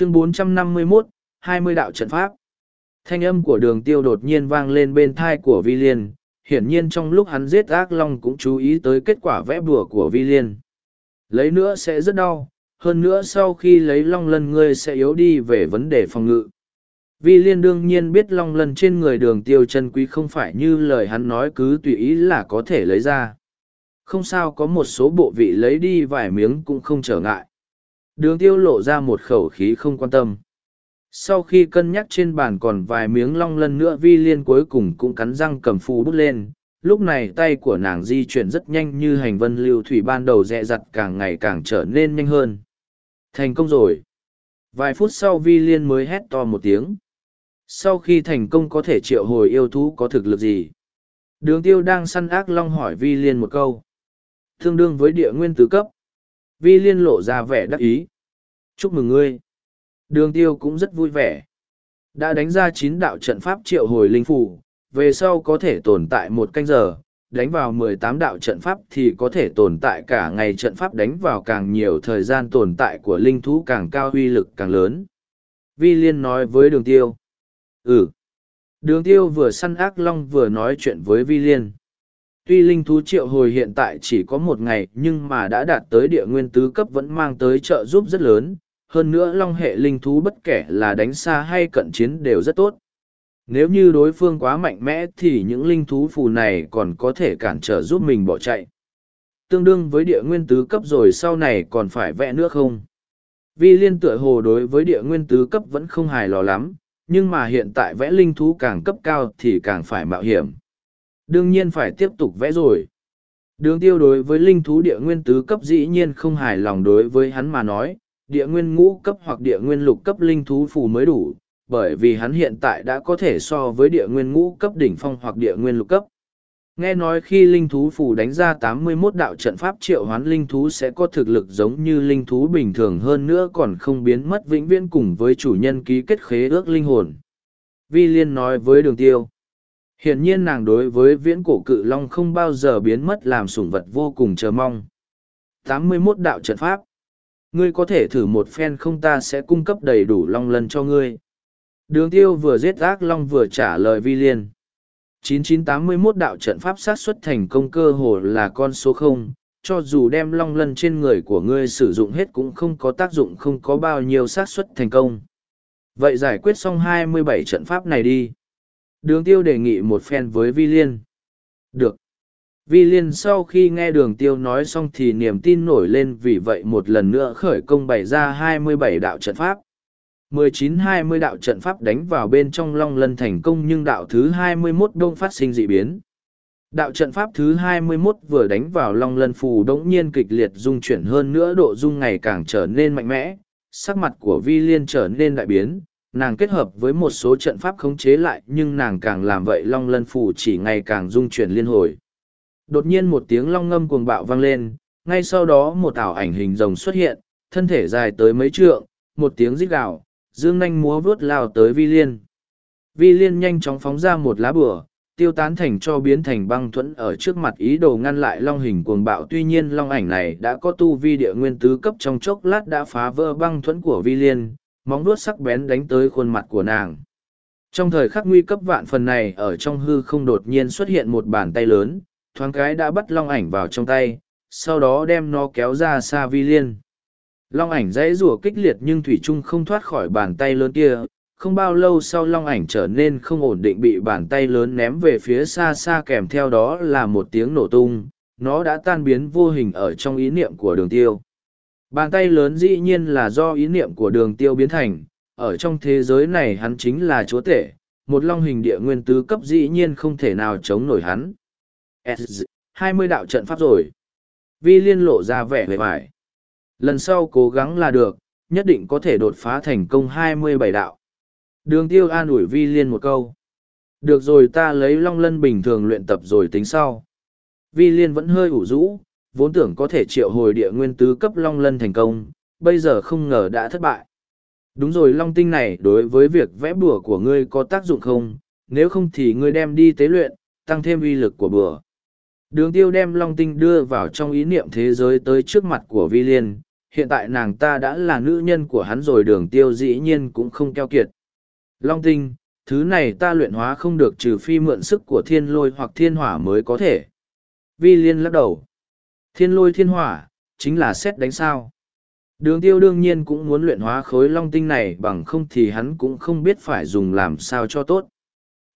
chương 451, 20 đạo trận pháp. Thanh âm của đường tiêu đột nhiên vang lên bên thai của Vi Liên, hiển nhiên trong lúc hắn giết ác long cũng chú ý tới kết quả vẽ bùa của Vi Liên. Lấy nữa sẽ rất đau, hơn nữa sau khi lấy long lân ngươi sẽ yếu đi về vấn đề phòng ngự. Vi Liên đương nhiên biết long lân trên người đường tiêu chân quý không phải như lời hắn nói cứ tùy ý là có thể lấy ra. Không sao có một số bộ vị lấy đi vài miếng cũng không trở ngại. Đường tiêu lộ ra một khẩu khí không quan tâm. Sau khi cân nhắc trên bàn còn vài miếng long lân nữa, vi liên cuối cùng cũng cắn răng cầm phù bút lên. Lúc này tay của nàng di chuyển rất nhanh như hành vân, lưu thủy ban đầu dẹ dặt càng ngày càng trở nên nhanh hơn. Thành công rồi. Vài phút sau vi liên mới hét to một tiếng. Sau khi thành công có thể triệu hồi yêu thú có thực lực gì? Đường tiêu đang săn ác long hỏi vi liên một câu. Tương đương với địa nguyên tứ cấp. Vi liên lộ ra vẻ đắc ý. Chúc mừng ngươi. Đường tiêu cũng rất vui vẻ. Đã đánh ra chín đạo trận pháp triệu hồi linh phủ, về sau có thể tồn tại một canh giờ, đánh vào mười tám đạo trận pháp thì có thể tồn tại cả ngày trận pháp đánh vào càng nhiều thời gian tồn tại của linh thú càng cao uy lực càng lớn. Vi Liên nói với đường tiêu. Ừ. Đường tiêu vừa săn ác long vừa nói chuyện với Vi Liên. Tuy linh thú triệu hồi hiện tại chỉ có một ngày nhưng mà đã đạt tới địa nguyên tứ cấp vẫn mang tới trợ giúp rất lớn, hơn nữa long hệ linh thú bất kể là đánh xa hay cận chiến đều rất tốt. Nếu như đối phương quá mạnh mẽ thì những linh thú phù này còn có thể cản trở giúp mình bỏ chạy. Tương đương với địa nguyên tứ cấp rồi sau này còn phải vẽ nữa không? Vi liên tựa hồ đối với địa nguyên tứ cấp vẫn không hài lò lắm, nhưng mà hiện tại vẽ linh thú càng cấp cao thì càng phải mạo hiểm. Đương nhiên phải tiếp tục vẽ rồi. Đường tiêu đối với linh thú địa nguyên tứ cấp dĩ nhiên không hài lòng đối với hắn mà nói, địa nguyên ngũ cấp hoặc địa nguyên lục cấp linh thú phù mới đủ, bởi vì hắn hiện tại đã có thể so với địa nguyên ngũ cấp đỉnh phong hoặc địa nguyên lục cấp. Nghe nói khi linh thú phù đánh ra 81 đạo trận pháp triệu hoán linh thú sẽ có thực lực giống như linh thú bình thường hơn nữa còn không biến mất vĩnh viễn cùng với chủ nhân ký kết khế ước linh hồn. Vi Liên nói với đường tiêu. Hiển nhiên nàng đối với viễn cổ cự long không bao giờ biến mất làm sủng vật vô cùng chờ mong. 81 đạo trận pháp. Ngươi có thể thử một phen không ta sẽ cung cấp đầy đủ long lân cho ngươi. Đường tiêu vừa giết ác long vừa trả lời vi liên. 9981 đạo trận pháp sát xuất thành công cơ hồ là con số không, cho dù đem long lân trên người của ngươi sử dụng hết cũng không có tác dụng không có bao nhiêu sát xuất thành công. Vậy giải quyết xong 27 trận pháp này đi. Đường tiêu đề nghị một phen với Vi Liên. Được. Vi Liên sau khi nghe đường tiêu nói xong thì niềm tin nổi lên vì vậy một lần nữa khởi công bày ra 27 đạo trận pháp. 19-20 đạo trận pháp đánh vào bên trong long lân thành công nhưng đạo thứ 21 đông phát sinh dị biến. Đạo trận pháp thứ 21 vừa đánh vào long lân phù đống nhiên kịch liệt dung chuyển hơn nữa độ dung ngày càng trở nên mạnh mẽ, sắc mặt của vi liên trở nên đại biến, nàng kết hợp với một số trận pháp khống chế lại nhưng nàng càng làm vậy long lân phù chỉ ngày càng dung chuyển liên hồi. Đột nhiên một tiếng long ngâm cuồng bạo vang lên, ngay sau đó một ảo ảnh hình rồng xuất hiện, thân thể dài tới mấy trượng, một tiếng rít gào, dương nanh múa vuốt lao tới vi liên. Vi liên nhanh chóng phóng ra một lá bửa, tiêu tán thành cho biến thành băng thuẫn ở trước mặt ý đồ ngăn lại long hình cuồng bạo. Tuy nhiên long ảnh này đã có tu vi địa nguyên tứ cấp trong chốc lát đã phá vỡ băng thuẫn của vi liên, móng vuốt sắc bén đánh tới khuôn mặt của nàng. Trong thời khắc nguy cấp vạn phần này ở trong hư không đột nhiên xuất hiện một bàn tay lớn, thoáng cái đã bắt long ảnh vào trong tay, sau đó đem nó kéo ra xa vi liên. Long ảnh dãy rủa kích liệt nhưng Thủy Trung không thoát khỏi bàn tay lớn kia, không bao lâu sau long ảnh trở nên không ổn định bị bàn tay lớn ném về phía xa xa kèm theo đó là một tiếng nổ tung, nó đã tan biến vô hình ở trong ý niệm của đường tiêu. Bàn tay lớn dĩ nhiên là do ý niệm của đường tiêu biến thành, ở trong thế giới này hắn chính là chúa tể, một long hình địa nguyên tứ cấp dĩ nhiên không thể nào chống nổi hắn. hai mươi đạo trận pháp rồi. Vi liên lộ ra vẻ vẻ vải. Lần sau cố gắng là được, nhất định có thể đột phá thành công hai mươi bảy đạo. Đường tiêu an ủi vi liên một câu. Được rồi ta lấy long lân bình thường luyện tập rồi tính sau. Vi liên vẫn hơi ủ rũ, vốn tưởng có thể triệu hồi địa nguyên tứ cấp long lân thành công, bây giờ không ngờ đã thất bại. Đúng rồi long tinh này đối với việc vẽ bùa của ngươi có tác dụng không, nếu không thì ngươi đem đi tế luyện, tăng thêm uy lực của bùa. Đường tiêu đem long tinh đưa vào trong ý niệm thế giới tới trước mặt của vi liên, hiện tại nàng ta đã là nữ nhân của hắn rồi đường tiêu dĩ nhiên cũng không keo kiệt. Long tinh, thứ này ta luyện hóa không được trừ phi mượn sức của thiên lôi hoặc thiên hỏa mới có thể. Vi liên lắc đầu. Thiên lôi thiên hỏa, chính là xét đánh sao. Đường tiêu đương nhiên cũng muốn luyện hóa khối long tinh này bằng không thì hắn cũng không biết phải dùng làm sao cho tốt.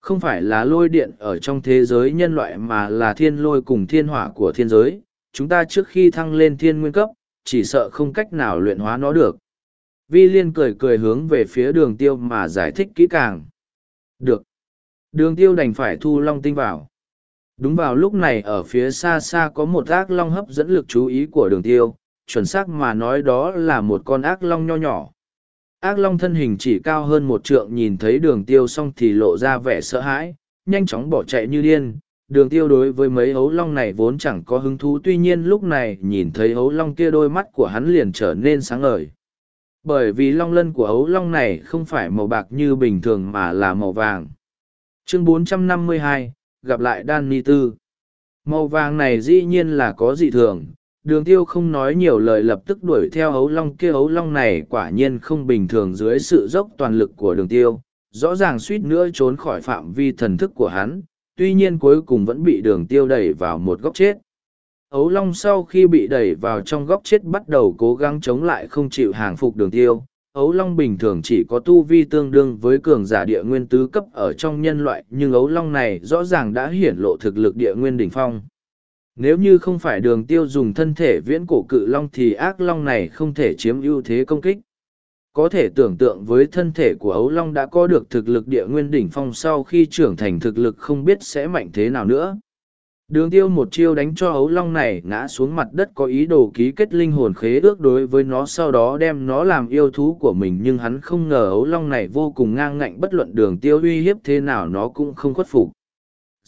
Không phải là lôi điện ở trong thế giới nhân loại mà là thiên lôi cùng thiên hỏa của thiên giới. Chúng ta trước khi thăng lên thiên nguyên cấp, chỉ sợ không cách nào luyện hóa nó được. Vi liên cười cười hướng về phía đường tiêu mà giải thích kỹ càng. Được. Đường tiêu đành phải thu long tinh vào. Đúng vào lúc này ở phía xa xa có một ác long hấp dẫn lực chú ý của đường tiêu, chuẩn xác mà nói đó là một con ác long nho nhỏ. Ác long thân hình chỉ cao hơn một trượng nhìn thấy đường tiêu xong thì lộ ra vẻ sợ hãi, nhanh chóng bỏ chạy như điên. Đường tiêu đối với mấy ấu long này vốn chẳng có hứng thú tuy nhiên lúc này nhìn thấy ấu long kia đôi mắt của hắn liền trở nên sáng ngời. Bởi vì long lân của ấu long này không phải màu bạc như bình thường mà là màu vàng. Chương 452, gặp lại Đan Ni Tư. Màu vàng này dĩ nhiên là có dị thường, đường tiêu không nói nhiều lời lập tức đuổi theo Hấu long kia Hấu long này quả nhiên không bình thường dưới sự dốc toàn lực của đường tiêu, rõ ràng suýt nữa trốn khỏi phạm vi thần thức của hắn, tuy nhiên cuối cùng vẫn bị đường tiêu đẩy vào một góc chết. Ấu long sau khi bị đẩy vào trong góc chết bắt đầu cố gắng chống lại không chịu hàng phục đường tiêu. Ấu long bình thường chỉ có tu vi tương đương với cường giả địa nguyên tứ cấp ở trong nhân loại, nhưng ấu long này rõ ràng đã hiển lộ thực lực địa nguyên đỉnh phong. Nếu như không phải đường tiêu dùng thân thể viễn cổ cự long thì ác long này không thể chiếm ưu thế công kích. Có thể tưởng tượng với thân thể của ấu long đã có được thực lực địa nguyên đỉnh phong sau khi trưởng thành thực lực không biết sẽ mạnh thế nào nữa. Đường tiêu một chiêu đánh cho ấu long này ngã xuống mặt đất có ý đồ ký kết linh hồn khế ước đối với nó sau đó đem nó làm yêu thú của mình nhưng hắn không ngờ ấu long này vô cùng ngang ngạnh bất luận đường tiêu uy hiếp thế nào nó cũng không khuất phục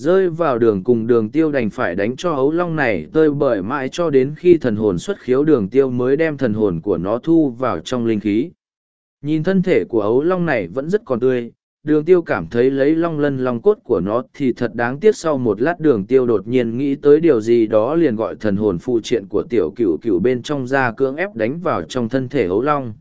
rơi vào đường cùng đường tiêu đành phải đánh cho ấu long này tơi bởi mãi cho đến khi thần hồn xuất khiếu đường tiêu mới đem thần hồn của nó thu vào trong linh khí. Nhìn thân thể của ấu long này vẫn rất còn tươi, đường tiêu cảm thấy lấy long lân long cốt của nó thì thật đáng tiếc sau một lát đường tiêu đột nhiên nghĩ tới điều gì đó liền gọi thần hồn phụ triện của tiểu cửu cửu bên trong ra cưỡng ép đánh vào trong thân thể ấu long.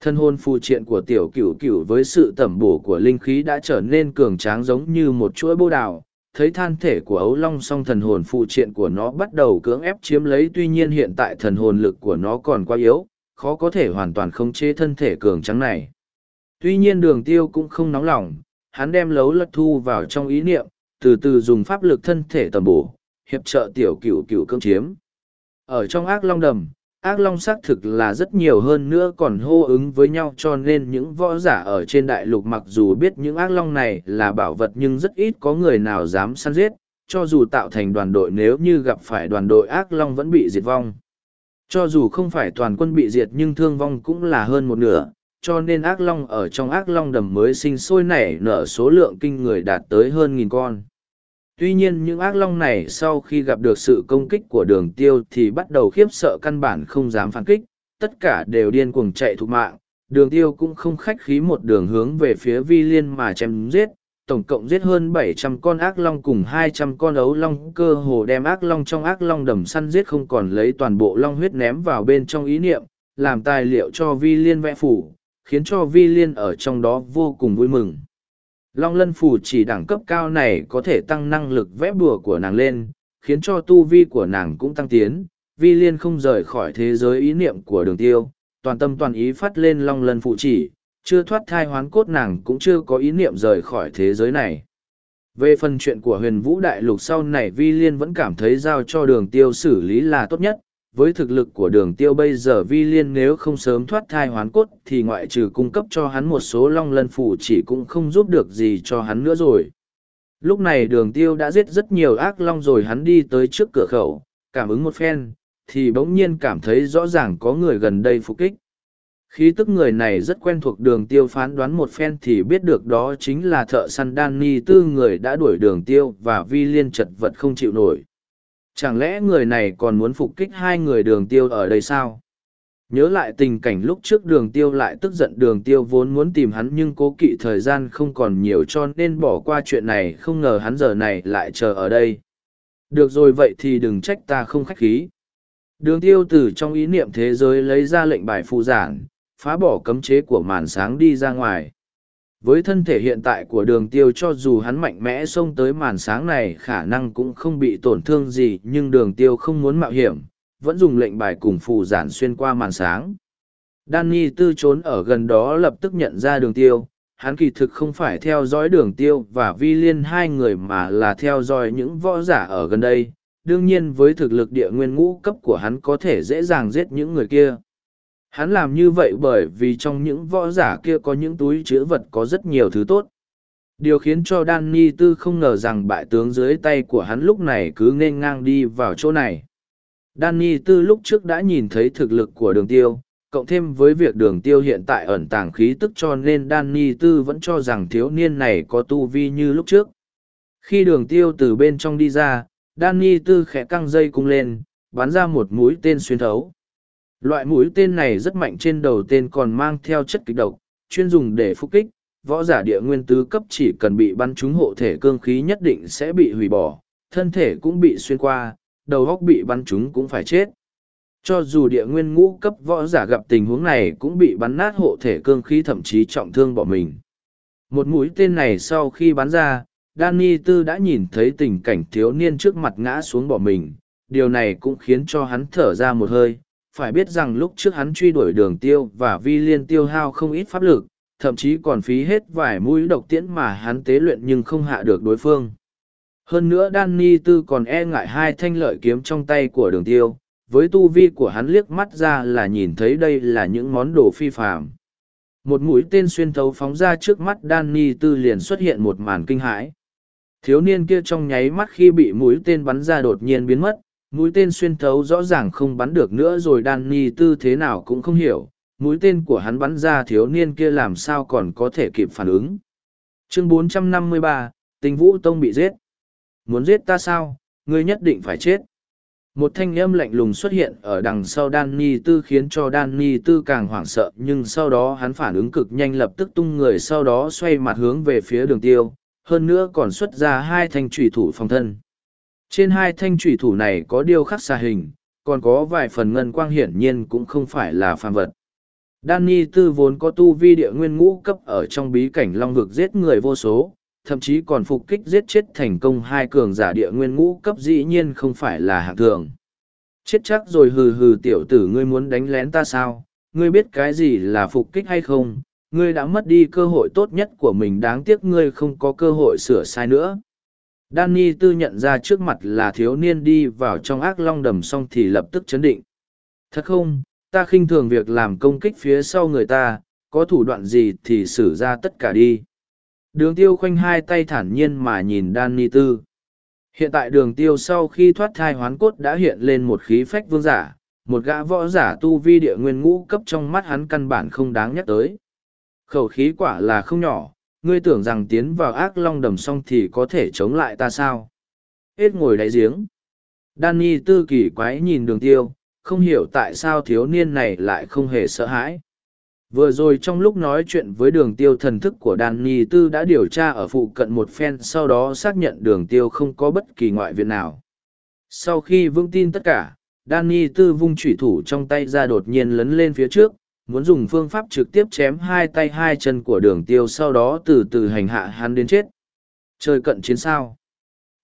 Thân hồn phụ triện của tiểu cửu cửu với sự tẩm bổ của linh khí đã trở nên cường tráng giống như một chuỗi bô đào, thấy than thể của ấu long song thần hồn phụ triện của nó bắt đầu cưỡng ép chiếm lấy tuy nhiên hiện tại thần hồn lực của nó còn quá yếu khó có thể hoàn toàn khống chế thân thể cường trắng này tuy nhiên đường tiêu cũng không nóng lòng, hắn đem lấu lật thu vào trong ý niệm, từ từ dùng pháp lực thân thể tầm bổ, hiệp trợ tiểu cửu cửu cưỡng chiếm. Ở trong ác long đầm, ác long xác thực là rất nhiều hơn nữa còn hô ứng với nhau cho nên những võ giả ở trên đại lục mặc dù biết những ác long này là bảo vật nhưng rất ít có người nào dám săn giết, cho dù tạo thành đoàn đội nếu như gặp phải đoàn đội ác long vẫn bị diệt vong. Cho dù không phải toàn quân bị diệt nhưng thương vong cũng là hơn một nửa cho nên ác long ở trong ác long đầm mới sinh sôi nảy nở số lượng kinh người đạt tới hơn nghìn con. Tuy nhiên những ác long này sau khi gặp được sự công kích của đường tiêu thì bắt đầu khiếp sợ căn bản không dám phản kích, tất cả đều điên cuồng chạy thục mạng, đường tiêu cũng không khách khí một đường hướng về phía vi liên mà chém giết, tổng cộng giết hơn 700 con ác long cùng 200 con ấu long cơ hồ đem ác long trong ác long đầm săn giết không còn lấy toàn bộ long huyết ném vào bên trong ý niệm, làm tài liệu cho vi liên vẽ phủ, khiến cho vi liên ở trong đó vô cùng vui mừng. Long lân phù chỉ đẳng cấp cao này có thể tăng năng lực vẽ bùa của nàng lên, khiến cho tu vi của nàng cũng tăng tiến. Vi liên không rời khỏi thế giới ý niệm của đường tiêu, toàn tâm toàn ý phát lên long lân phụ chỉ, chưa thoát thai hoán cốt nàng cũng chưa có ý niệm rời khỏi thế giới này. Về phần chuyện của huyền vũ đại lục sau này Vi Liên vẫn cảm thấy giao cho đường tiêu xử lý là tốt nhất, với thực lực của đường tiêu bây giờ vi liên nếu không sớm thoát thai hoán cốt thì ngoại trừ cung cấp cho hắn một số long lân phủ chỉ cũng không giúp được gì cho hắn nữa rồi. Lúc này đường tiêu đã giết rất nhiều ác long rồi hắn đi tới trước cửa khẩu, cảm ứng một phen, thì bỗng nhiên cảm thấy rõ ràng có người gần đây phục kích. Khí tức người này rất quen thuộc đường tiêu phán đoán một phen thì biết được đó chính là thợ săn Danny tư người đã đuổi đường tiêu và vi liên chật vật không chịu nổi. Chẳng lẽ người này còn muốn phục kích hai người đường tiêu ở đây sao? Nhớ lại tình cảnh lúc trước đường tiêu lại tức giận đường tiêu vốn muốn tìm hắn nhưng cố kỵ thời gian không còn nhiều cho nên bỏ qua chuyện này không ngờ hắn giờ này lại chờ ở đây. Được rồi vậy thì đừng trách ta không khách khí. Đường tiêu từ trong ý niệm thế giới lấy ra lệnh bài phụ giản, phá bỏ cấm chế của màn sáng đi ra ngoài. Với thân thể hiện tại của đường tiêu cho dù hắn mạnh mẽ xông tới màn sáng này khả năng cũng không bị tổn thương gì nhưng đường tiêu không muốn mạo hiểm, vẫn dùng lệnh bài cùng phù giản xuyên qua màn sáng. Danny tư trốn ở gần đó lập tức nhận ra đường tiêu, hắn kỳ thực không phải theo dõi đường tiêu và vi liên hai người mà là theo dõi những võ giả ở gần đây. Đương nhiên với thực lực địa nguyên ngũ cấp của hắn có thể dễ dàng giết những người kia. Hắn làm như vậy bởi vì trong những võ giả kia có những túi chứa vật có rất nhiều thứ tốt. Điều khiến cho Danny Tư không ngờ rằng bại tướng dưới tay của hắn lúc này cứ nên ngang đi vào chỗ này. Danny Tư lúc trước đã nhìn thấy thực lực của đường tiêu, cộng thêm với việc đường tiêu hiện tại ẩn tàng khí tức cho nên Danny Tư vẫn cho rằng thiếu niên này có tu vi như lúc trước. Khi đường tiêu từ bên trong đi ra, Danny Tư khẽ căng dây cung lên, bắn ra một mũi tên xuyên thấu. Loại mũi tên này rất mạnh trên đầu tên còn mang theo chất kịch độc, chuyên dùng để phục kích, võ giả địa nguyên tứ cấp chỉ cần bị bắn trúng hộ thể cương khí nhất định sẽ bị hủy bỏ, thân thể cũng bị xuyên qua, đầu góc bị bắn trúng cũng phải chết. Cho dù địa nguyên ngũ cấp võ giả gặp tình huống này cũng bị bắn nát hộ thể cương khí thậm chí trọng thương bỏ mình. Một mũi tên này sau khi bắn ra, Danny Tư đã nhìn thấy tình cảnh thiếu niên trước mặt ngã xuống bỏ mình, điều này cũng khiến cho hắn thở ra một hơi. Phải biết rằng lúc trước hắn truy đuổi đường tiêu và vi liên tiêu hao không ít pháp lực, thậm chí còn phí hết vài mũi độc tiễn mà hắn tế luyện nhưng không hạ được đối phương. Hơn nữa Danny Tư còn e ngại hai thanh lợi kiếm trong tay của đường tiêu, với tu vi của hắn liếc mắt ra là nhìn thấy đây là những món đồ phi phạm. Một mũi tên xuyên thấu phóng ra trước mắt Danny Tư liền xuất hiện một màn kinh hãi. Thiếu niên kia trong nháy mắt khi bị mũi tên bắn ra đột nhiên biến mất, mũi tên xuyên thấu rõ ràng không bắn được nữa rồi Danny Tư thế nào cũng không hiểu, mũi tên của hắn bắn ra thiếu niên kia làm sao còn có thể kịp phản ứng. Chương 453, Tình Vũ Tông bị giết. Muốn giết ta sao, ngươi nhất định phải chết một thanh âm lạnh lùng xuất hiện ở đằng sau Danny Tư khiến cho Danny Tư càng hoảng sợ nhưng sau đó hắn phản ứng cực nhanh lập tức tung người sau đó xoay mặt hướng về phía đường tiêu, hơn nữa còn xuất ra hai thanh trùy thủ phòng thân. Trên hai thanh trùy thủ này có điêu khắc xa hình, còn có vài phần ngân quang hiển nhiên cũng không phải là phàm vật. Danny Tư vốn có tu vi địa nguyên ngũ cấp ở trong bí cảnh long vực giết người vô số, thậm chí còn phục kích giết chết thành công hai cường giả địa nguyên ngũ cấp dĩ nhiên không phải là hạng thường. Chết chắc rồi hừ hừ tiểu tử ngươi muốn đánh lén ta sao, ngươi biết cái gì là phục kích hay không, ngươi đã mất đi cơ hội tốt nhất của mình đáng tiếc ngươi không có cơ hội sửa sai nữa. Danny tư nhận ra trước mặt là thiếu niên đi vào trong ác long đầm xong thì lập tức chấn định. Thật không, ta khinh thường việc làm công kích phía sau người ta, có thủ đoạn gì thì xử ra tất cả đi. Đường tiêu khoanh hai tay thản nhiên mà nhìn Danny Tư. Hiện tại đường tiêu sau khi thoát thai hoán cốt đã hiện lên một khí phách vương giả, một gã võ giả tu vi địa nguyên ngũ cấp trong mắt hắn căn bản không đáng nhắc tới. Khẩu khí quả là không nhỏ, ngươi tưởng rằng tiến vào ác long đầm xong thì có thể chống lại ta sao? Hết ngồi đáy giếng. Danny tư kỳ quái nhìn đường tiêu, không hiểu tại sao thiếu niên này lại không hề sợ hãi. Vừa rồi trong lúc nói chuyện với đường tiêu thần thức của Danny Tư đã điều tra ở phụ cận một phen sau đó xác nhận đường tiêu không có bất kỳ ngoại viện nào. Sau khi vững tin tất cả, Danny Tư vung chủy thủ trong tay ra đột nhiên lấn lên phía trước, muốn dùng phương pháp trực tiếp chém hai tay hai chân của đường tiêu sau đó từ từ hành hạ hắn đến chết. Chơi cận chiến sao.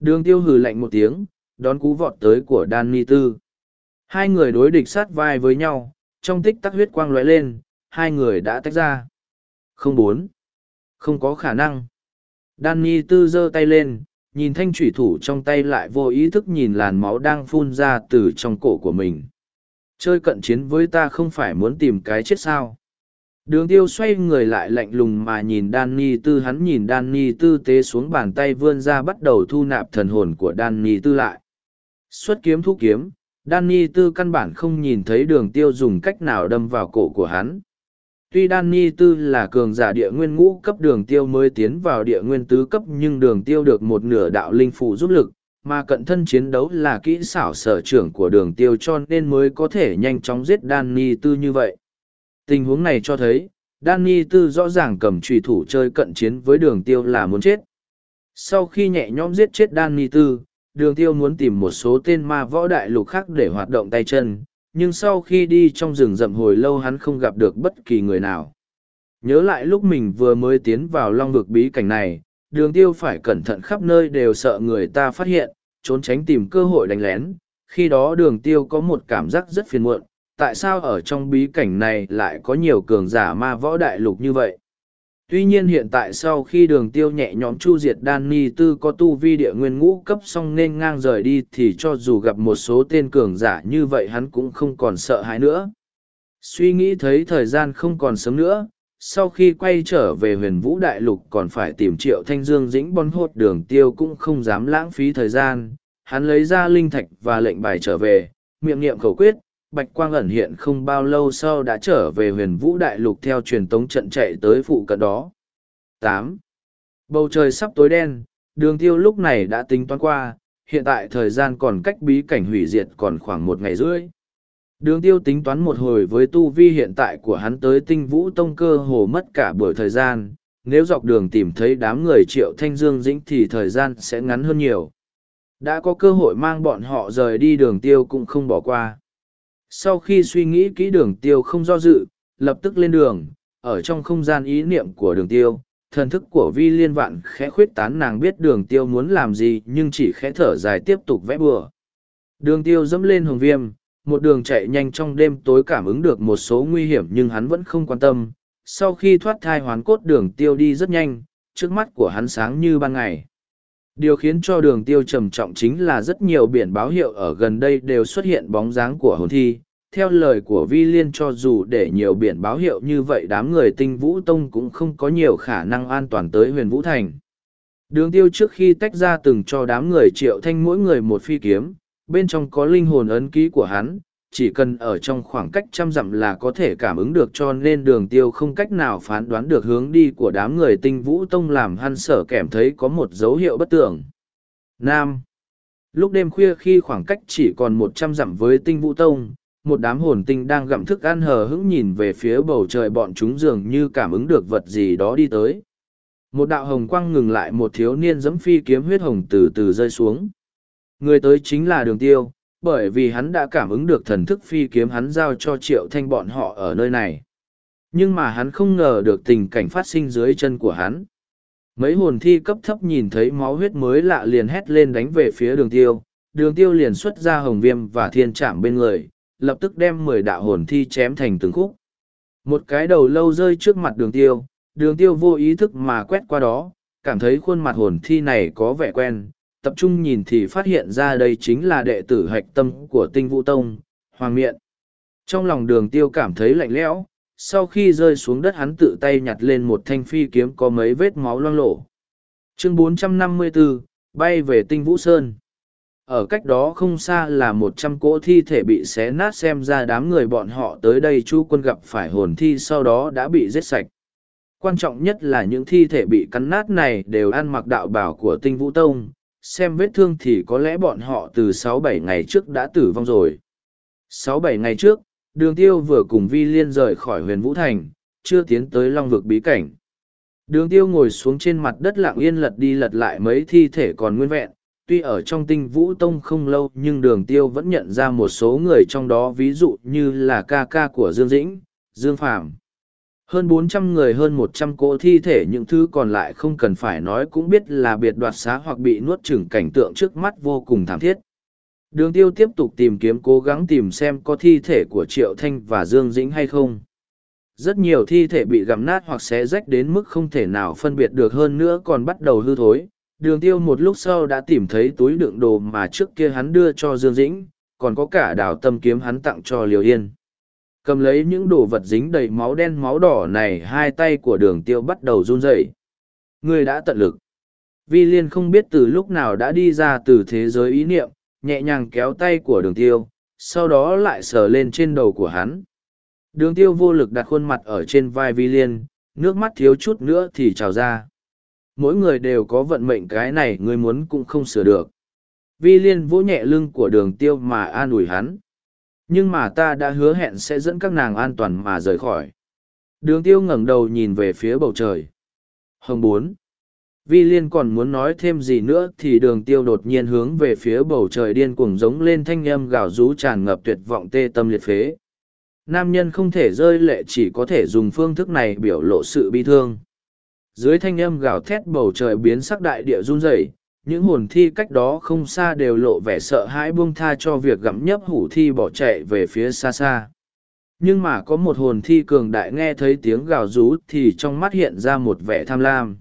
Đường tiêu hừ lạnh một tiếng, đón cú vọt tới của Đan Danny Tư. Hai người đối địch sát vai với nhau, trong tích tắc huyết quang lóe lên, hai người đã tách ra. Không bốn. Không có khả năng. Đan Danny tư giơ tay lên, nhìn thanh thủy thủ trong tay lại vô ý thức nhìn làn máu đang phun ra từ trong cổ của mình. Chơi cận chiến với ta không phải muốn tìm cái chết sao. Đường tiêu xoay người lại lạnh lùng mà nhìn Danny tư hắn nhìn Danny tư tế xuống bàn tay vươn ra bắt đầu thu nạp thần hồn của Danny tư lại. Xuất kiếm thu kiếm, Danny tư căn bản không nhìn thấy đường tiêu dùng cách nào đâm vào cổ của hắn. Tuy Danny Tư là cường giả địa nguyên ngũ cấp đường tiêu mới tiến vào địa nguyên tứ cấp nhưng đường tiêu được một nửa đạo linh phụ giúp lực, mà cận thân chiến đấu là kỹ xảo sở trưởng của đường tiêu cho nên mới có thể nhanh chóng giết Danny Tư như vậy. Tình huống này cho thấy, Danny Tư rõ ràng cầm trùy thủ chơi cận chiến với đường tiêu là muốn chết. Sau khi nhẹ nhõm giết chết Danny Tư, đường tiêu muốn tìm một số tên ma võ đại lục khác để hoạt động tay chân, nhưng sau khi đi trong rừng rậm hồi lâu hắn không gặp được bất kỳ người nào. Nhớ lại lúc mình vừa mới tiến vào long vực bí cảnh này, đường tiêu phải cẩn thận khắp nơi đều sợ người ta phát hiện, trốn tránh tìm cơ hội đánh lén. Khi đó đường tiêu có một cảm giác rất phiền muộn, tại sao ở trong bí cảnh này lại có nhiều cường giả ma võ đại lục như vậy? Tuy nhiên hiện tại sau khi đường tiêu nhẹ nhõm chu diệt đan ni tư có tu vi địa nguyên ngũ cấp xong nên ngang rời đi thì cho dù gặp một số tên cường giả như vậy hắn cũng không còn sợ hãi nữa. Suy nghĩ thấy thời gian không còn sớm nữa, sau khi quay trở về huyền vũ đại lục còn phải tìm triệu thanh dương dĩnh bon hốt đường tiêu cũng không dám lãng phí thời gian, hắn lấy ra linh thạch và lệnh bài trở về, miệng niệm khẩu quyết, Bạch Quang ẩn hiện không bao lâu sau đã trở về huyền vũ đại lục theo truyền tống trận chạy tới phụ cận đó. tám Bầu trời sắp tối đen, đường tiêu lúc này đã tính toán qua, hiện tại thời gian còn cách bí cảnh hủy diệt còn khoảng một ngày rưỡi. Đường tiêu tính toán một hồi với tu vi hiện tại của hắn tới tinh vũ tông cơ hồ mất cả buổi thời gian, nếu dọc đường tìm thấy đám người triệu thanh dương dĩnh thì thời gian sẽ ngắn hơn nhiều. Đã có cơ hội mang bọn họ rời đi đường tiêu cũng không bỏ qua. Sau khi suy nghĩ kỹ đường tiêu không do dự lập tức lên đường. Ở trong không gian ý niệm của đường tiêu thần thức của vi liên vạn khẽ khuyết tán nàng biết đường tiêu muốn làm gì nhưng chỉ khẽ thở dài tiếp tục vẽ bừa. Đường tiêu dẫm lên hồng viêm một đường chạy nhanh trong đêm tối cảm ứng được một số nguy hiểm nhưng hắn vẫn không quan tâm sau khi thoát thai hoán cốt đường tiêu đi rất nhanh trước mắt của hắn sáng như ban ngày Điều khiến cho đường tiêu trầm trọng chính là rất nhiều biển báo hiệu ở gần đây đều xuất hiện bóng dáng của hồn thi. Theo lời của Vi Liên cho dù để nhiều biển báo hiệu như vậy đám người tinh vũ tông cũng không có nhiều khả năng an toàn tới huyền vũ thành. Đường tiêu trước khi tách ra từng cho đám người triệu thanh mỗi người một phi kiếm, bên trong có linh hồn ấn ký của hắn, chỉ cần ở trong khoảng cách trăm dặm là có thể cảm ứng được cho nên đường tiêu không cách nào phán đoán được hướng đi của đám người tinh vũ tông làm hắn sở kèm thấy có một dấu hiệu bất tưởng. Nam Lúc đêm khuya khi khoảng cách chỉ còn một trăm dặm với tinh vũ tông, một đám hồn tinh đang gặm thức ăn hờ hững nhìn về phía bầu trời bọn chúng dường như cảm ứng được vật gì đó đi tới. Một đạo hồng quang ngừng lại một thiếu niên giẫm phi kiếm huyết hồng từ từ rơi xuống. Người tới chính là đường tiêu, bởi vì hắn đã cảm ứng được thần thức phi kiếm hắn giao cho triệu thanh bọn họ ở nơi này. Nhưng mà hắn không ngờ được tình cảnh phát sinh dưới chân của hắn. Mấy hồn thi cấp thấp nhìn thấy máu huyết mới lạ liền hét lên đánh về phía đường tiêu, đường tiêu liền xuất ra hồng viêm và thiên trạm bên người, lập tức đem mười đạo hồn thi chém thành từng khúc. Một cái đầu lâu rơi trước mặt đường tiêu, đường tiêu vô ý thức mà quét qua đó, cảm thấy khuôn mặt hồn thi này có vẻ quen, tập trung nhìn thì phát hiện ra đây chính là đệ tử hạch tâm của tinh vũ tông, Hoàng Miện. Trong lòng đường tiêu cảm thấy lạnh lẽo, sau khi rơi xuống đất hắn tự tay nhặt lên một thanh phi kiếm có mấy vết máu loang lổ. Chương 454, bay về tinh vũ sơn. Ở cách đó không xa là một trăm cỗ thi thể bị xé nát xem ra đám người bọn họ tới đây chu quân gặp phải hồn thi sau đó đã bị giết sạch. Quan trọng nhất là những thi thể bị cắn nát này đều ăn mặc đạo bảo của tinh vũ tông, xem vết thương thì có lẽ bọn họ từ sáu bảy ngày trước đã tử vong rồi. Sáu bảy ngày trước, đường tiêu vừa cùng Vi Liên rời khỏi huyền Vũ Thành, chưa tiến tới long vực bí cảnh. Đường tiêu ngồi xuống trên mặt đất lặng yên lật đi lật lại mấy thi thể còn nguyên vẹn. Tuy ở trong tinh vũ tông không lâu nhưng đường tiêu vẫn nhận ra một số người trong đó ví dụ như là ca ca của Dương Dĩnh, Dương Phàm hơn bốn trăm người hơn một trăm cỗ thi thể, những thứ còn lại không cần phải nói cũng biết là biệt đoạt xá hoặc bị nuốt chửng cảnh tượng trước mắt vô cùng thảm thiết. Đường tiêu tiếp tục tìm kiếm, cố gắng tìm xem có thi thể của triệu thanh và dương dĩnh hay không. Rất nhiều thi thể bị gặm nát hoặc xé rách đến mức không thể nào phân biệt được hơn nữa còn bắt đầu hư thối. Đường tiêu một lúc sau đã tìm thấy túi đựng đồ mà trước kia hắn đưa cho dương dĩnh, còn có cả đảo tâm kiếm hắn tặng cho liều yên cầm lấy những đồ vật dính đầy máu đen máu đỏ này, hai tay của đường tiêu bắt đầu run rẩy. Ngươi đã tận lực. Vi liên không biết từ lúc nào đã đi ra từ thế giới ý niệm, nhẹ nhàng kéo tay của đường tiêu, sau đó lại sờ lên trên đầu của hắn. Đường tiêu vô lực đặt khuôn mặt ở trên vai vi liên, nước mắt thiếu chút nữa thì trào ra. Mỗi người đều có vận mệnh cái này, ngươi muốn cũng không sửa được. Vi liên vỗ nhẹ lưng của đường tiêu mà an ủi hắn nhưng mà ta đã hứa hẹn sẽ dẫn các nàng an toàn mà rời khỏi đường tiêu ngẩng đầu nhìn về phía bầu trời hồng bốn Vi Liên còn muốn nói thêm gì nữa thì đường tiêu đột nhiên hướng về phía bầu trời điên cuồng giống lên thanh âm gào rú tràn ngập tuyệt vọng tê tâm liệt phế. Nam nhân không thể rơi lệ chỉ có thể dùng phương thức này biểu lộ sự bi thương. Dưới thanh âm gào thét bầu trời biến sắc đại địa run rẩy, những hồn thi cách đó không xa đều lộ vẻ sợ hãi buông tha cho việc gặm nhấp hủ thi bỏ chạy về phía xa xa. Nhưng mà có một hồn thi cường đại nghe thấy tiếng gào rú thì trong mắt hiện ra một vẻ tham lam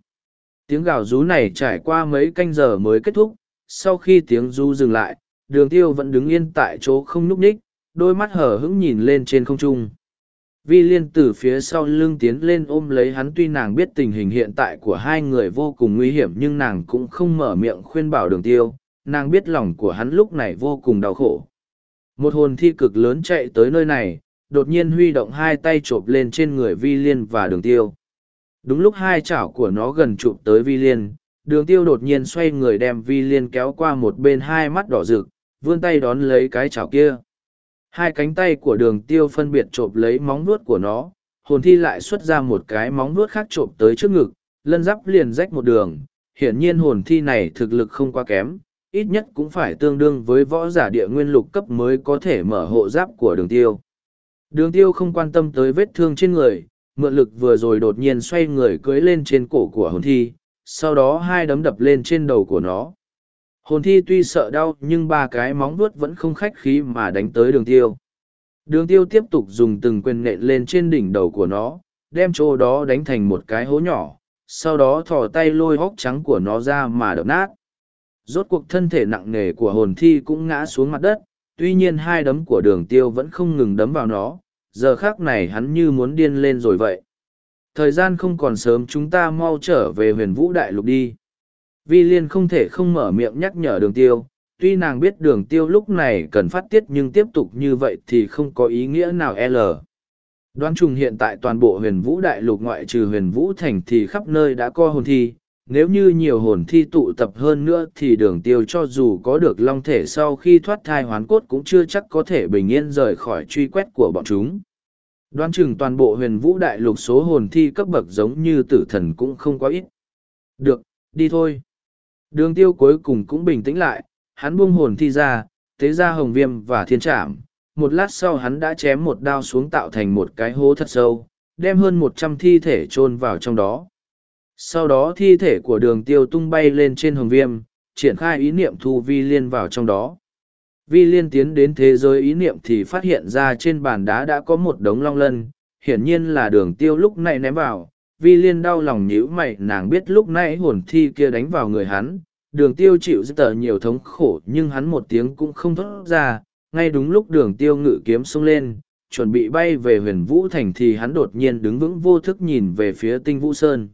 tiếng gào rú này trải qua mấy canh giờ mới kết thúc, sau khi tiếng rú dừng lại, đường tiêu vẫn đứng yên tại chỗ không nhúc ních đôi mắt hở hững nhìn lên trên không trung vi liên từ phía sau lưng tiến lên ôm lấy hắn tuy nàng biết tình hình hiện tại của hai người vô cùng nguy hiểm nhưng nàng cũng không mở miệng khuyên bảo đường tiêu. Nàng biết lòng của hắn lúc này vô cùng đau khổ. Một hồn thi cực lớn chạy tới nơi này đột nhiên huy động hai tay chộp lên trên người vi liên và đường tiêu. Đúng lúc hai chảo của nó gần chụp tới vi liên, đường tiêu đột nhiên xoay người đem vi liên kéo qua một bên hai mắt đỏ rực, vươn tay đón lấy cái chảo kia. Hai cánh tay của đường tiêu phân biệt chộp lấy móng vuốt của nó, hồn thi lại xuất ra một cái móng vuốt khác chộp tới trước ngực, lân giáp liền rách một đường. Hiển nhiên hồn thi này thực lực không quá kém, ít nhất cũng phải tương đương với võ giả địa nguyên lục cấp mới có thể mở hộ giáp của đường tiêu. Đường tiêu không quan tâm tới vết thương trên người, mượn lực vừa rồi đột nhiên xoay người cưới lên trên cổ của hồn thi, sau đó hai đấm đập lên trên đầu của nó. Hồn thi tuy sợ đau nhưng ba cái móng vuốt vẫn không khách khí mà đánh tới đường tiêu. Đường tiêu tiếp tục dùng từng quyền nện lên trên đỉnh đầu của nó, đem chỗ đó đánh thành một cái hố nhỏ, sau đó thò tay lôi hóc trắng của nó ra mà đập nát. Rốt cuộc thân thể nặng nề của hồn thi cũng ngã xuống mặt đất, tuy nhiên hai đấm của đường tiêu vẫn không ngừng đấm vào nó, giờ khác này hắn như muốn điên lên rồi vậy. Thời gian không còn sớm chúng ta mau trở về huyền vũ đại lục đi. Vi Liên không thể không mở miệng nhắc nhở đường tiêu, tuy nàng biết đường tiêu lúc này cần phát tiết nhưng tiếp tục như vậy thì không có ý nghĩa nào L. Đoán trùng hiện tại toàn bộ huyền vũ đại lục ngoại trừ huyền vũ thành thì khắp nơi đã co hồn thi, nếu như nhiều hồn thi tụ tập hơn nữa thì đường tiêu cho dù có được long thể sau khi thoát thai hoán cốt cũng chưa chắc có thể bình yên rời khỏi truy quét của bọn chúng. Đoán chừng toàn bộ huyền vũ đại lục số hồn thi cấp bậc giống như tử thần cũng không có ít. Được, đi thôi. Đường tiêu cuối cùng cũng bình tĩnh lại, hắn buông hồn thi ra, tế ra hồng viêm và thiên trảm. Một lát sau hắn đã chém một đao xuống tạo thành một cái hố thật sâu, đem hơn một trăm thi thể chôn vào trong đó sau đó thi thể của đường tiêu tung bay lên trên hồng viêm, triển khai ý niệm thu vi liên vào trong đó. Vi liên tiến đến thế giới ý niệm thì phát hiện ra trên bàn đá đã có một đống long lân, hiển nhiên là đường tiêu lúc này ném vào. Vi liên đau lòng nhíu mày nàng biết lúc nãy hồn thi kia đánh vào người hắn, đường tiêu chịu rất tờ nhiều thống khổ nhưng hắn một tiếng cũng không thốt ra, ngay đúng lúc đường tiêu ngự kiếm xông lên, chuẩn bị bay về huyền vũ thành thì hắn đột nhiên đứng vững vô thức nhìn về phía tinh vũ sơn.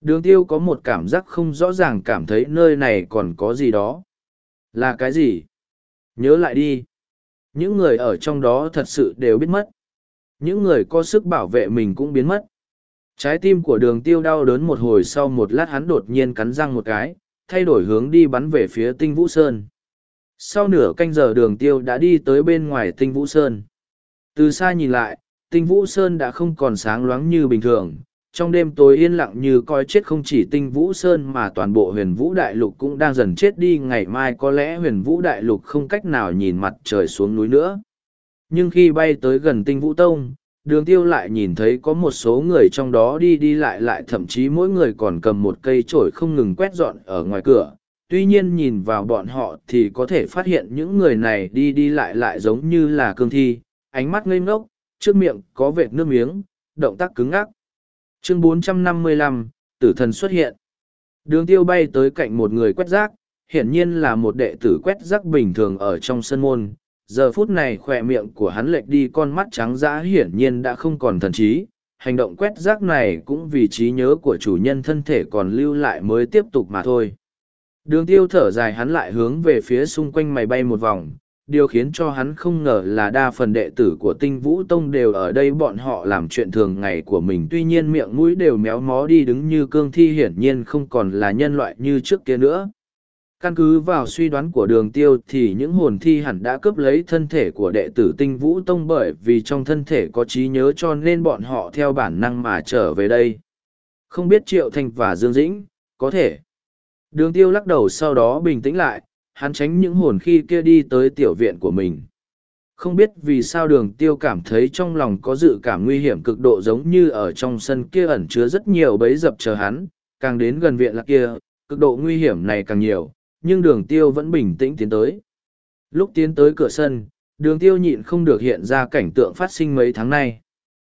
Đường tiêu có một cảm giác không rõ ràng cảm thấy nơi này còn có gì đó. Là cái gì? Nhớ lại đi. Những người ở trong đó thật sự đều biết mất. Những người có sức bảo vệ mình cũng biến mất. Trái tim của đường tiêu đau đớn một hồi sau một lát hắn đột nhiên cắn răng một cái, thay đổi hướng đi bắn về phía tinh vũ sơn. Sau nửa canh giờ đường tiêu đã đi tới bên ngoài tinh vũ sơn. Từ xa nhìn lại, tinh vũ sơn đã không còn sáng loáng như bình thường, trong đêm tối yên lặng như coi chết không chỉ tinh vũ sơn mà toàn bộ huyền vũ đại lục cũng đang dần chết đi ngày mai có lẽ huyền vũ đại lục không cách nào nhìn mặt trời xuống núi nữa nhưng khi bay tới gần tinh vũ tông đường tiêu lại nhìn thấy có một số người trong đó đi đi lại lại thậm chí mỗi người còn cầm một cây chổi không ngừng quét dọn ở ngoài cửa. Tuy nhiên nhìn vào bọn họ thì có thể phát hiện những người này đi đi lại lại giống như là cương thi ánh mắt ngây ngốc trước miệng có vệt nước miếng động tác cứng ngắc. Chương 455, tử thần xuất hiện. Đường tiêu bay tới cạnh một người quét rác hiển nhiên là một đệ tử quét rác bình thường ở trong sân môn giờ phút này khỏe miệng của hắn lệch đi con mắt trắng dã hiển nhiên đã không còn thần trí. Hành động quét rác này cũng vì trí nhớ của chủ nhân thân thể còn lưu lại mới tiếp tục mà thôi. Đường tiêu thở dài hắn lại hướng về phía xung quanh mày bay một vòng. Điều khiến cho hắn không ngờ là đa phần đệ tử của tinh vũ tông đều ở đây bọn họ làm chuyện thường ngày của mình. Tuy nhiên miệng mũi đều méo mó đi đứng như cương thi hiển nhiên không còn là nhân loại như trước kia nữa căn cứ vào suy đoán của đường tiêu thì những hồn thi hẳn đã cướp lấy thân thể của đệ tử tinh vũ tông bởi vì trong thân thể có trí nhớ cho nên bọn họ theo bản năng mà trở về đây không biết triệu thanh và dương dĩnh có thể. Đường tiêu lắc đầu sau đó bình tĩnh lại, hắn tránh những hồn khi kia đi tới tiểu viện của mình. Không biết vì sao đường tiêu cảm thấy trong lòng có dự cảm nguy hiểm cực độ giống như ở trong sân kia ẩn chứa rất nhiều bấy dập chờ hắn, càng đến gần viện lạc kia, cực độ nguy hiểm này càng nhiều, nhưng đường tiêu vẫn bình tĩnh tiến tới. Lúc tiến tới cửa sân, đường tiêu nhịn không được hiện ra cảnh tượng phát sinh mấy tháng nay.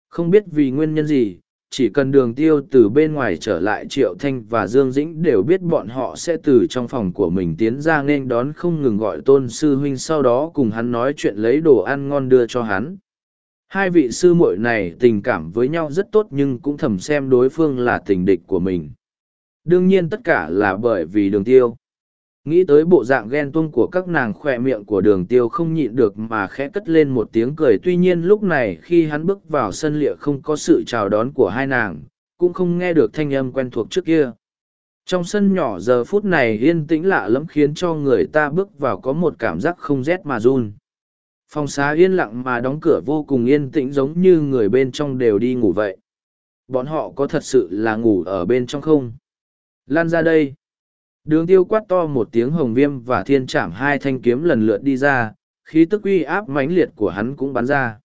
Không biết vì nguyên nhân gì, chỉ cần đường tiêu từ bên ngoài trở lại Triệu Thanh và Dương Dĩnh đều biết bọn họ sẽ từ trong phòng của mình tiến ra nên đón không ngừng gọi tôn sư huynh sau đó cùng hắn nói chuyện lấy đồ ăn ngon đưa cho hắn. Hai vị sư muội này tình cảm với nhau rất tốt nhưng cũng thầm xem đối phương là tình địch của mình. Đương nhiên tất cả là bởi vì đường tiêu. Nghĩ tới bộ dạng ghen tuông của các nàng khỏe miệng của đường tiêu không nhịn được mà khẽ cất lên một tiếng cười. Tuy nhiên lúc này khi hắn bước vào sân lịa không có sự chào đón của hai nàng, cũng không nghe được thanh âm quen thuộc trước kia. Trong sân nhỏ giờ phút này yên tĩnh lạ lẫm khiến cho người ta bước vào có một cảm giác không rét mà run. Phòng xá yên lặng mà đóng cửa vô cùng yên tĩnh giống như người bên trong đều đi ngủ vậy. Bọn họ có thật sự là ngủ ở bên trong không? Lan ra đây. Đường tiêu quát to một tiếng hồng viêm và thiên chạm hai thanh kiếm lần lượt đi ra, khí tức uy áp mãnh liệt của hắn cũng bắn ra.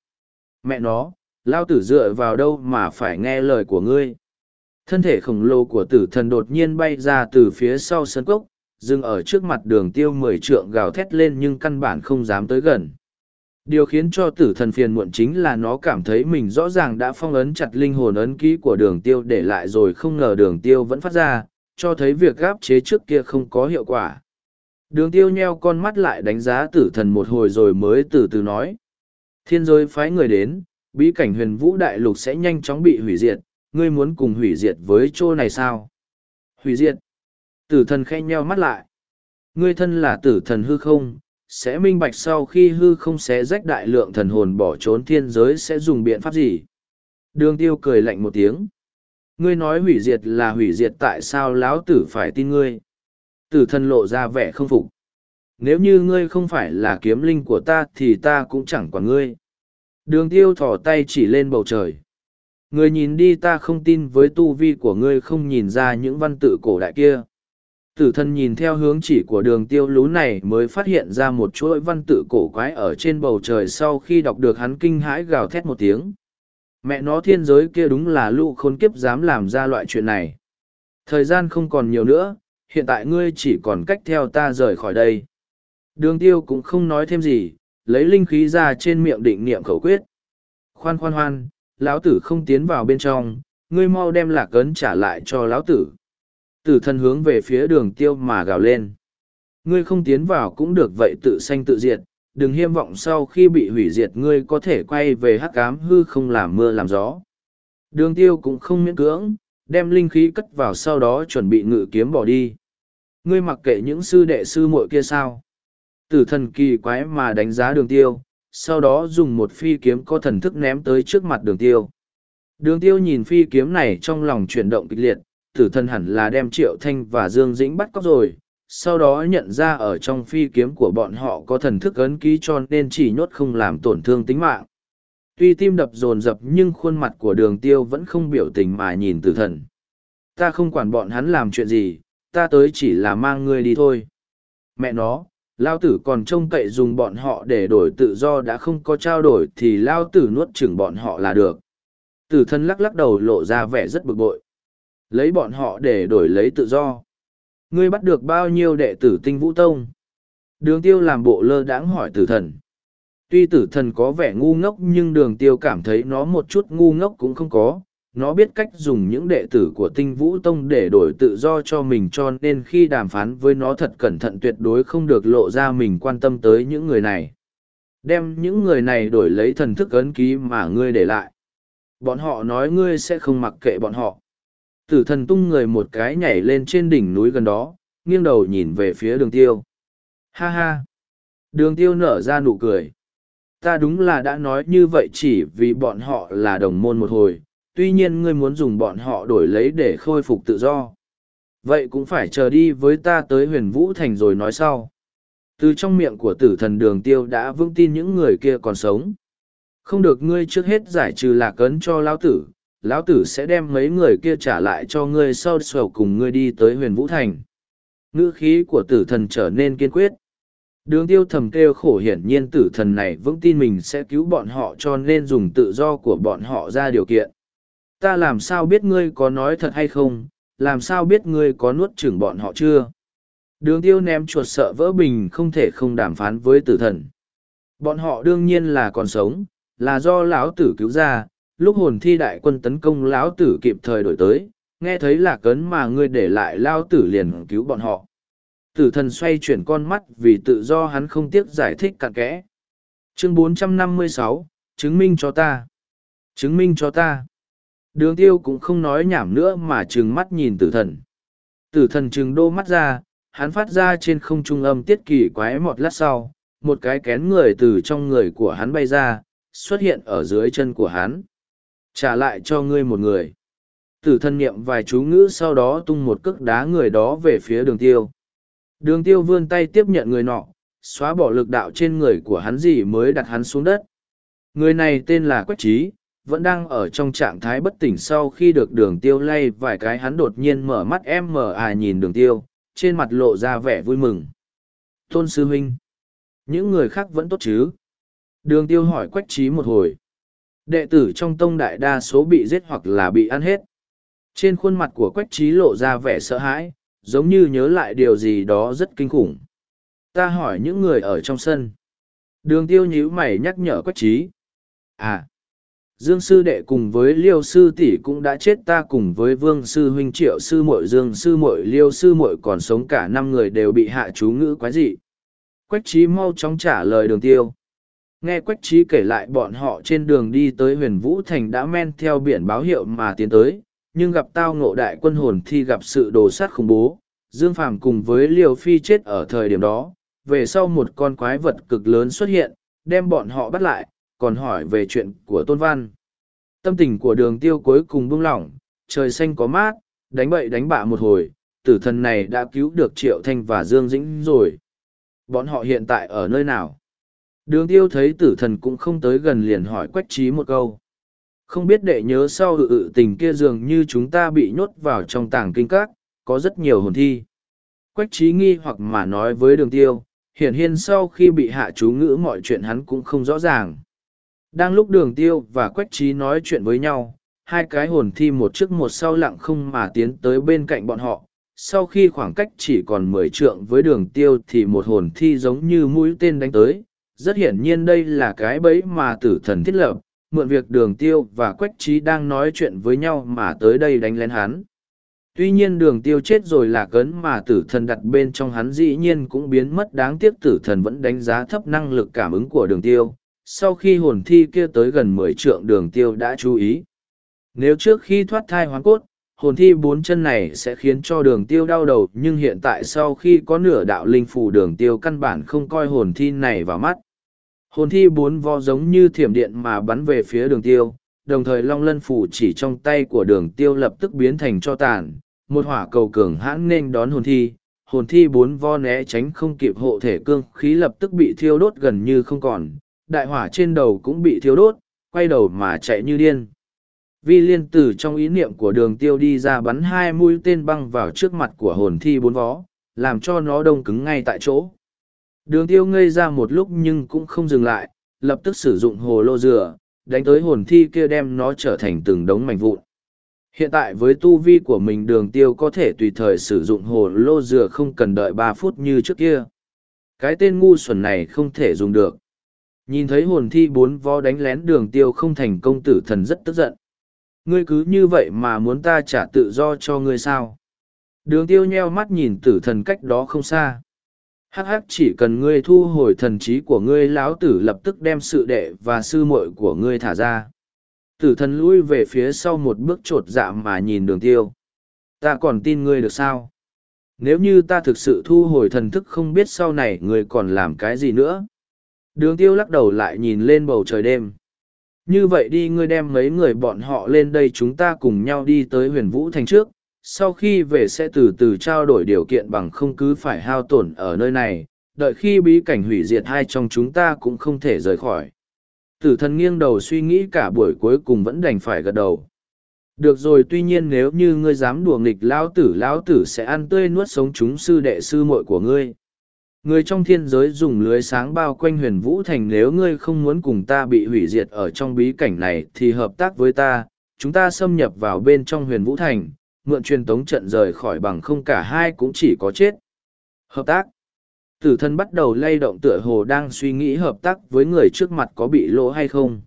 Mẹ nó, lao tử dựa vào đâu mà phải nghe lời của ngươi. Thân thể khổng lồ của tử thần đột nhiên bay ra từ phía sau sân cốc, dừng ở trước mặt đường tiêu mười trượng gào thét lên nhưng căn bản không dám tới gần. Điều khiến cho tử thần phiền muộn chính là nó cảm thấy mình rõ ràng đã phong ấn chặt linh hồn ấn ký của đường tiêu để lại rồi không ngờ đường tiêu vẫn phát ra, cho thấy việc gáp chế trước kia không có hiệu quả. Đường tiêu nheo con mắt lại đánh giá tử thần một hồi rồi mới từ từ nói. Thiên giới phái người đến, bí cảnh huyền vũ đại lục sẽ nhanh chóng bị hủy diệt, ngươi muốn cùng hủy diệt với chỗ này sao? Hủy diệt. Tử thần khẽ nheo mắt lại. Ngươi thân là tử thần hư không, sẽ minh bạch sau khi hư không sẽ rách đại lượng thần hồn bỏ trốn thiên giới sẽ dùng biện pháp gì? Đường tiêu cười lạnh một tiếng. Ngươi nói hủy diệt là hủy diệt tại sao lão tử phải tin ngươi? Tử thần lộ ra vẻ không phục. Nếu như ngươi không phải là kiếm linh của ta thì ta cũng chẳng quản ngươi. Đường tiêu thỏ tay chỉ lên bầu trời. Người nhìn đi ta không tin với tu vi của ngươi không nhìn ra những văn tự cổ đại kia. Tử thần nhìn theo hướng chỉ của đường tiêu lú này mới phát hiện ra một chuỗi văn tự cổ quái ở trên bầu trời sau khi đọc được hắn kinh hãi gào thét một tiếng. Mẹ nó thiên giới kia đúng là lũ khốn kiếp dám làm ra loại chuyện này. Thời gian không còn nhiều nữa, hiện tại ngươi chỉ còn cách theo ta rời khỏi đây. Đường tiêu cũng không nói thêm gì, lấy linh khí ra trên miệng định niệm khẩu quyết. Khoan khoan hoan, lão tử không tiến vào bên trong, ngươi mau đem lạc cấn trả lại cho lão tử. Tử thân hướng về phía đường tiêu mà gào lên. Ngươi không tiến vào cũng được vậy tự sanh tự diệt, đừng hiêm vọng sau khi bị hủy diệt ngươi có thể quay về hắc cám hư không làm mưa làm gió. Đường tiêu cũng không miễn cưỡng, đem linh khí cất vào sau đó chuẩn bị ngự kiếm bỏ đi. Ngươi mặc kệ những sư đệ sư muội kia sao. Tử thần kỳ quái mà đánh giá đường tiêu, sau đó dùng một phi kiếm có thần thức ném tới trước mặt đường tiêu. Đường tiêu nhìn phi kiếm này trong lòng chuyển động kịch liệt, tử thần hẳn là đem triệu thanh và dương dĩnh bắt cóc rồi, sau đó nhận ra ở trong phi kiếm của bọn họ có thần thức ấn ký cho nên chỉ nhốt không làm tổn thương tính mạng. Tuy tim đập dồn dập nhưng khuôn mặt của đường tiêu vẫn không biểu tình mà nhìn tử thần. Ta không quản bọn hắn làm chuyện gì, ta tới chỉ là mang ngươi đi thôi. Mẹ nó, lao tử còn trông cậy dùng bọn họ để đổi tự do đã không có trao đổi thì lao tử nuốt chửng bọn họ là được. Tử thần lắc lắc đầu lộ ra vẻ rất bực bội. Lấy bọn họ để đổi lấy tự do. Ngươi bắt được bao nhiêu đệ tử tinh vũ tông? Đường tiêu làm bộ lơ đãng hỏi tử thần. Tuy tử thần có vẻ ngu ngốc nhưng đường tiêu cảm thấy nó một chút ngu ngốc cũng không có. Nó biết cách dùng những đệ tử của tinh vũ tông để đổi tự do cho mình cho nên khi đàm phán với nó thật cẩn thận tuyệt đối không được lộ ra mình quan tâm tới những người này. Đem những người này đổi lấy thần thức ấn ký mà ngươi để lại. Bọn họ nói ngươi sẽ không mặc kệ bọn họ. Tử thần tung người một cái nhảy lên trên đỉnh núi gần đó, nghiêng đầu nhìn về phía đường tiêu. Ha ha! Đường tiêu nở ra nụ cười. Ta đúng là đã nói như vậy chỉ vì bọn họ là đồng môn một hồi, tuy nhiên ngươi muốn dùng bọn họ đổi lấy để khôi phục tự do. Vậy cũng phải chờ đi với ta tới huyền vũ thành rồi nói sau. Từ trong miệng của tử thần đường tiêu đã vững tin những người kia còn sống. Không được ngươi trước hết giải trừ lạc ấn cho lão tử, lão tử sẽ đem mấy người kia trả lại cho ngươi sau sầu cùng ngươi đi tới huyền vũ thành. Ngữ khí của tử thần trở nên kiên quyết. Đường tiêu thầm kêu khổ hiển nhiên tử thần này vững tin mình sẽ cứu bọn họ cho nên dùng tự do của bọn họ ra điều kiện. Ta làm sao biết ngươi có nói thật hay không? Làm sao biết ngươi có nuốt chửng bọn họ chưa? Đường tiêu ném chuột sợ vỡ bình không thể không đàm phán với tử thần. Bọn họ đương nhiên là còn sống, là do lão tử cứu ra lúc hồn thi đại quân tấn công lão tử kịp thời đổi tới nghe thấy là cấn mà ngươi để lại lao tử liền cứu bọn họ. Tử thần xoay chuyển con mắt vì tự do hắn không tiếc giải thích cặn kẽ. Chương 456, chứng minh cho ta. Chứng minh cho ta. Đường tiêu cũng không nói nhảm nữa mà trừng mắt nhìn tử thần. Tử thần trừng đô mắt ra hắn phát ra trên không trung âm tiết kỳ quái một lát sau một cái kén người từ trong người của hắn bay ra xuất hiện ở dưới chân của hắn trả lại cho ngươi một người. Tử thân niệm vài chú ngữ sau đó tung một cước đá người đó về phía đường tiêu. Đường tiêu vươn tay tiếp nhận người nọ, xóa bỏ lực đạo trên người của hắn gì mới đặt hắn xuống đất. Người này tên là quách trí, vẫn đang ở trong trạng thái bất tỉnh sau khi được đường tiêu lay vài cái hắn đột nhiên mở mắt em mở à nhìn đường tiêu, trên mặt lộ ra vẻ vui mừng. Tôn sư huynh, những người khác vẫn tốt chứ? Đường tiêu hỏi quách trí một hồi đệ tử trong tông đại đa số bị giết hoặc là bị ăn hết. Trên khuôn mặt của quách trí lộ ra vẻ sợ hãi, giống như nhớ lại điều gì đó rất kinh khủng. Ta hỏi những người ở trong sân. Đường tiêu nhíu mày nhắc nhở quách trí. À dương sư đệ cùng với liêu sư tỷ cũng đã chết, ta cùng với vương sư huynh, triệu sư muội, dương sư muội, liêu sư muội còn sống cả năm người đều bị hạ chú ngữ quái dị. Quách trí mau chóng trả lời đường tiêu nghe quách trí kể lại bọn họ trên đường đi tới huyền vũ thành đã men theo biển báo hiệu mà tiến tới, nhưng gặp tao ngộ đại quân hồn thi gặp sự đồ sát khủng bố. Dương phàm cùng với liều phi chết ở thời điểm đó. Về sau một con quái vật cực lớn xuất hiện, đem bọn họ bắt lại, còn hỏi về chuyện của tôn văn. Tâm tình của đường tiêu cuối cùng buông lỏng, trời xanh có mát, đánh bậy đánh bạ một hồi, tử thần này đã cứu được triệu thanh và dương dĩnh rồi. Bọn họ hiện tại ở nơi nào? Đường tiêu thấy tử thần cũng không tới gần liền hỏi quách trí một câu. Không biết đệ nhớ sau ự ự tình kia dường như chúng ta bị nhốt vào trong tàng kinh các, có rất nhiều hồn thi. Quách trí nghi hoặc mà nói với đường tiêu, hiển hiên sau khi bị hạ chú ngữ mọi chuyện hắn cũng không rõ ràng. Đang lúc đường tiêu và quách trí nói chuyện với nhau, hai cái hồn thi một trước một sau lặng không mà tiến tới bên cạnh bọn họ. Sau khi khoảng cách chỉ còn mười trượng với đường tiêu thì một hồn thi giống như mũi tên đánh tới rất hiển nhiên đây là cái bẫy mà tử thần thiết lập, mượn việc đường tiêu và quách trí đang nói chuyện với nhau mà tới đây đánh lén hắn. Tuy nhiên đường tiêu chết rồi là cấn mà tử thần đặt bên trong hắn dĩ nhiên cũng biến mất, đáng tiếc tử thần vẫn đánh giá thấp năng lực cảm ứng của đường tiêu. Sau khi hồn thi kia tới gần mười trượng đường tiêu đã chú ý. Nếu trước khi thoát thai hoán cốt hồn thi bốn chân này sẽ khiến cho đường tiêu đau đầu, nhưng hiện tại sau khi có nửa đạo linh phủ đường tiêu căn bản không coi hồn thi này vào mắt. Hồn thi bốn vo giống như thiểm điện mà bắn về phía đường tiêu, đồng thời long lân phủ chỉ trong tay của đường tiêu lập tức biến thành cho tàn. Một hỏa cầu cường hãn nên đón hồn thi hồn thi bốn vo né tránh không kịp hộ thể cương khí lập tức bị thiêu đốt gần như không còn. Đại hỏa trên đầu cũng bị thiêu đốt, quay đầu mà chạy như điên vi liên tử trong ý niệm của đường tiêu đi ra bắn hai mũi tên băng vào trước mặt của hồn thi bốn vó, làm cho nó đông cứng ngay tại chỗ. Đường tiêu ngây ra một lúc nhưng cũng không dừng lại, lập tức sử dụng hồ lô dừa, đánh tới hồn thi kia đem nó trở thành từng đống mảnh vụn. Hiện tại với tu vi của mình đường tiêu có thể tùy thời sử dụng hồ lô dừa không cần đợi ba phút như trước kia. Cái tên ngu xuẩn này không thể dùng được. Nhìn thấy hồn thi bốn vó đánh lén đường tiêu không thành công tử thần rất tức giận ngươi cứ như vậy mà muốn ta trả tự do cho ngươi sao? Đường tiêu nheo mắt nhìn tử thần cách đó không xa. Hắc hắc, chỉ cần ngươi thu hồi thần trí của ngươi, lão tử lập tức đem sự đệ và sư muội của ngươi thả ra. Tử thần lui về phía sau một bước t r ộ t dạ mà nhìn đường tiêu. Ta còn tin ngươi được sao? Nếu như ta thực sự thu hồi thần thức không biết sau này ngươi còn làm cái gì nữa. Đường tiêu lắc đầu lại nhìn lên bầu trời đêm như vậy đi ngươi đem mấy người bọn họ lên đây chúng ta cùng nhau đi tới huyền vũ thành trước, sau khi về sẽ từ từ trao đổi điều kiện bằng không cứ phải hao tổn ở nơi này, đợi khi bí cảnh hủy diệt hai trong chúng ta cũng không thể rời khỏi tử thần nghiêng đầu suy nghĩ cả buổi cuối cùng vẫn đành phải gật đầu Được rồi, tuy nhiên nếu như ngươi dám đùa nghịch lão tử lão tử sẽ ăn tươi nuốt sống chúng sư đệ sư muội của ngươi. Người trong thiên giới dùng lưới sáng bao quanh huyền vũ thành nếu ngươi không muốn cùng ta bị hủy diệt ở trong bí cảnh này thì hợp tác với ta, chúng ta xâm nhập vào bên trong huyền vũ thành, mượn truyền tống trận rời khỏi bằng không cả hai cũng chỉ có chết. Hợp tác Tử thân bắt đầu lay động tựa hồ đang suy nghĩ hợp tác với người trước mặt có bị lỗ hay không.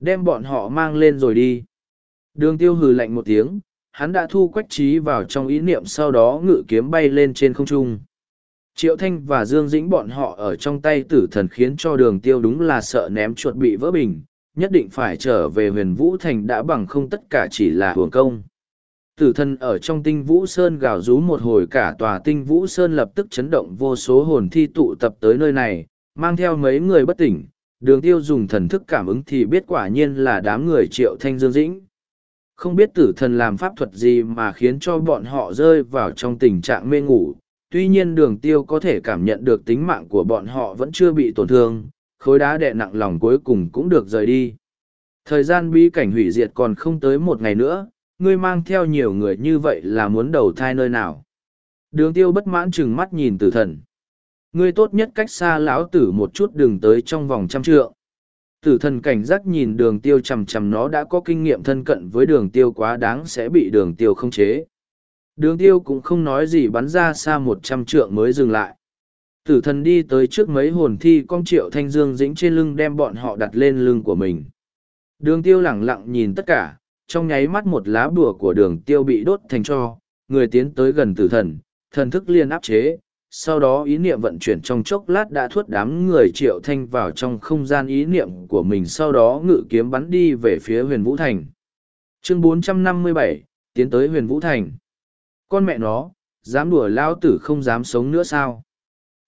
Đem bọn họ mang lên rồi đi. Đường tiêu hừ lạnh một tiếng, hắn đã thu quách trí vào trong ý niệm sau đó ngự kiếm bay lên trên không trung. Triệu Thanh và Dương Dĩnh bọn họ ở trong tay tử thần khiến cho đường tiêu đúng là sợ ném chuột bị vỡ bình, nhất định phải trở về huyền Vũ Thành đã bằng không tất cả chỉ là hưởng công. Tử thần ở trong tinh Vũ Sơn gào rú một hồi cả tòa tinh Vũ Sơn lập tức chấn động vô số hồn thi tụ tập tới nơi này, mang theo mấy người bất tỉnh, đường tiêu dùng thần thức cảm ứng thì biết quả nhiên là đám người Triệu Thanh Dương Dĩnh. Không biết tử thần làm pháp thuật gì mà khiến cho bọn họ rơi vào trong tình trạng mê ngủ, tuy nhiên đường tiêu có thể cảm nhận được tính mạng của bọn họ vẫn chưa bị tổn thương, khối đá đè nặng lòng cuối cùng cũng được rời đi. Thời gian bi cảnh hủy diệt còn không tới một ngày nữa, ngươi mang theo nhiều người như vậy là muốn đầu thai nơi nào. Đường tiêu bất mãn chừng mắt nhìn tử thần. Ngươi tốt nhất cách xa lão tử một chút đừng tới trong vòng trăm trượng. Tử thần cảnh giác nhìn đường tiêu chầm chầm nó đã có kinh nghiệm thân cận với đường tiêu quá đáng sẽ bị đường tiêu không chế. Đường tiêu cũng không nói gì bắn ra xa một trăm trượng mới dừng lại. Tử thần đi tới trước mấy hồn thi con triệu thanh dương dĩnh trên lưng đem bọn họ đặt lên lưng của mình. Đường tiêu lẳng lặng nhìn tất cả, trong nháy mắt một lá bùa của đường tiêu bị đốt thành cho, người tiến tới gần tử thần, thần thức liên áp chế, sau đó ý niệm vận chuyển trong chốc lát đã thuất đám người triệu thanh vào trong không gian ý niệm của mình sau đó ngự kiếm bắn đi về phía huyền vũ thành. Chương 457, tiến tới huyền vũ thành con mẹ nó, dám đùa lao tử không dám sống nữa sao?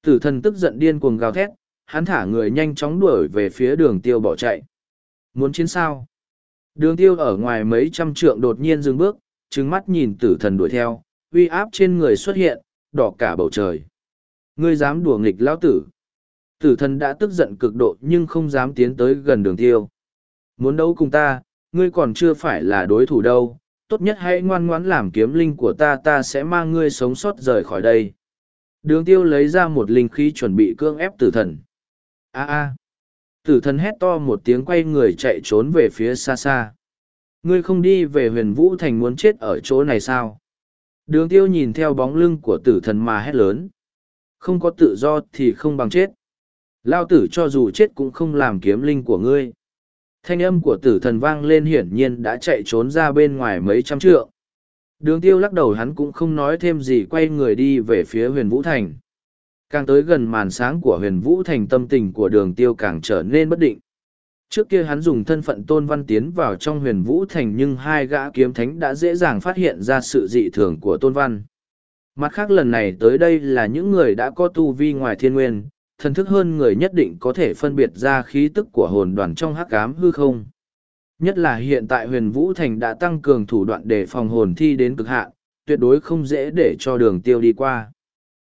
Tử thần tức giận điên cuồng gào thét, hắn thả người nhanh chóng đuổi về phía đường tiêu bỏ chạy. Muốn chiến sao? Đường tiêu ở ngoài mấy trăm trượng đột nhiên dừng bước, trừng mắt nhìn tử thần đuổi theo, uy áp trên người xuất hiện, đỏ cả bầu trời. Ngươi dám đùa nghịch lao tử. Tử thần đã tức giận cực độ nhưng không dám tiến tới gần đường tiêu. Muốn đấu cùng ta, ngươi còn chưa phải là đối thủ đâu, tốt nhất hãy ngoan ngoãn làm kiếm linh của ta ta sẽ mang ngươi sống sót rời khỏi đây. Đường tiêu lấy ra một linh khí chuẩn bị cưỡng ép tử thần. A a. Tử thần hét to một tiếng quay người chạy trốn về phía xa xa. Ngươi không đi về huyền vũ thành muốn chết ở chỗ này sao? Đường tiêu nhìn theo bóng lưng của tử thần mà hét lớn. Không có tự do thì không bằng chết. Lao tử cho dù chết cũng không làm kiếm linh của ngươi. Thanh âm của tử thần vang lên hiển nhiên đã chạy trốn ra bên ngoài mấy trăm trượng. Đường tiêu lắc đầu hắn cũng không nói thêm gì quay người đi về phía huyền Vũ Thành. Càng tới gần màn sáng của huyền Vũ Thành tâm tình của đường tiêu càng trở nên bất định. Trước kia hắn dùng thân phận tôn văn tiến vào trong huyền Vũ Thành nhưng hai gã kiếm thánh đã dễ dàng phát hiện ra sự dị thường của tôn văn. Mặt khác lần này tới đây là những người đã có tu vi ngoài thiên nguyên, thần thức hơn người nhất định có thể phân biệt ra khí tức của hồn đoàn trong hắc ám hư không. Nhất là hiện tại huyền Vũ Thành đã tăng cường thủ đoạn để phòng hồn thi đến cực hạn, tuyệt đối không dễ để cho đường tiêu đi qua.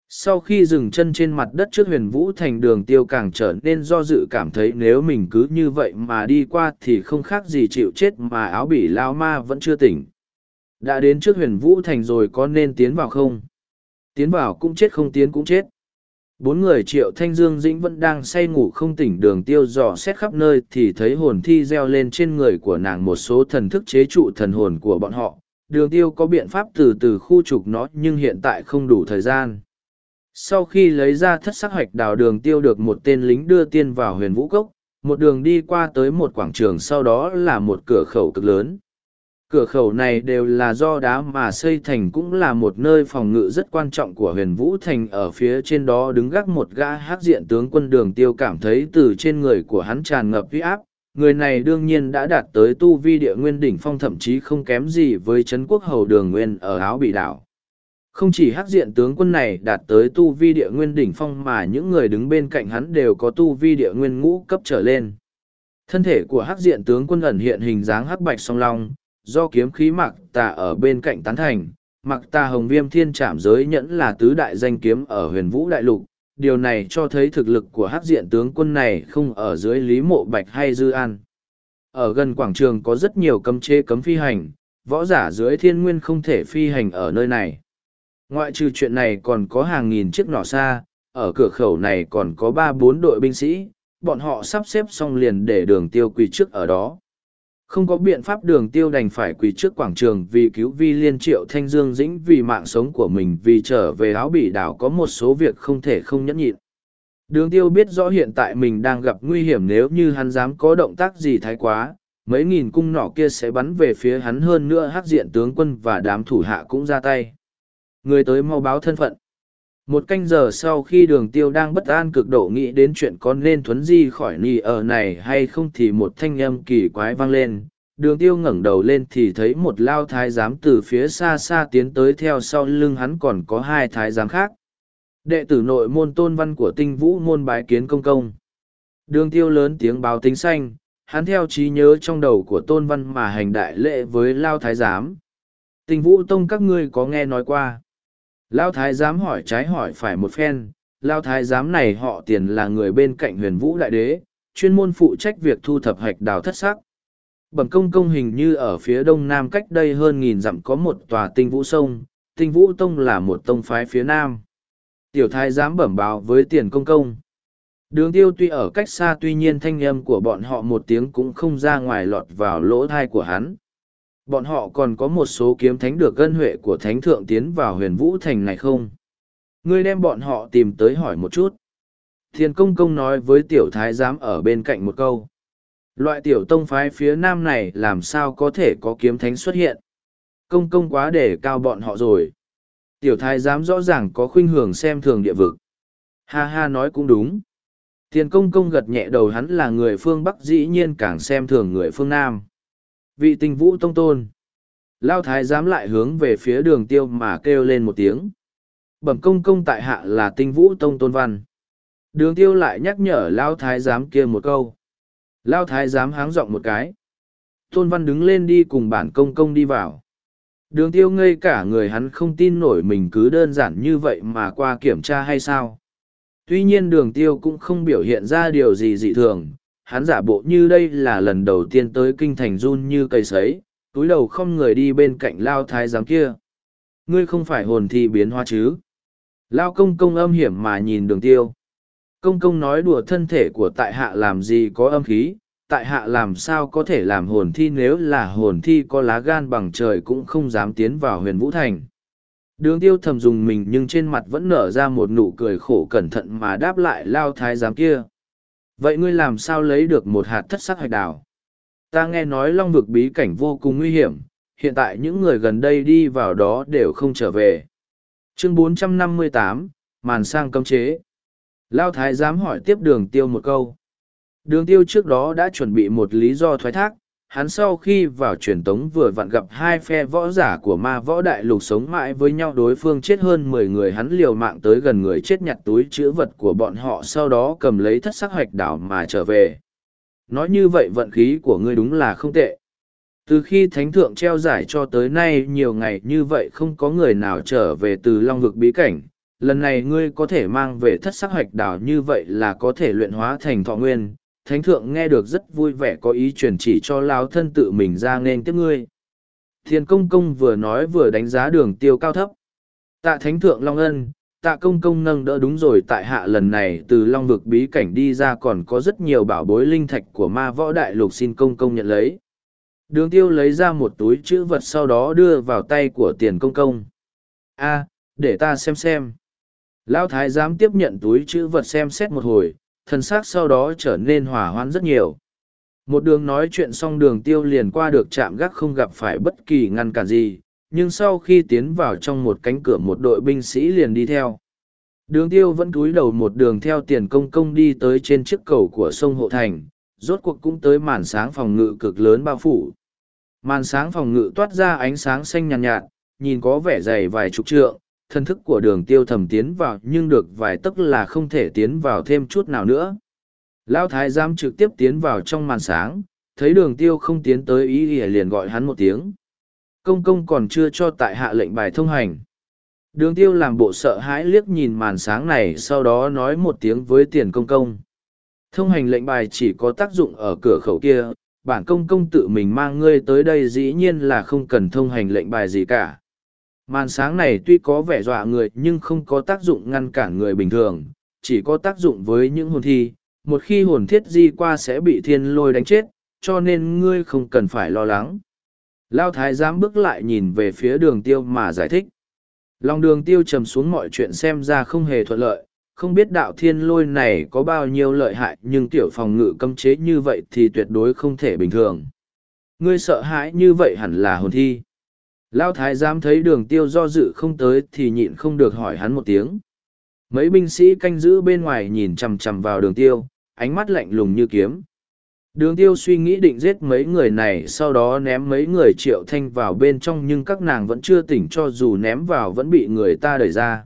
Sau khi dừng chân trên mặt đất trước huyền Vũ Thành đường tiêu càng trở nên do dự cảm thấy nếu mình cứ như vậy mà đi qua thì không khác gì chịu chết mà áo bỉ lao ma vẫn chưa tỉnh. Đã đến trước huyền Vũ Thành rồi có nên tiến vào không? Tiến vào cũng chết không tiến cũng chết bốn người triệu thanh dương dĩnh vẫn đang say ngủ không tỉnh đường tiêu dò xét khắp nơi thì thấy hồn thi reo lên trên người của nàng một số thần thức chế trụ thần hồn của bọn họ. Đường tiêu có biện pháp từ từ khu trục nó nhưng hiện tại không đủ thời gian. Sau khi lấy ra thất sắc hoạch đào, đường tiêu được một tên lính đưa tiên vào huyền vũ cốc. Một đường đi qua tới một quảng trường, sau đó là một cửa khẩu cực lớn. Cửa khẩu này đều là do đá mà xây thành cũng là một nơi phòng ngự rất quan trọng của huyền vũ thành ở phía trên đó đứng gác một gã hát diện tướng quân đường tiêu cảm thấy từ trên người của hắn tràn ngập huy áp. Người này đương nhiên đã đạt tới tu vi địa nguyên đỉnh phong thậm chí không kém gì với Trấn quốc hầu đường nguyên ở áo bị đảo. Không chỉ hát diện tướng quân này đạt tới tu vi địa nguyên đỉnh phong mà những người đứng bên cạnh hắn đều có tu vi địa nguyên ngũ cấp trở lên. Thân thể của hắc diện tướng quân ẩn hiện hình dáng hắc bạch song long, do kiếm khí mặc tà ở bên cạnh tán thành, mặc tà hồng viêm thiên trảm giới nhẫn là tứ đại danh kiếm ở huyền vũ đại lục. Điều này cho thấy thực lực của hát diện tướng quân này không ở dưới lý mộ bạch hay dư an. Ở gần quảng trường có rất nhiều cấm chế cấm phi hành, võ giả dưới thiên nguyên không thể phi hành ở nơi này. Ngoại trừ chuyện này còn có hàng nghìn chiếc nỏ xa, ở cửa khẩu này còn có ba bốn đội binh sĩ, bọn họ sắp xếp xong liền để đường tiêu quỳ trước ở đó. Không có biện pháp đường tiêu đành phải quỳ trước quảng trường vì cứu vi liên triệu thanh dương dĩnh vì mạng sống của mình vì trở về áo bị đảo có một số việc không thể không nhẫn nhịn. Đường tiêu biết rõ hiện tại mình đang gặp nguy hiểm nếu như hắn dám có động tác gì thái quá, mấy nghìn cung nỏ kia sẽ bắn về phía hắn hơn nữa hắc diện tướng quân và đám thủ hạ cũng ra tay. Người tới mau báo thân phận. Một canh giờ sau khi đường tiêu đang bất an cực độ nghĩ đến chuyện có nên thuấn di khỏi nì ở này hay không thì một thanh âm kỳ quái vang lên. Đường tiêu ngẩng đầu lên thì thấy một lao thái giám từ phía xa xa tiến tới theo sau lưng hắn còn có hai thái giám khác. Đệ tử nội môn tôn văn của tinh vũ môn bái kiến công công. Đường tiêu lớn tiếng báo tính xanh, hắn theo trí nhớ trong đầu của tôn văn mà hành đại lễ với lao thái giám. Tinh vũ tông các ngươi có nghe nói qua. Lao thái giám hỏi trái hỏi phải một phen, Lao thái giám này họ tiền là người bên cạnh huyền vũ đại đế, chuyên môn phụ trách việc thu thập hạch đào thất sắc. Bẩm công công hình như ở phía đông nam cách đây hơn nghìn dặm có một tòa tinh vũ sông, tinh vũ tông là một tông phái phía nam. Tiểu thái giám bẩm báo với tiền công công. Đường tiêu tuy ở cách xa tuy nhiên thanh âm của bọn họ một tiếng cũng không ra ngoài lọt vào lỗ thai của hắn bọn họ còn có một số kiếm thánh được gân huệ của thánh thượng tiến vào huyền vũ thành này không? Ngươi đem bọn họ tìm tới hỏi một chút. Thiên công công nói với tiểu thái giám ở bên cạnh một câu. Loại tiểu tông phái phía nam này làm sao có thể có kiếm thánh xuất hiện? Công công quá để cao bọn họ rồi. Tiểu thái giám rõ ràng có khuynh hưởng xem thường địa vực. Ha ha nói cũng đúng. Thiên công công gật nhẹ đầu hắn là người phương Bắc dĩ nhiên càng xem thường người phương Nam vị tinh vũ tông tôn. Lao thái dám lại hướng về phía đường tiêu mà kêu lên một tiếng. Bẩm công công tại hạ là tinh vũ tông tôn văn. Đường tiêu lại nhắc nhở lao thái giám kia một câu. Lao thái giám háng giọng một cái. Tôn văn đứng lên đi cùng bản công công đi vào. Đường tiêu ngây cả người hắn không tin nổi mình cứ đơn giản như vậy mà qua kiểm tra hay sao. Tuy nhiên đường tiêu cũng không biểu hiện ra điều gì dị thường hắn giả bộ như đây là lần đầu tiên tới kinh thành run như cây sấy, túi đầu không người đi bên cạnh lao thái giám kia. Ngươi không phải hồn thi biến hóa chứ? Lao công công âm hiểm mà nhìn đường tiêu. Công công nói đùa thân thể của tại hạ làm gì có âm khí, tại hạ làm sao có thể làm hồn thi nếu là hồn thi có lá gan bằng trời cũng không dám tiến vào huyền vũ thành. Đường tiêu thầm dùng mình nhưng trên mặt vẫn nở ra một nụ cười khổ cẩn thận mà đáp lại lao thái giám kia. Vậy ngươi làm sao lấy được một hạt thất sắc hạch đào? Ta nghe nói long vực bí cảnh vô cùng nguy hiểm, hiện tại những người gần đây đi vào đó đều không trở về. Chương 458, màn sang cấm chế. Lao Thái dám hỏi tiếp đường tiêu một câu. Đường tiêu trước đó đã chuẩn bị một lý do thoái thác, hắn sau khi vào truyền tống vừa vặn gặp hai phe võ giả của ma võ đại lục sống mãi với nhau đối phương chết hơn mười người hắn liều mạng tới gần người chết nhặt túi chữ vật của bọn họ sau đó cầm lấy thất sắc hoạch đảo mà trở về. Nói như vậy vận khí của ngươi đúng là không tệ. Từ khi thánh thượng treo giải cho tới nay nhiều ngày như vậy không có người nào trở về từ long vực bí cảnh. Lần này ngươi có thể mang về thất sắc hoạch đảo như vậy là có thể luyện hóa thành thọ nguyên, thánh thượng nghe được rất vui vẻ có ý truyền chỉ cho lao thân tự mình ra nên tiếp ngươi. Thiên công công vừa nói vừa đánh giá đường tiêu cao thấp. Tạ thánh thượng long ân, tạ công công nâng đỡ đúng rồi, tại hạ lần này từ long vực bí cảnh đi ra còn có rất nhiều bảo bối linh thạch của ma võ đại lục xin công công nhận lấy. Đường tiêu lấy ra một túi chữ vật sau đó đưa vào tay của tiền công công. A, để ta xem xem. Lão thái giám tiếp nhận túi chữ vật xem xét một hồi thần xác sau đó trở nên hỏa hoãn rất nhiều. Một đường nói chuyện xong đường tiêu liền qua được chạm gác không gặp phải bất kỳ ngăn cản gì, nhưng sau khi tiến vào trong một cánh cửa một đội binh sĩ liền đi theo. Đường tiêu vẫn cúi đầu một đường theo tiền công công đi tới trên chiếc cầu của sông Hộ Thành, rốt cuộc cũng tới màn sáng phòng ngự cực lớn bao phủ. Màn sáng phòng ngự toát ra ánh sáng xanh nhàn nhạt, nhạt, nhìn có vẻ dày vài chục trượng, thần thức của đường tiêu thầm tiến vào nhưng được vài tấc là không thể tiến vào thêm chút nào nữa. Lão thái giám trực tiếp tiến vào trong màn sáng, thấy đường tiêu không tiến tới ý nghĩa liền gọi hắn một tiếng. Công công còn chưa cho tại hạ lệnh bài thông hành. Đường tiêu làm bộ sợ hãi liếc nhìn màn sáng này sau đó nói một tiếng với tiền công công. Thông hành lệnh bài chỉ có tác dụng ở cửa khẩu kia, bản công công tự mình mang ngươi tới đây dĩ nhiên là không cần thông hành lệnh bài gì cả. Màn sáng này tuy có vẻ dọa người nhưng không có tác dụng ngăn cản người bình thường, chỉ có tác dụng với những hồn thi. Một khi hồn thiết di qua sẽ bị thiên lôi đánh chết, cho nên ngươi không cần phải lo lắng. Lao thái giám bước lại nhìn về phía đường tiêu mà giải thích. Lòng đường tiêu trầm xuống mọi chuyện xem ra không hề thuận lợi, không biết đạo thiên lôi này có bao nhiêu lợi hại nhưng tiểu phòng ngự cấm chế như vậy thì tuyệt đối không thể bình thường. Ngươi sợ hãi như vậy hẳn là hồn thi. Lao thái giám thấy đường tiêu do dự không tới thì nhịn không được hỏi hắn một tiếng. Mấy binh sĩ canh giữ bên ngoài nhìn chằm chằm vào đường tiêu, ánh mắt lạnh lùng như kiếm. Đường tiêu suy nghĩ định giết mấy người này sau đó ném mấy người triệu thanh vào bên trong nhưng các nàng vẫn chưa tỉnh cho dù ném vào vẫn bị người ta đẩy ra.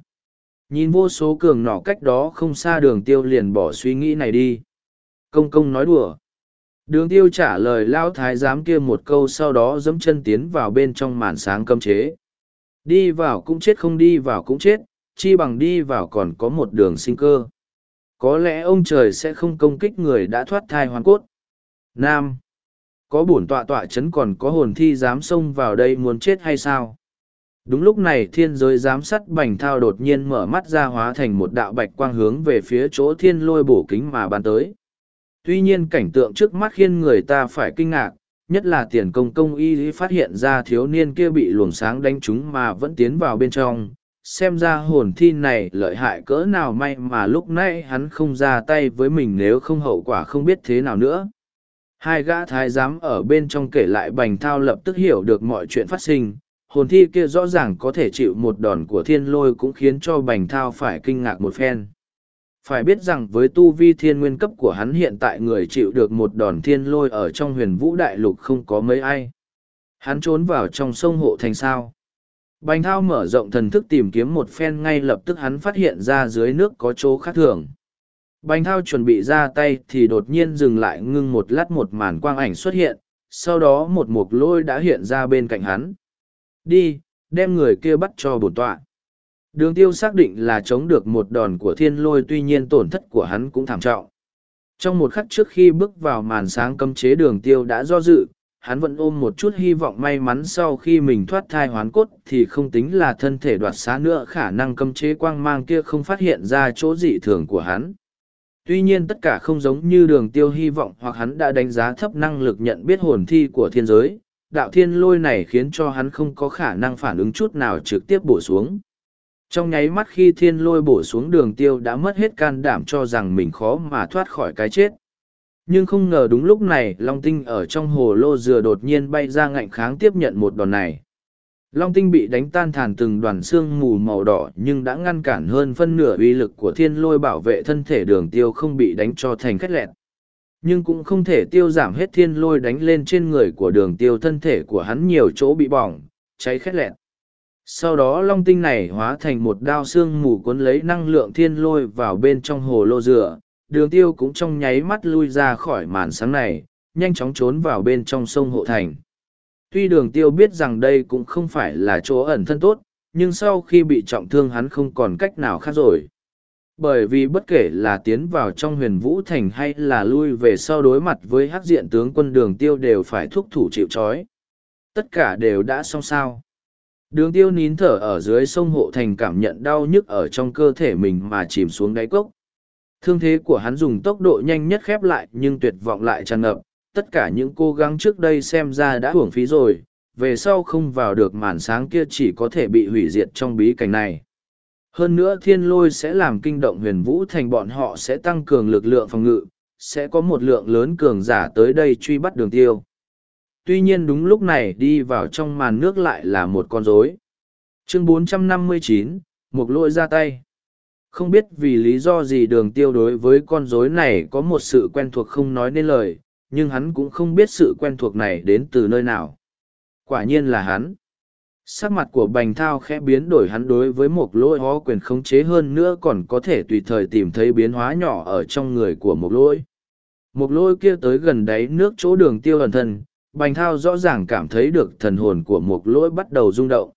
Nhìn vô số cường nỏ cách đó không xa đường tiêu liền bỏ suy nghĩ này đi. Công công nói đùa. Đường tiêu trả lời lao thái giám kia một câu sau đó dẫm chân tiến vào bên trong màn sáng cấm chế. Đi vào cũng chết không đi vào cũng chết, chi bằng đi vào còn có một đường sinh cơ. Có lẽ ông trời sẽ không công kích người đã thoát thai hoàn cốt. Nam. Có bổn tọa tọa chấn còn có hồn thi dám xông vào đây muốn chết hay sao? Đúng lúc này thiên giới giám sát bành thao đột nhiên mở mắt ra hóa thành một đạo bạch quang hướng về phía chỗ thiên lôi bổ kính mà bàn tới. Tuy nhiên cảnh tượng trước mắt khiến người ta phải kinh ngạc, nhất là tiền công công y phát hiện ra thiếu niên kia bị luồng sáng đánh trúng mà vẫn tiến vào bên trong. Xem ra hồn thi này lợi hại cỡ nào may mà lúc nãy hắn không ra tay với mình nếu không hậu quả không biết thế nào nữa. Hai gã thái giám ở bên trong kể lại bành thao lập tức hiểu được mọi chuyện phát sinh, hồn thi kia rõ ràng có thể chịu một đòn của thiên lôi cũng khiến cho bành thao phải kinh ngạc một phen phải biết rằng với tu vi thiên nguyên cấp của hắn hiện tại người chịu được một đòn thiên lôi ở trong huyền vũ đại lục không có mấy ai. Hắn trốn vào trong sông hộ thành sao? Bành thao mở rộng thần thức tìm kiếm một phen ngay lập tức hắn phát hiện ra dưới nước có chỗ khác thường. Bành thao chuẩn bị ra tay thì đột nhiên dừng lại ngưng một lát một màn quang ảnh xuất hiện sau đó một mục lôi đã hiện ra bên cạnh hắn. Đi, đem người kia bắt cho bổn tọa. Đường tiêu xác định là chống được một đòn của thiên lôi tuy nhiên tổn thất của hắn cũng thảm trọng. Trong một khắc trước khi bước vào màn sáng cấm chế đường tiêu đã do dự, hắn vẫn ôm một chút hy vọng may mắn sau khi mình thoát thai hoán cốt thì không tính là thân thể đoạt xá nữa khả năng cấm chế quang mang kia không phát hiện ra chỗ dị thường của hắn. Tuy nhiên tất cả không giống như đường tiêu hy vọng hoặc hắn đã đánh giá thấp năng lực nhận biết hồn thi của thiên giới, đạo thiên lôi này khiến cho hắn không có khả năng phản ứng chút nào trực tiếp bổ xuống. Trong nháy mắt khi thiên lôi bổ xuống đường tiêu đã mất hết can đảm cho rằng mình khó mà thoát khỏi cái chết. Nhưng không ngờ đúng lúc này Long Tinh ở trong hồ lô dừa đột nhiên bay ra ngạnh kháng tiếp nhận một đòn này. Long Tinh bị đánh tan thàn từng đoàn xương mù màu đỏ nhưng đã ngăn cản hơn phân nửa uy lực của thiên lôi bảo vệ thân thể đường tiêu không bị đánh cho thành khét lẹt nhưng cũng không thể tiêu giảm hết thiên lôi đánh lên trên người của đường tiêu thân thể của hắn nhiều chỗ bị bỏng, cháy khét lẹn. Sau đó long tinh này hóa thành một đao xương mù cuốn lấy năng lượng thiên lôi vào bên trong hồ lô dừa, đường tiêu cũng trong nháy mắt lui ra khỏi màn sáng này, nhanh chóng trốn vào bên trong sông hộ thành. Tuy đường tiêu biết rằng đây cũng không phải là chỗ ẩn thân tốt, nhưng sau khi bị trọng thương hắn không còn cách nào khác rồi. Bởi vì bất kể là tiến vào trong huyền vũ thành hay là lui về sau đối mặt với hắc diện tướng quân đường tiêu đều phải thúc thủ chịu trói. Tất cả đều đã xong sao đường tiêu nín thở ở dưới sông hộ thành cảm nhận đau nhức ở trong cơ thể mình mà chìm xuống đáy cốc. Thương thế của hắn dùng tốc độ nhanh nhất khép lại nhưng tuyệt vọng lại tràn ngập. Tất cả những cố gắng trước đây xem ra đã hưởng phí rồi về sau không vào được màn sáng kia chỉ có thể bị hủy diệt trong bí cảnh này. Hơn nữa thiên lôi sẽ làm kinh động huyền vũ thành bọn họ sẽ tăng cường lực lượng phòng ngự, sẽ có một lượng lớn cường giả tới đây truy bắt đường tiêu. Tuy nhiên đúng lúc này đi vào trong màn nước lại là một con rối. Chương 459, một lỗi ra tay. Không biết vì lý do gì đường tiêu đối với con rối này có một sự quen thuộc không nói nên lời, nhưng hắn cũng không biết sự quen thuộc này đến từ nơi nào. Quả nhiên là hắn sắc mặt của bành thao khẽ biến đổi hắn đối với một lỗi ho quyền khống chế hơn nữa còn có thể tùy thời tìm thấy biến hóa nhỏ ở trong người của một lỗi một lỗi kia tới gần đáy nước chỗ đường tiêu ẩn thân bành thao rõ ràng cảm thấy được thần hồn của một lỗi bắt đầu rung động.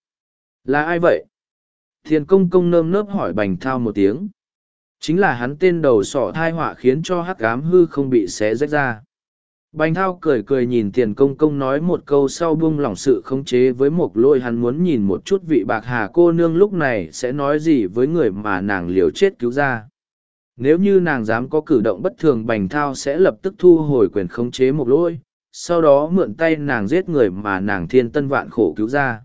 Là ai vậy? Thiền công công nơm nớp hỏi bành thao một tiếng. Chính là hắn tên đầu sỏ thai họa khiến cho hắc ám hư không bị xé rách ra. Bành thao cười cười nhìn tiền công công nói một câu sau buông lỏng sự khống chế với một lôi hắn muốn nhìn một chút vị bạc hà cô nương lúc này sẽ nói gì với người mà nàng liều chết cứu ra. Nếu như nàng dám có cử động bất thường bành thao sẽ lập tức thu hồi quyền khống chế một lôi, sau đó mượn tay nàng giết người mà nàng thiên tân vạn khổ cứu ra.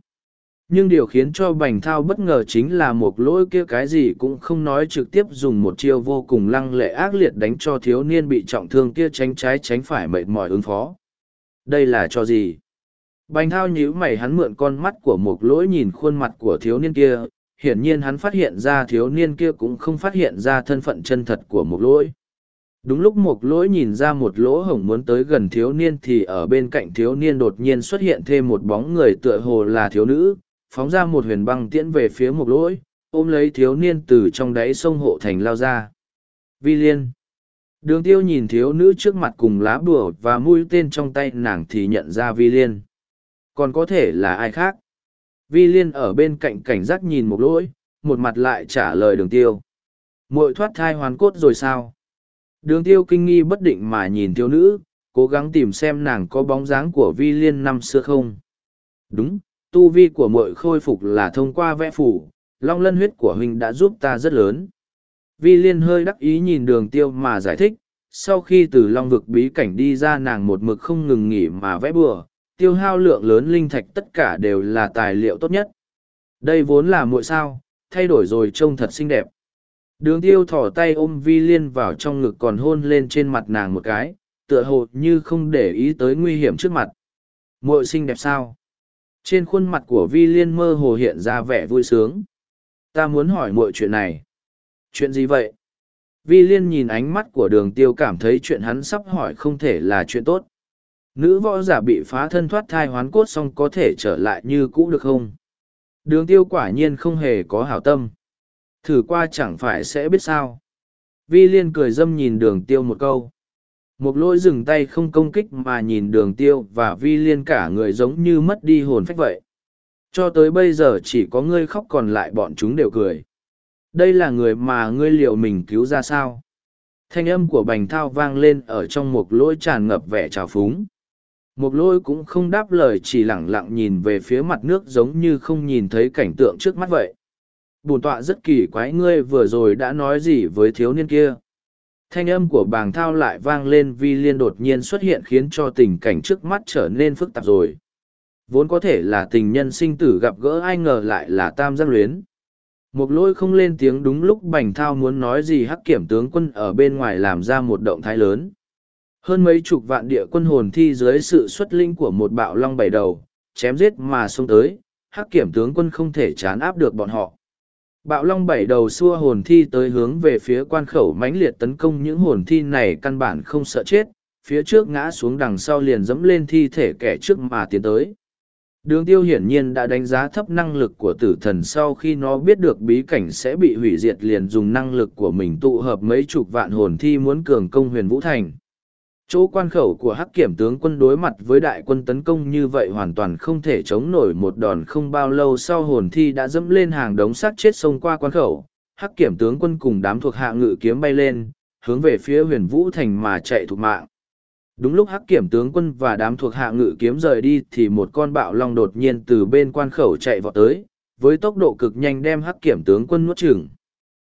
Nhưng điều khiến cho bành thao bất ngờ chính là một lỗi kia cái gì cũng không nói trực tiếp dùng một chiêu vô cùng lăng lệ ác liệt đánh cho thiếu niên bị trọng thương kia tránh trái tránh phải mệt mỏi ứng phó. Đây là cho gì? Bành thao nhíu mày hắn mượn con mắt của một lỗi nhìn khuôn mặt của thiếu niên kia, hiển nhiên hắn phát hiện ra thiếu niên kia cũng không phát hiện ra thân phận chân thật của một lỗi đúng lúc một lỗi nhìn ra một lỗ hổng muốn tới gần thiếu niên thì ở bên cạnh thiếu niên đột nhiên xuất hiện thêm một bóng người tựa hồ là thiếu nữ, phóng ra một huyền băng tiễn về phía một lỗi, ôm lấy thiếu niên từ trong đáy sông hộ thành lao ra. Vi liên. Đường tiêu nhìn thiếu nữ trước mặt cùng lá bùa và mũi tên trong tay nàng thì nhận ra vi liên. Còn có thể là ai khác? Vi liên ở bên cạnh cảnh giác nhìn một lỗi, một mặt lại trả lời đường tiêu. Muội thoát thai hoàn cốt rồi sao? Đường tiêu kinh nghi bất định mà nhìn thiếu nữ cố gắng tìm xem nàng có bóng dáng của vi liên năm xưa không đúng tu vi của mội khôi phục là thông qua vẽ phủ, long lân huyết của huynh đã giúp ta rất lớn. Vi liên hơi đắc ý nhìn đường tiêu mà giải thích, sau khi từ long vực bí cảnh đi ra nàng một mực không ngừng nghỉ mà vẽ bừa, tiêu hao lượng lớn linh thạch tất cả đều là tài liệu tốt nhất. Đây vốn là muội sao, thay đổi rồi trông thật xinh đẹp. Đường tiêu thỏ tay ôm vi liên vào trong ngực còn hôn lên trên mặt nàng một cái, tựa hồ như không để ý tới nguy hiểm trước mặt. Muội xinh đẹp sao? trên khuôn mặt của vi liên mơ hồ hiện ra vẻ vui sướng. Ta muốn hỏi muội chuyện này. Chuyện gì vậy? Vi liên nhìn ánh mắt của đường tiêu cảm thấy chuyện hắn sắp hỏi không thể là chuyện tốt. Nữ võ giả bị phá thân thoát thai hoán cốt xong có thể trở lại như cũ được không? Đường tiêu quả nhiên không hề có hảo tâm thử qua chẳng phải sẽ biết sao vi liên cười dâm nhìn đường tiêu một câu một lỗi dừng tay không công kích mà nhìn đường tiêu và vi liên cả người giống như mất đi hồn phách vậy. Cho tới bây giờ chỉ có ngươi khóc còn lại bọn chúng đều cười. Đây là người mà ngươi liệu mình cứu ra sao? Thanh âm của bành thao vang lên ở trong một lỗi tràn ngập vẻ trào phúng. Một lỗi cũng không đáp lời chỉ lẳng lặng nhìn về phía mặt nước giống như không nhìn thấy cảnh tượng trước mắt vậy. Bùn tọa rất kỳ quái ngươi vừa rồi đã nói gì với thiếu niên kia. Thanh âm của bàng thao lại vang lên vi liên đột nhiên xuất hiện khiến cho tình cảnh trước mắt trở nên phức tạp rồi. Vốn có thể là tình nhân sinh tử gặp gỡ ai ngờ lại là tam giác luyến. Một lôi không lên tiếng đúng lúc bành thao muốn nói gì hắc kiểm tướng quân ở bên ngoài làm ra một động thái lớn. Hơn mấy chục vạn địa quân hồn thi dưới sự xuất linh của một bạo long bảy đầu, chém giết mà xông tới, hắc kiểm tướng quân không thể chán áp được bọn họ. Bạo long bảy đầu xua hồn thi tới hướng về phía quan khẩu mãnh liệt tấn công những hồn thi này căn bản không sợ chết, phía trước ngã xuống đằng sau liền dẫm lên thi thể kẻ trước mà tiến tới. Đường tiêu hiển nhiên đã đánh giá thấp năng lực của tử thần sau khi nó biết được bí cảnh sẽ bị hủy diệt liền dùng năng lực của mình tụ hợp mấy chục vạn hồn thi muốn cường công huyền vũ thành chỗ quan khẩu của hắc kiểm tướng quân đối mặt với đại quân tấn công như vậy hoàn toàn không thể chống nổi một đòn không bao lâu sau hồn thi đã dẫm lên hàng đống xác chết xông qua quan khẩu. Hắc kiểm tướng quân cùng đám thuộc hạ ngự kiếm bay lên, hướng về phía huyền vũ thành mà chạy thục mạng. Đúng lúc hắc kiểm tướng quân và đám thuộc hạ ngự kiếm rời đi thì một con bạo long đột nhiên từ bên quan khẩu chạy vọt tới, với tốc độ cực nhanh đem hắc kiểm tướng quân nuốt chừng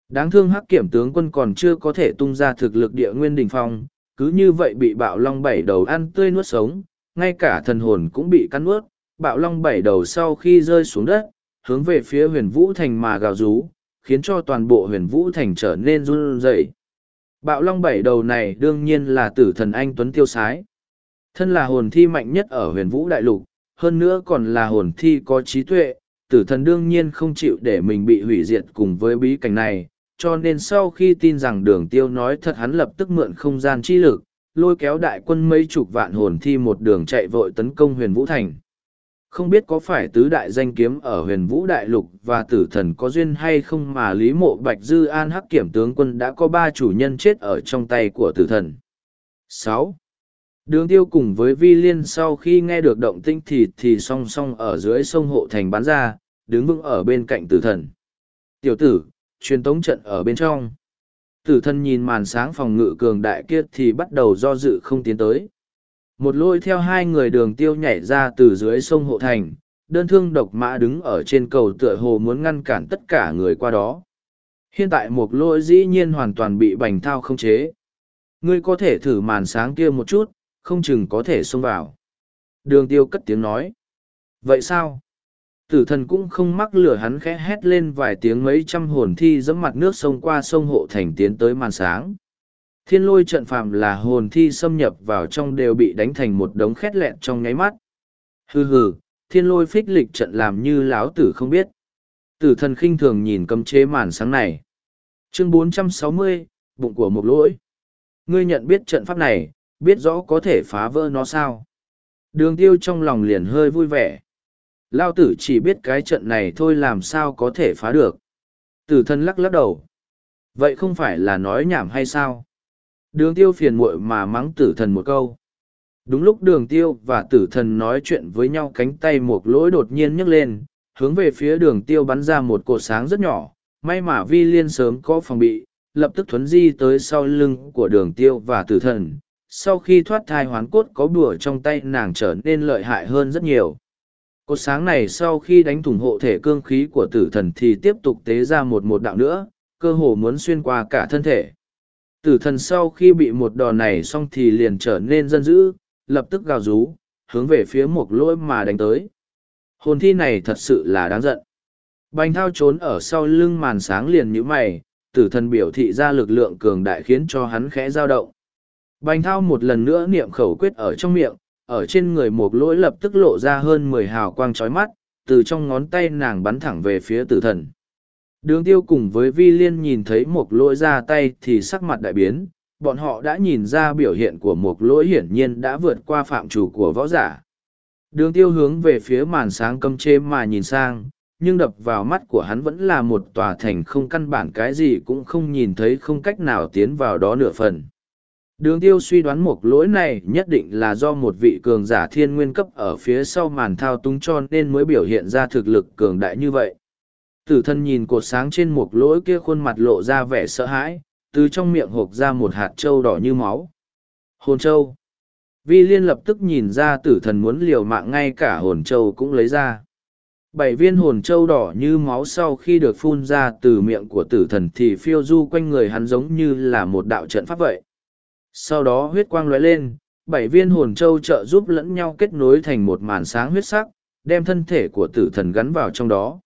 đáng thương hắc kiểm tướng quân còn chưa có thể tung ra thực lực địa nguyên đình phong cứ như vậy bị bạo long bảy đầu ăn tươi nuốt sống, ngay cả thần hồn cũng bị cắn nuốt, bạo long bảy đầu sau khi rơi xuống đất, hướng về phía huyền vũ thành mà gào rú, khiến cho toàn bộ huyền vũ thành trở nên run rẩy. Bạo long bảy đầu này đương nhiên là tử thần anh Tuấn Tiêu Sái. Thân là hồn thi mạnh nhất ở huyền vũ đại lục, hơn nữa còn là hồn thi có trí tuệ, tử thần đương nhiên không chịu để mình bị hủy diệt cùng với bí cảnh này, cho nên sau khi tin rằng đường tiêu nói thật hắn lập tức mượn không gian chi lực, lôi kéo đại quân mấy chục vạn hồn thi một đường chạy vội tấn công huyền vũ thành. Không biết có phải tứ đại danh kiếm ở huyền vũ đại lục và tử thần có duyên hay không mà Lý Mộ Bạch Dư An Hắc Kiểm tướng quân đã có ba chủ nhân chết ở trong tay của tử thần. sáu Đường tiêu cùng với Vi Liên sau khi nghe được động tinh thì thì song song ở dưới sông hộ thành bán ra, đứng vững ở bên cạnh tử thần. Tiểu tử, truyền tống trận ở bên trong. Tử thân nhìn màn sáng phòng ngự cường đại kia thì bắt đầu do dự không tiến tới. một lôi theo hai người đường tiêu nhảy ra từ dưới sông hộ thành, đơn thương độc mã đứng ở trên cầu tựa hồ muốn ngăn cản tất cả người qua đó. Hiện tại một lôi dĩ nhiên hoàn toàn bị bành thao không chế. Ngươi có thể thử màn sáng kia một chút, không chừng có thể xông vào. Đường tiêu cất tiếng nói. Vậy sao? Tử thần cũng không mắc lửa hắn khẽ hét lên vài tiếng mấy trăm hồn thi dẫm mặt nước sông qua sông hộ thành tiến tới màn sáng. Thiên lôi trận phàm là hồn thi xâm nhập vào trong đều bị đánh thành một đống khét lẹn trong nháy mắt. Hừ hừ thiên lôi phích lịch trận làm như láo tử không biết. Tử thần khinh thường nhìn cấm chế màn sáng này. Chương 460, bụng của một lỗi. Ngươi nhận biết trận pháp này biết rõ có thể phá vỡ nó sao? Đường tiêu trong lòng liền hơi vui vẻ lao tử chỉ biết cái trận này thôi làm sao có thể phá được. Tử thần lắc lắc đầu. Vậy không phải là nói nhảm hay sao? Đường tiêu phiền muội mà mắng tử thần một câu. Đúng lúc đường tiêu và tử thần nói chuyện với nhau cánh tay một lỗi đột nhiên nhấc lên, hướng về phía đường tiêu bắn ra một cột sáng rất nhỏ. May mà vi liên sớm có phòng bị, lập tức thuấn di tới sau lưng của đường tiêu và tử thần. Sau khi thoát thai hoán cốt có bùa trong tay nàng trở nên lợi hại hơn rất nhiều cột sáng này sau khi đánh thủng hộ thể cương khí của tử thần thì tiếp tục tế ra một một đạo nữa, cơ hồ muốn xuyên qua cả thân thể. Tử thần sau khi bị một đòn này xong thì liền trở nên dân dữ, lập tức gào rú, hướng về phía một lỗi mà đánh tới. Hồn thi này thật sự là đáng giận. Bành thao trốn ở sau lưng màn sáng liền nhũ mày, tử thần biểu thị ra lực lượng cường đại khiến cho hắn khẽ dao động. Bành thao một lần nữa niệm khẩu quyết ở trong miệng ở trên người một lỗi lập tức lộ ra hơn mười hào quang trói mắt, từ trong ngón tay nàng bắn thẳng về phía tử thần. Đường tiêu cùng với vi liên nhìn thấy một lỗi ra tay thì sắc mặt đại biến, bọn họ đã nhìn ra biểu hiện của một lỗi hiển nhiên đã vượt qua phạm chủ của võ giả. Đường tiêu hướng về phía màn sáng cấm chế mà nhìn sang, nhưng đập vào mắt của hắn vẫn là một tòa thành không căn bản, cái gì cũng không nhìn thấy, không cách nào tiến vào đó nửa phần. Đường tiêu suy đoán một lỗi này nhất định là do một vị cường giả thiên nguyên cấp ở phía sau màn thao túng cho nên mới biểu hiện ra thực lực cường đại như vậy. Tử thân nhìn cột sáng trên một lỗi kia khuôn mặt lộ ra vẻ sợ hãi, từ trong miệng hộp ra một hạt trâu đỏ như máu. Hồn trâu. Vi liên lập tức nhìn ra tử thần muốn liều mạng ngay cả hồn trâu cũng lấy ra. Bảy viên hồn trâu đỏ như máu sau khi được phun ra từ miệng của tử thần thì phiêu du quanh người hắn giống như là một đạo trận pháp vậy sau đó huyết quang lóe lên, bảy viên hồn châu trợ giúp lẫn nhau kết nối thành một màn sáng huyết sắc, đem thân thể của tử thần gắn vào trong đó.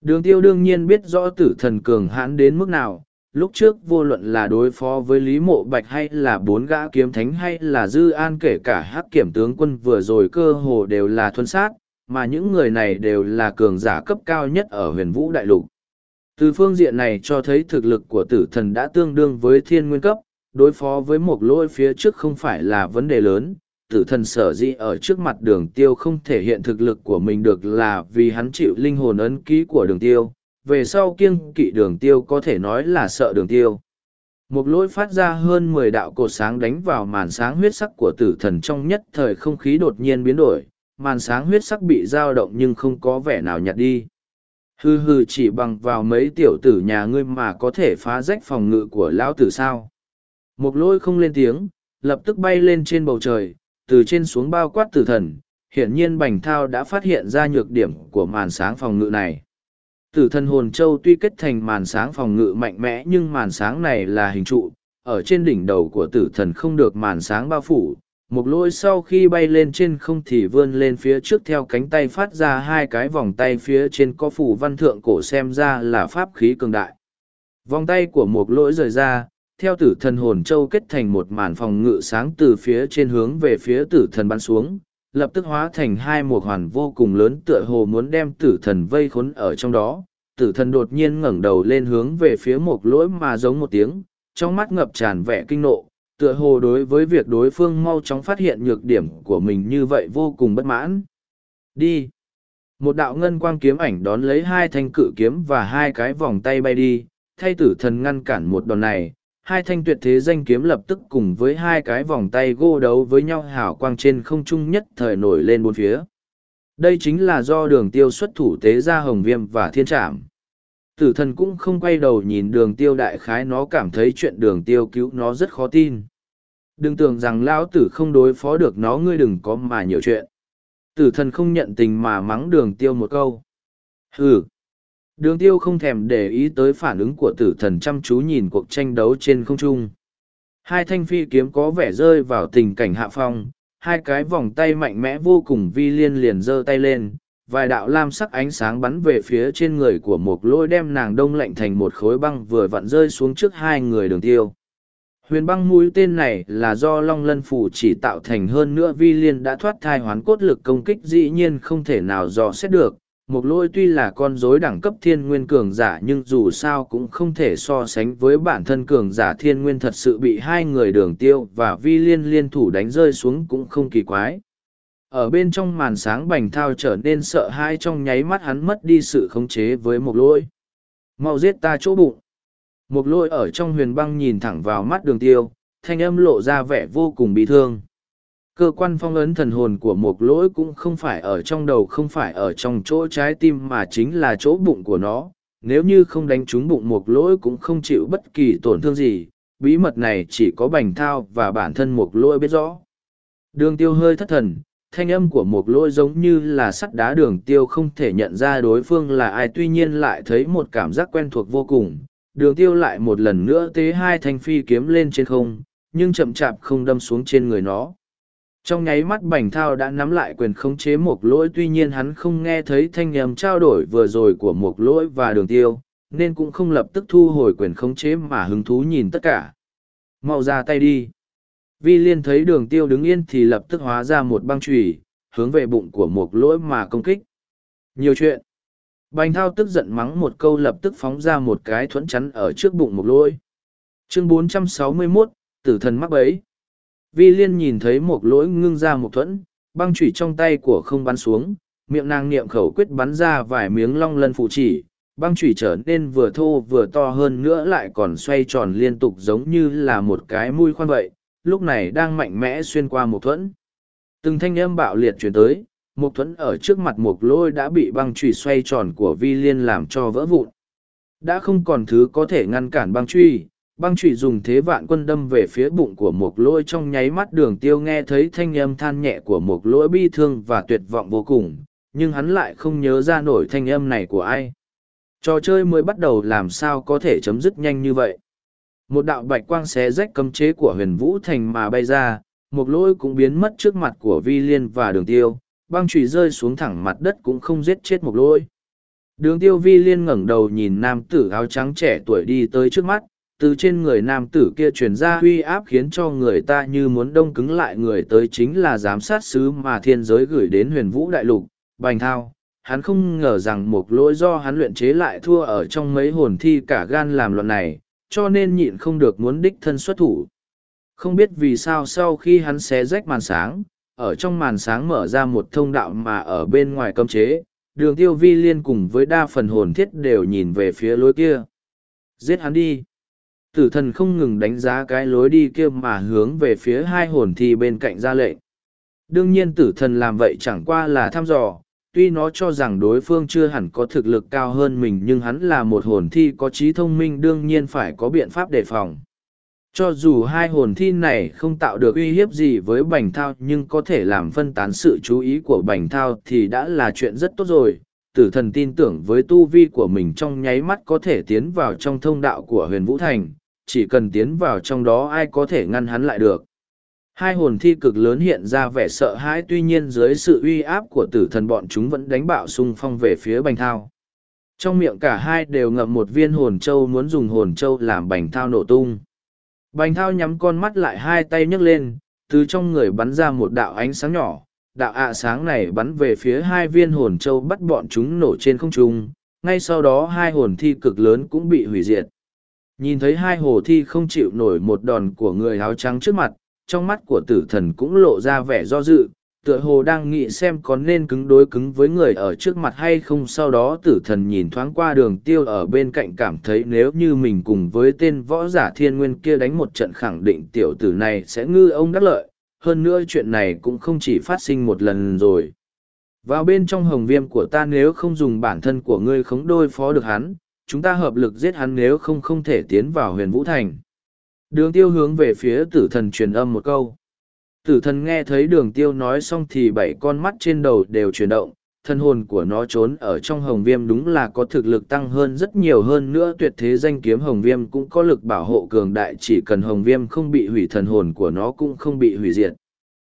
Đường tiêu đương nhiên biết rõ tử thần cường hãn đến mức nào, lúc trước vô luận là đối phó với lý mộ bạch hay là bốn gã kiếm thánh hay là dư an kể cả hắc kiểm tướng quân vừa rồi cơ hồ đều là thuân sát, mà những người này đều là cường giả cấp cao nhất ở huyền vũ đại lục. Từ phương diện này cho thấy thực lực của tử thần đã tương đương với thiên nguyên cấp đối phó với một lỗi phía trước không phải là vấn đề lớn, tử thần sở dĩ ở trước mặt đường tiêu không thể hiện thực lực của mình được là vì hắn chịu linh hồn ấn ký của đường tiêu, về sau kiêng kỵ đường tiêu có thể nói là sợ đường tiêu. Một lỗi phát ra hơn mười đạo cột sáng đánh vào màn sáng huyết sắc của tử thần trong nhất thời không khí đột nhiên biến đổi, màn sáng huyết sắc bị dao động nhưng không có vẻ nào nhạt đi. Hư hư chỉ bằng vào mấy tiểu tử nhà ngươi mà có thể phá rách phòng ngự của lão tử sao? Một lôi không lên tiếng, lập tức bay lên trên bầu trời, từ trên xuống bao quát tử thần, hiển nhiên Bành Thao đã phát hiện ra nhược điểm của màn sáng phòng ngự này. Tử thần hồn châu tuy kết thành màn sáng phòng ngự mạnh mẽ nhưng màn sáng này là hình trụ, ở trên đỉnh đầu của tử thần không được màn sáng bao phủ. Một lôi sau khi bay lên trên không thì vươn lên phía trước theo cánh tay phát ra hai cái vòng tay phía trên có phủ văn thượng cổ xem ra là pháp khí cường đại. Vòng tay của một lỗi rời ra, theo tử thần hồn châu kết thành một màn phòng ngự sáng từ phía trên hướng về phía tử thần bắn xuống, lập tức hóa thành hai một hoàn vô cùng lớn tựa hồ muốn đem tử thần vây khốn ở trong đó. Tử thần đột nhiên ngẩng đầu lên hướng về phía một lỗi mà giống một tiếng, trong mắt ngập tràn vẻ kinh nộ, tựa hồ đối với việc đối phương mau chóng phát hiện nhược điểm của mình như vậy vô cùng bất mãn. Đi! Một đạo ngân quang kiếm ảnh đón lấy hai thanh cự kiếm và hai cái vòng tay bay đi, thay tử thần ngăn cản một đòn này, hai thanh tuyệt thế danh kiếm lập tức cùng với hai cái vòng tay gô đấu với nhau hào quang trên không trung nhất thời nổi lên bốn phía. Đây chính là do đường tiêu xuất thủ tế ra hồng viêm và thiên trảm. Tử thần cũng không quay đầu nhìn đường tiêu đại khái nó cảm thấy chuyện đường tiêu cứu nó rất khó tin. Đừng tưởng rằng lão tử không đối phó được nó, ngươi đừng có mà nhiều chuyện. Tử thần không nhận tình mà mắng đường tiêu một câu. Hừ. Đường tiêu không thèm để ý tới phản ứng của tử thần chăm chú nhìn cuộc tranh đấu trên không trung. Hai thanh phi kiếm có vẻ rơi vào tình cảnh hạ phong, hai cái vòng tay mạnh mẽ vô cùng vi liên liền giơ tay lên, vài đạo lam sắc ánh sáng bắn về phía trên người của một lôi đem nàng đông lạnh thành một khối băng vừa vặn rơi xuống trước hai người đường tiêu. Huyền băng mũi tên này là do Long Lân Phủ chỉ tạo thành hơn nữa vi liên đã thoát thai hoán cốt lực công kích dĩ nhiên không thể nào dò xét được. Mộc lôi tuy là con rối đẳng cấp thiên nguyên cường giả nhưng dù sao cũng không thể so sánh với bản thân cường giả thiên nguyên thật sự bị hai người đường tiêu và vi liên liên thủ đánh rơi xuống cũng không kỳ quái. Ở bên trong màn sáng bành thao trở nên sợ hãi trong nháy mắt hắn mất đi sự khống chế với Mộc lôi. Mau giết ta chỗ bụng. Mộc lôi ở trong huyền băng nhìn thẳng vào mắt đường tiêu, thanh âm lộ ra vẻ vô cùng bị thương. Cơ quan phong ấn thần hồn của một lỗi cũng không phải ở trong đầu không phải ở trong chỗ trái tim mà chính là chỗ bụng của nó. Nếu như không đánh trúng bụng một lỗi cũng không chịu bất kỳ tổn thương gì, bí mật này chỉ có bành thao và bản thân một lỗi biết rõ. Đường tiêu hơi thất thần, thanh âm của một lỗi giống như là sắt đá đường tiêu không thể nhận ra đối phương là ai tuy nhiên lại thấy một cảm giác quen thuộc vô cùng đường tiêu lại một lần nữa tế hai thanh phi kiếm lên trên không, nhưng chậm chạp không đâm xuống trên người nó. Trong nháy mắt bành thao đã nắm lại quyền khống chế một lỗi tuy nhiên hắn không nghe thấy thanh nhầm trao đổi vừa rồi của một lỗi và đường tiêu, nên cũng không lập tức thu hồi quyền khống chế mà hứng thú nhìn tất cả. Mau ra tay đi. Vi liên thấy đường tiêu đứng yên thì lập tức hóa ra một băng chùy hướng về bụng của một lỗi mà công kích. Nhiều chuyện. Bành thao tức giận mắng một câu lập tức phóng ra một cái thuẫn chắn ở trước bụng một Lỗi Chương 461, tử thần mắc bấy. Vi liên nhìn thấy một lỗi ngưng ra một thuẫn, băng chủy trong tay của không bắn xuống, miệng nàng niệm khẩu quyết bắn ra vài miếng long lân phụ chỉ, băng chủy trở nên vừa thô vừa to hơn nữa lại còn xoay tròn liên tục giống như là một cái mũi khoan vậy, lúc này đang mạnh mẽ xuyên qua một thuẫn. Từng thanh âm bạo liệt chuyển tới, một thuẫn ở trước mặt một lôi đã bị băng chủy xoay tròn của vi liên làm cho vỡ vụn đã không còn thứ có thể ngăn cản băng truy băng trụy dùng thế vạn quân đâm về phía bụng của một Lỗi trong nháy mắt đường tiêu nghe thấy thanh âm than nhẹ của một lỗi bi thương và tuyệt vọng vô cùng nhưng hắn lại không nhớ ra nổi thanh âm này của ai trò chơi mới bắt đầu làm sao có thể chấm dứt nhanh như vậy một đạo bạch quang xé rách cấm chế của huyền vũ thành mà bay ra một lỗi cũng biến mất trước mặt của vi liên và đường tiêu băng trụy rơi xuống thẳng mặt đất cũng không giết chết một Lỗi. Đường tiêu vi liên ngẩng đầu nhìn nam tử áo trắng trẻ tuổi đi tới trước mắt, từ trên người nam tử kia truyền ra huy áp khiến cho người ta như muốn đông cứng lại người tới chính là giám sát sứ mà thiên giới gửi đến huyền vũ đại lục, bành thao. Hắn không ngờ rằng một lỗi do hắn luyện chế lại thua ở trong mấy hồn thi cả gan làm loạn này, cho nên nhịn không được muốn đích thân xuất thủ. Không biết vì sao sau khi hắn xé rách màn sáng, ở trong màn sáng mở ra một thông đạo mà ở bên ngoài cấm chế, đường tiêu vi liên cùng với đa phần hồn thiết đều nhìn về phía lối kia. Giết hắn đi. Tử thần không ngừng đánh giá cái lối đi kia mà hướng về phía hai hồn thi bên cạnh ra lệnh. Đương nhiên tử thần làm vậy chẳng qua là thăm dò, tuy nó cho rằng đối phương chưa hẳn có thực lực cao hơn mình nhưng hắn là một hồn thi có trí thông minh đương nhiên phải có biện pháp đề phòng cho dù hai hồn thi này không tạo được uy hiếp gì với bành thao nhưng có thể làm phân tán sự chú ý của bành thao thì đã là chuyện rất tốt rồi tử thần tin tưởng với tu vi của mình trong nháy mắt có thể tiến vào trong thông đạo của huyền vũ thành chỉ cần tiến vào trong đó ai có thể ngăn hắn lại được hai hồn thi cực lớn hiện ra vẻ sợ hãi tuy nhiên dưới sự uy áp của tử thần bọn chúng vẫn đánh bạo xung phong về phía bành thao trong miệng cả hai đều ngậm một viên hồn châu muốn dùng hồn châu làm bành thao nổ tung Bành thao nhắm con mắt lại hai tay nhấc lên, từ trong người bắn ra một đạo ánh sáng nhỏ. Đạo ạ sáng này bắn về phía hai viên hồn châu bắt bọn chúng nổ trên không trung, ngay sau đó hai hồn thi cực lớn cũng bị hủy diệt. Nhìn thấy hai hồ thi không chịu nổi một đòn của người áo trắng trước mặt, trong mắt của tử thần cũng lộ ra vẻ do dự, tựa hồ đang nghĩ xem có nên cứng đối cứng với người ở trước mặt hay không sau đó tử thần nhìn thoáng qua đường tiêu ở bên cạnh cảm thấy nếu như mình cùng với tên võ giả thiên nguyên kia đánh một trận khẳng định tiểu tử này sẽ ngư ông đắc lợi hơn nữa chuyện này cũng không chỉ phát sinh một lần rồi vào bên trong hồng viêm của ta nếu không dùng bản thân của ngươi khống đôi phó được hắn chúng ta hợp lực giết hắn nếu không không thể tiến vào huyền vũ thành Đường tiêu hướng về phía tử thần truyền âm một câu. Tử thần nghe thấy đường tiêu nói xong thì bảy con mắt trên đầu đều chuyển động, thân hồn của nó trốn ở trong hồng viêm đúng là có thực lực tăng hơn rất nhiều hơn nữa tuyệt thế danh kiếm hồng viêm cũng có lực bảo hộ cường đại chỉ cần hồng viêm không bị hủy thần hồn của nó cũng không bị hủy diệt.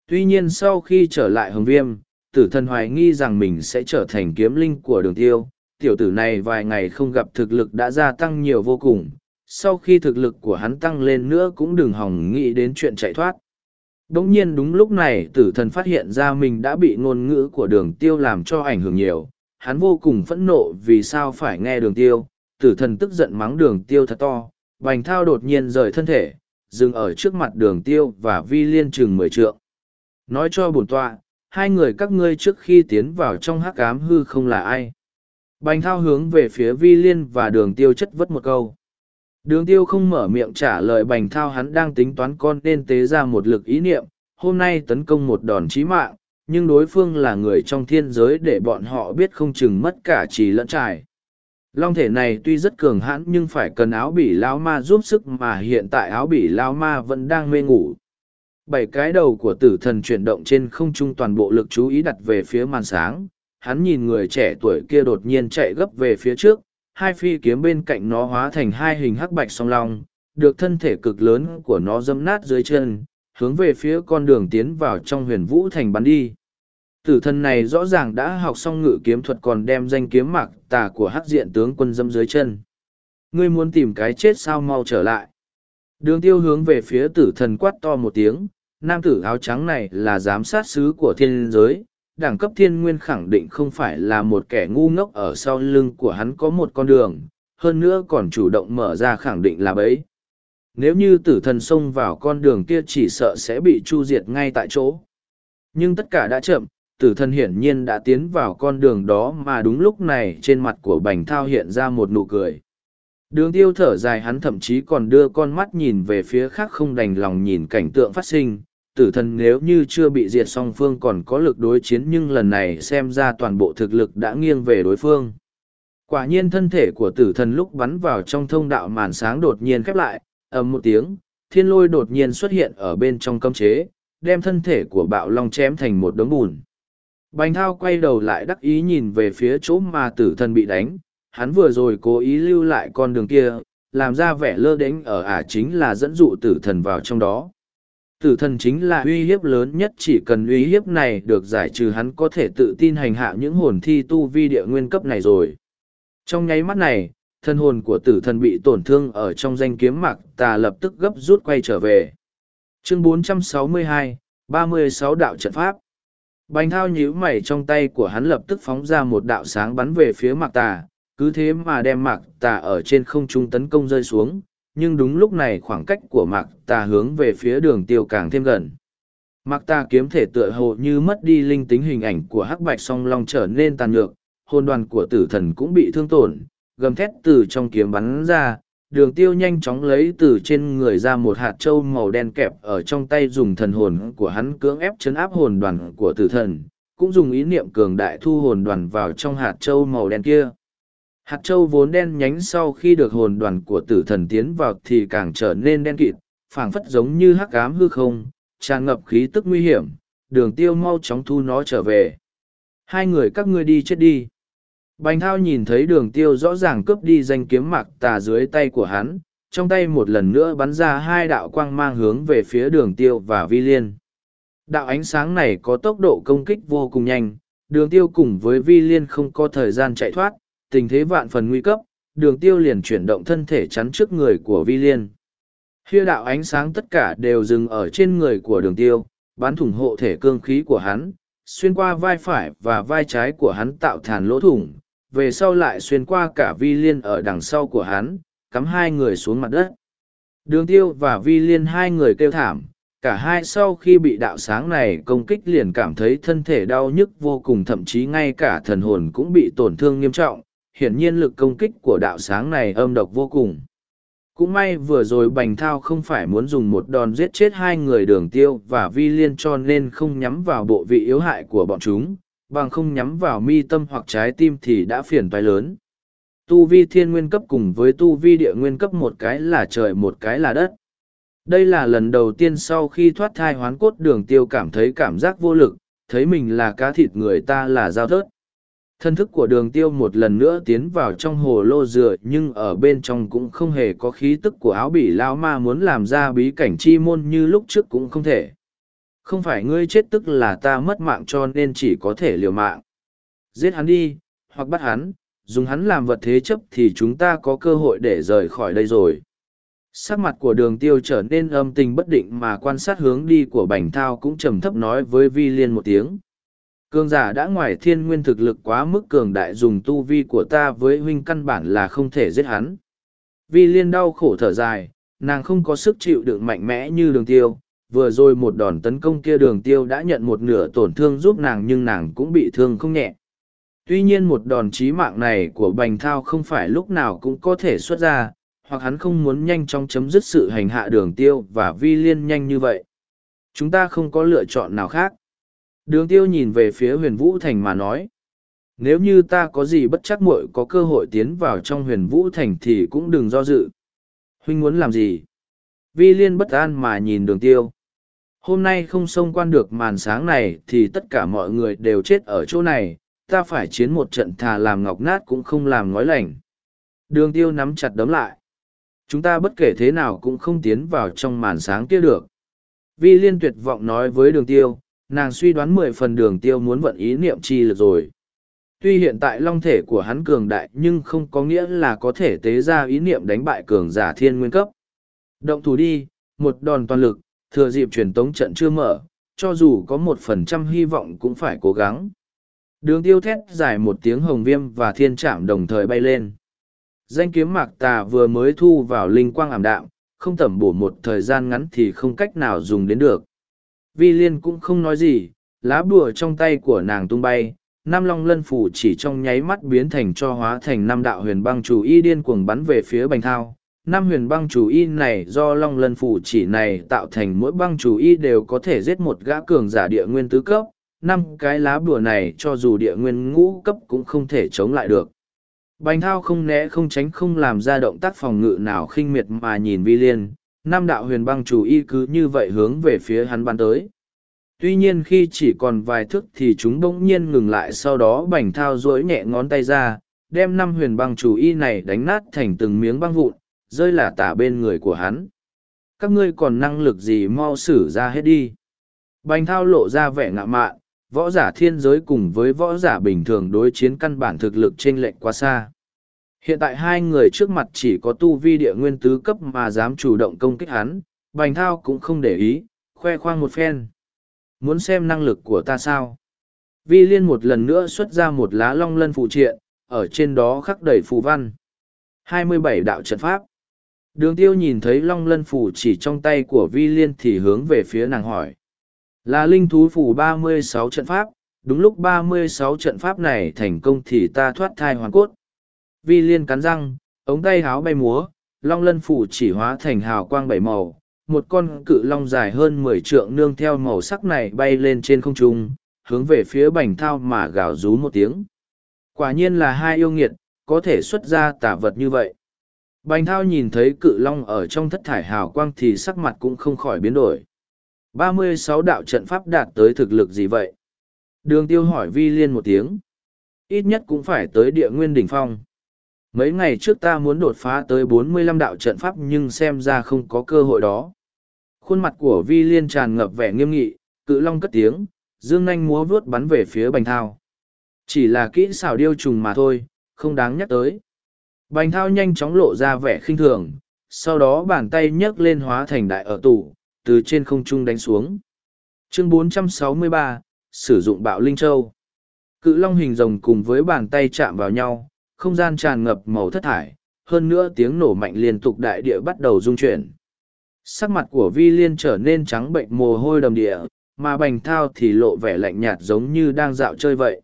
Tuy nhiên sau khi trở lại hồng viêm, tử thần hoài nghi rằng mình sẽ trở thành kiếm linh của đường tiêu, tiểu tử này vài ngày không gặp thực lực đã gia tăng nhiều vô cùng, sau khi thực lực của hắn tăng lên nữa cũng đừng hòng nghĩ đến chuyện chạy thoát. Đống nhiên đúng lúc này tử thần phát hiện ra mình đã bị ngôn ngữ của đường tiêu làm cho ảnh hưởng nhiều, hắn vô cùng phẫn nộ vì sao phải nghe đường tiêu, tử thần tức giận mắng đường tiêu thật to, bành thao đột nhiên rời thân thể, dừng ở trước mặt đường tiêu và vi liên chừng mười trượng. Nói cho bổn tọa, hai người các ngươi trước khi tiến vào trong hắc ám hư không là ai. Bành thao hướng về phía vi liên và đường tiêu chất vất một câu. Đường tiêu không mở miệng trả lời bành thao hắn đang tính toán con nên tế ra một lực ý niệm, hôm nay tấn công một đòn chí mạng, nhưng đối phương là người trong thiên giới để bọn họ biết không chừng mất cả trì lẫn trải. Long thể này tuy rất cường hãn nhưng phải cần áo bỉ lao ma giúp sức mà hiện tại áo bỉ lao ma vẫn đang mê ngủ. Bảy cái đầu của tử thần chuyển động trên không trung toàn bộ lực chú ý đặt về phía màn sáng. Hắn nhìn người trẻ tuổi kia đột nhiên chạy gấp về phía trước, hai phi kiếm bên cạnh nó hóa thành hai hình hắc bạch song long, được thân thể cực lớn của nó dâm nát dưới chân, hướng về phía con đường tiến vào trong huyền vũ thành bắn đi. Tử thần này rõ ràng đã học xong ngự kiếm thuật còn đem danh kiếm mạc tà của hắc diện tướng quân dâm dưới chân. Ngươi muốn tìm cái chết sao mau trở lại. Đường tiêu hướng về phía tử thần quát to một tiếng, nam tử áo trắng này là giám sát sứ của thiên giới, đẳng cấp thiên nguyên khẳng định không phải là một kẻ ngu ngốc ở sau lưng của hắn có một con đường, hơn nữa còn chủ động mở ra khẳng định là bấy. Nếu như tử thần xông vào con đường kia chỉ sợ sẽ bị chu diệt ngay tại chỗ. Nhưng tất cả đã chậm, tử thần hiển nhiên đã tiến vào con đường đó mà đúng lúc này trên mặt của bành thao hiện ra một nụ cười. Đường tiêu thở dài hắn thậm chí còn đưa con mắt nhìn về phía khác không đành lòng nhìn cảnh tượng phát sinh, tử thần nếu như chưa bị diệt song phương còn có lực đối chiến nhưng lần này xem ra toàn bộ thực lực đã nghiêng về đối phương. Quả nhiên thân thể của tử thần lúc bắn vào trong thông đạo màn sáng đột nhiên khép lại, ầm một tiếng, thiên lôi đột nhiên xuất hiện ở bên trong cấm chế, đem thân thể của bạo long chém thành một đống bùn. Bành thao quay đầu lại đắc ý nhìn về phía chỗ mà tử thần bị đánh, hắn vừa rồi cố ý lưu lại con đường kia, làm ra vẻ lơ đánh ở ả chính là dẫn dụ tử thần vào trong đó tử thần chính là uy hiếp lớn nhất chỉ cần uy hiếp này được giải trừ hắn có thể tự tin hành hạ những hồn thi tu vi địa nguyên cấp này rồi. Trong nháy mắt này thân hồn của tử thần bị tổn thương ở trong danh kiếm mặc tà lập tức gấp rút quay trở về. Chương 462, 36 đạo trận pháp. Bánh thao nhíu mày trong tay của hắn lập tức phóng ra một đạo sáng bắn về phía mạc tà cứ thế mà đem mạc tà ở trên không trung tấn công rơi xuống nhưng đúng lúc này khoảng cách của mạc tà hướng về phía đường tiêu càng thêm gần. Mạc tà kiếm thể tựa hồ như mất đi linh tính hình ảnh của hắc bạch song long trở nên tàn nhược, hồn đoàn của tử thần cũng bị thương tổn, gầm thét từ trong kiếm bắn ra, đường tiêu nhanh chóng lấy từ trên người ra một hạt trâu màu đen kẹp ở trong tay dùng thần hồn của hắn cưỡng ép chấn áp hồn đoàn của tử thần, cũng dùng ý niệm cường đại thu hồn đoàn vào trong hạt trâu màu đen kia. Hạt châu vốn đen nhánh sau khi được hồn đoàn của tử thần tiến vào thì càng trở nên đen kịt, phảng phất giống như hắc ám hư không, tràn ngập khí tức nguy hiểm, đường tiêu mau chóng thu nó trở về. Hai người các ngươi đi chết đi. Bành thao nhìn thấy đường tiêu rõ ràng cướp đi danh kiếm mạc tà dưới tay của hắn, trong tay một lần nữa bắn ra hai đạo quang mang hướng về phía đường tiêu và vi liên. Đạo ánh sáng này có tốc độ công kích vô cùng nhanh, đường tiêu cùng với vi liên không có thời gian chạy thoát, tình thế vạn phần nguy cấp, đường tiêu liền chuyển động thân thể chắn trước người của vi liên. Hia đạo ánh sáng tất cả đều dừng ở trên người của đường tiêu, bắn thủng hộ thể cương khí của hắn, xuyên qua vai phải và vai trái của hắn tạo thàn lỗ thủng, về sau lại xuyên qua cả vi liên ở đằng sau của hắn, cắm hai người xuống mặt đất. Đường tiêu và vi liên hai người kêu thảm, cả hai sau khi bị đạo sáng này công kích liền cảm thấy thân thể đau nhức vô cùng thậm chí ngay cả thần hồn cũng bị tổn thương nghiêm trọng, hiển nhiên lực công kích của đạo sáng này âm độc vô cùng. Cũng may vừa rồi Bành Thao không phải muốn dùng một đòn giết chết hai người đường tiêu và vi liên cho nên không nhắm vào bộ vị yếu hại của bọn chúng, bằng không nhắm vào mi tâm hoặc trái tim thì đã phiền toái lớn. Tu vi thiên nguyên cấp cùng với tu vi địa nguyên cấp một cái là trời một cái là đất. Đây là lần đầu tiên sau khi thoát thai hoán cốt đường tiêu cảm thấy cảm giác vô lực, thấy mình là cá thịt người ta là dao thớt. Thân thức của đường tiêu một lần nữa tiến vào trong hồ lô dừa nhưng ở bên trong cũng không hề có khí tức của áo bỉ lao ma muốn làm ra bí cảnh chi môn như lúc trước cũng không thể. Không phải ngươi chết tức là ta mất mạng cho nên chỉ có thể liều mạng. Giết hắn đi, hoặc bắt hắn, dùng hắn làm vật thế chấp thì chúng ta có cơ hội để rời khỏi đây rồi. Sắc mặt của đường tiêu trở nên âm tình bất định mà quan sát hướng đi của bành thao cũng trầm thấp nói với vi liên một tiếng. Cường giả đã ngoài thiên nguyên thực lực quá mức cường đại dùng tu vi của ta với huynh căn bản là không thể giết hắn. Vi liên đau khổ thở dài, nàng không có sức chịu đựng mạnh mẽ như đường tiêu. Vừa rồi một đòn tấn công kia đường tiêu đã nhận một nửa tổn thương giúp nàng nhưng nàng cũng bị thương không nhẹ. Tuy nhiên một đòn chí mạng này của bành thao không phải lúc nào cũng có thể xuất ra, hoặc hắn không muốn nhanh chóng chấm dứt sự hành hạ đường tiêu và vi liên nhanh như vậy. Chúng ta không có lựa chọn nào khác. Đường tiêu nhìn về phía huyền vũ thành mà nói. Nếu như ta có gì bất chắc muội có cơ hội tiến vào trong huyền vũ thành thì cũng đừng do dự. Huynh muốn làm gì? Vi liên bất an mà nhìn đường tiêu. Hôm nay không xông quan được màn sáng này thì tất cả mọi người đều chết ở chỗ này, ta phải chiến một trận thà làm ngọc nát cũng không làm ngói lành. Đường tiêu nắm chặt đấm lại. Chúng ta bất kể thế nào cũng không tiến vào trong màn sáng kia được. Vi liên tuyệt vọng nói với đường tiêu, nàng suy đoán mười phần đường tiêu muốn vận ý niệm chi lực rồi. Tuy hiện tại long thể của hắn cường đại nhưng không có nghĩa là có thể tế ra ý niệm đánh bại cường giả thiên nguyên cấp. Động thủ đi, một đòn toàn lực, thừa dịp truyền tống trận chưa mở, cho dù có một phần trăm hy vọng cũng phải cố gắng. Đường tiêu thét dài một tiếng hồng viêm và thiên trạm đồng thời bay lên. Danh kiếm mạc tà vừa mới thu vào linh quang ảm đạm, không tẩm bổ một thời gian ngắn thì không cách nào dùng đến được. Vi liên cũng không nói gì, lá bùa trong tay của nàng tung bay, Nam Long Lân Phủ chỉ trong nháy mắt biến thành cho hóa thành năm đạo huyền băng chủ y điên cuồng bắn về phía bành thao. Năm huyền băng chủ y này do Long Lân Phủ chỉ này tạo thành mỗi băng chủ y đều có thể giết một gã cường giả địa nguyên tứ cấp. Năm cái lá bùa này cho dù địa nguyên ngũ cấp cũng không thể chống lại được. Bành thao không né không tránh không làm ra động tác phòng ngự nào khinh miệt mà nhìn vi liên, Nam đạo huyền băng chủ y cứ như vậy hướng về phía hắn bắn tới. Tuy nhiên khi chỉ còn vài thước thì chúng bỗng nhiên ngừng lại sau đó bành thao duỗi nhẹ ngón tay ra, đem năm huyền băng chủ y này đánh nát thành từng miếng băng vụn, rơi lả tả bên người của hắn. Các ngươi còn năng lực gì mau xử ra hết đi. Bành thao lộ ra vẻ ngạ mạn, võ giả thiên giới cùng với võ giả bình thường đối chiến căn bản thực lực chênh lệch quá xa hiện tại hai người trước mặt chỉ có tu vi địa nguyên tứ cấp mà dám chủ động công kích hắn bành thao cũng không để ý khoe khoang một phen. Muốn xem năng lực của ta sao? Vi liên một lần nữa xuất ra một lá long lân phụ triện ở trên đó khắc đầy phù văn. 27 đạo trận pháp. Đường tiêu nhìn thấy long lân phủ chỉ trong tay của vi liên thì hướng về phía nàng hỏi. Là linh thú phủ 36 trận pháp, đúng lúc 36 trận pháp này thành công thì ta thoát thai hoàn cốt. Vi liên cắn răng, ống tay háo bay múa, long lân phủ chỉ hóa thành hào quang bảy màu. Một con cự long dài hơn mười trượng nương theo màu sắc này bay lên trên không trung, hướng về phía bành thao mà gào rú một tiếng. Quả nhiên là hai yêu nghiệt, có thể xuất ra tả vật như vậy. Bành thao nhìn thấy cự long ở trong thất thải hào quang thì sắc mặt cũng không khỏi biến đổi ba mươi sáu đạo trận pháp đạt tới thực lực gì vậy? Đường tiêu hỏi vi liên một tiếng. Ít nhất cũng phải tới địa nguyên đỉnh phong. Mấy ngày trước ta muốn đột phá tới bốn mươi lăm đạo trận pháp nhưng xem ra không có cơ hội đó. Khuôn mặt của vi liên tràn ngập vẻ nghiêm nghị, cự long cất tiếng, dương nanh múa vuốt bắn về phía bành thao. Chỉ là kỹ xảo điêu trùng mà thôi, không đáng nhắc tới. Bành thao nhanh chóng lộ ra vẻ khinh thường, sau đó bàn tay nhấc lên hóa thành đại ở tủ, từ trên không trung đánh xuống. Chương 463, sử dụng bạo linh châu. Cự long hình rồng cùng với bàn tay chạm vào nhau, không gian tràn ngập màu thất thải, hơn nữa tiếng nổ mạnh liên tục đại địa bắt đầu rung chuyển. Sắc mặt của vi liên trở nên trắng bệnh mồ hôi đầm địa, mà bành thao thì lộ vẻ lạnh nhạt giống như đang dạo chơi vậy.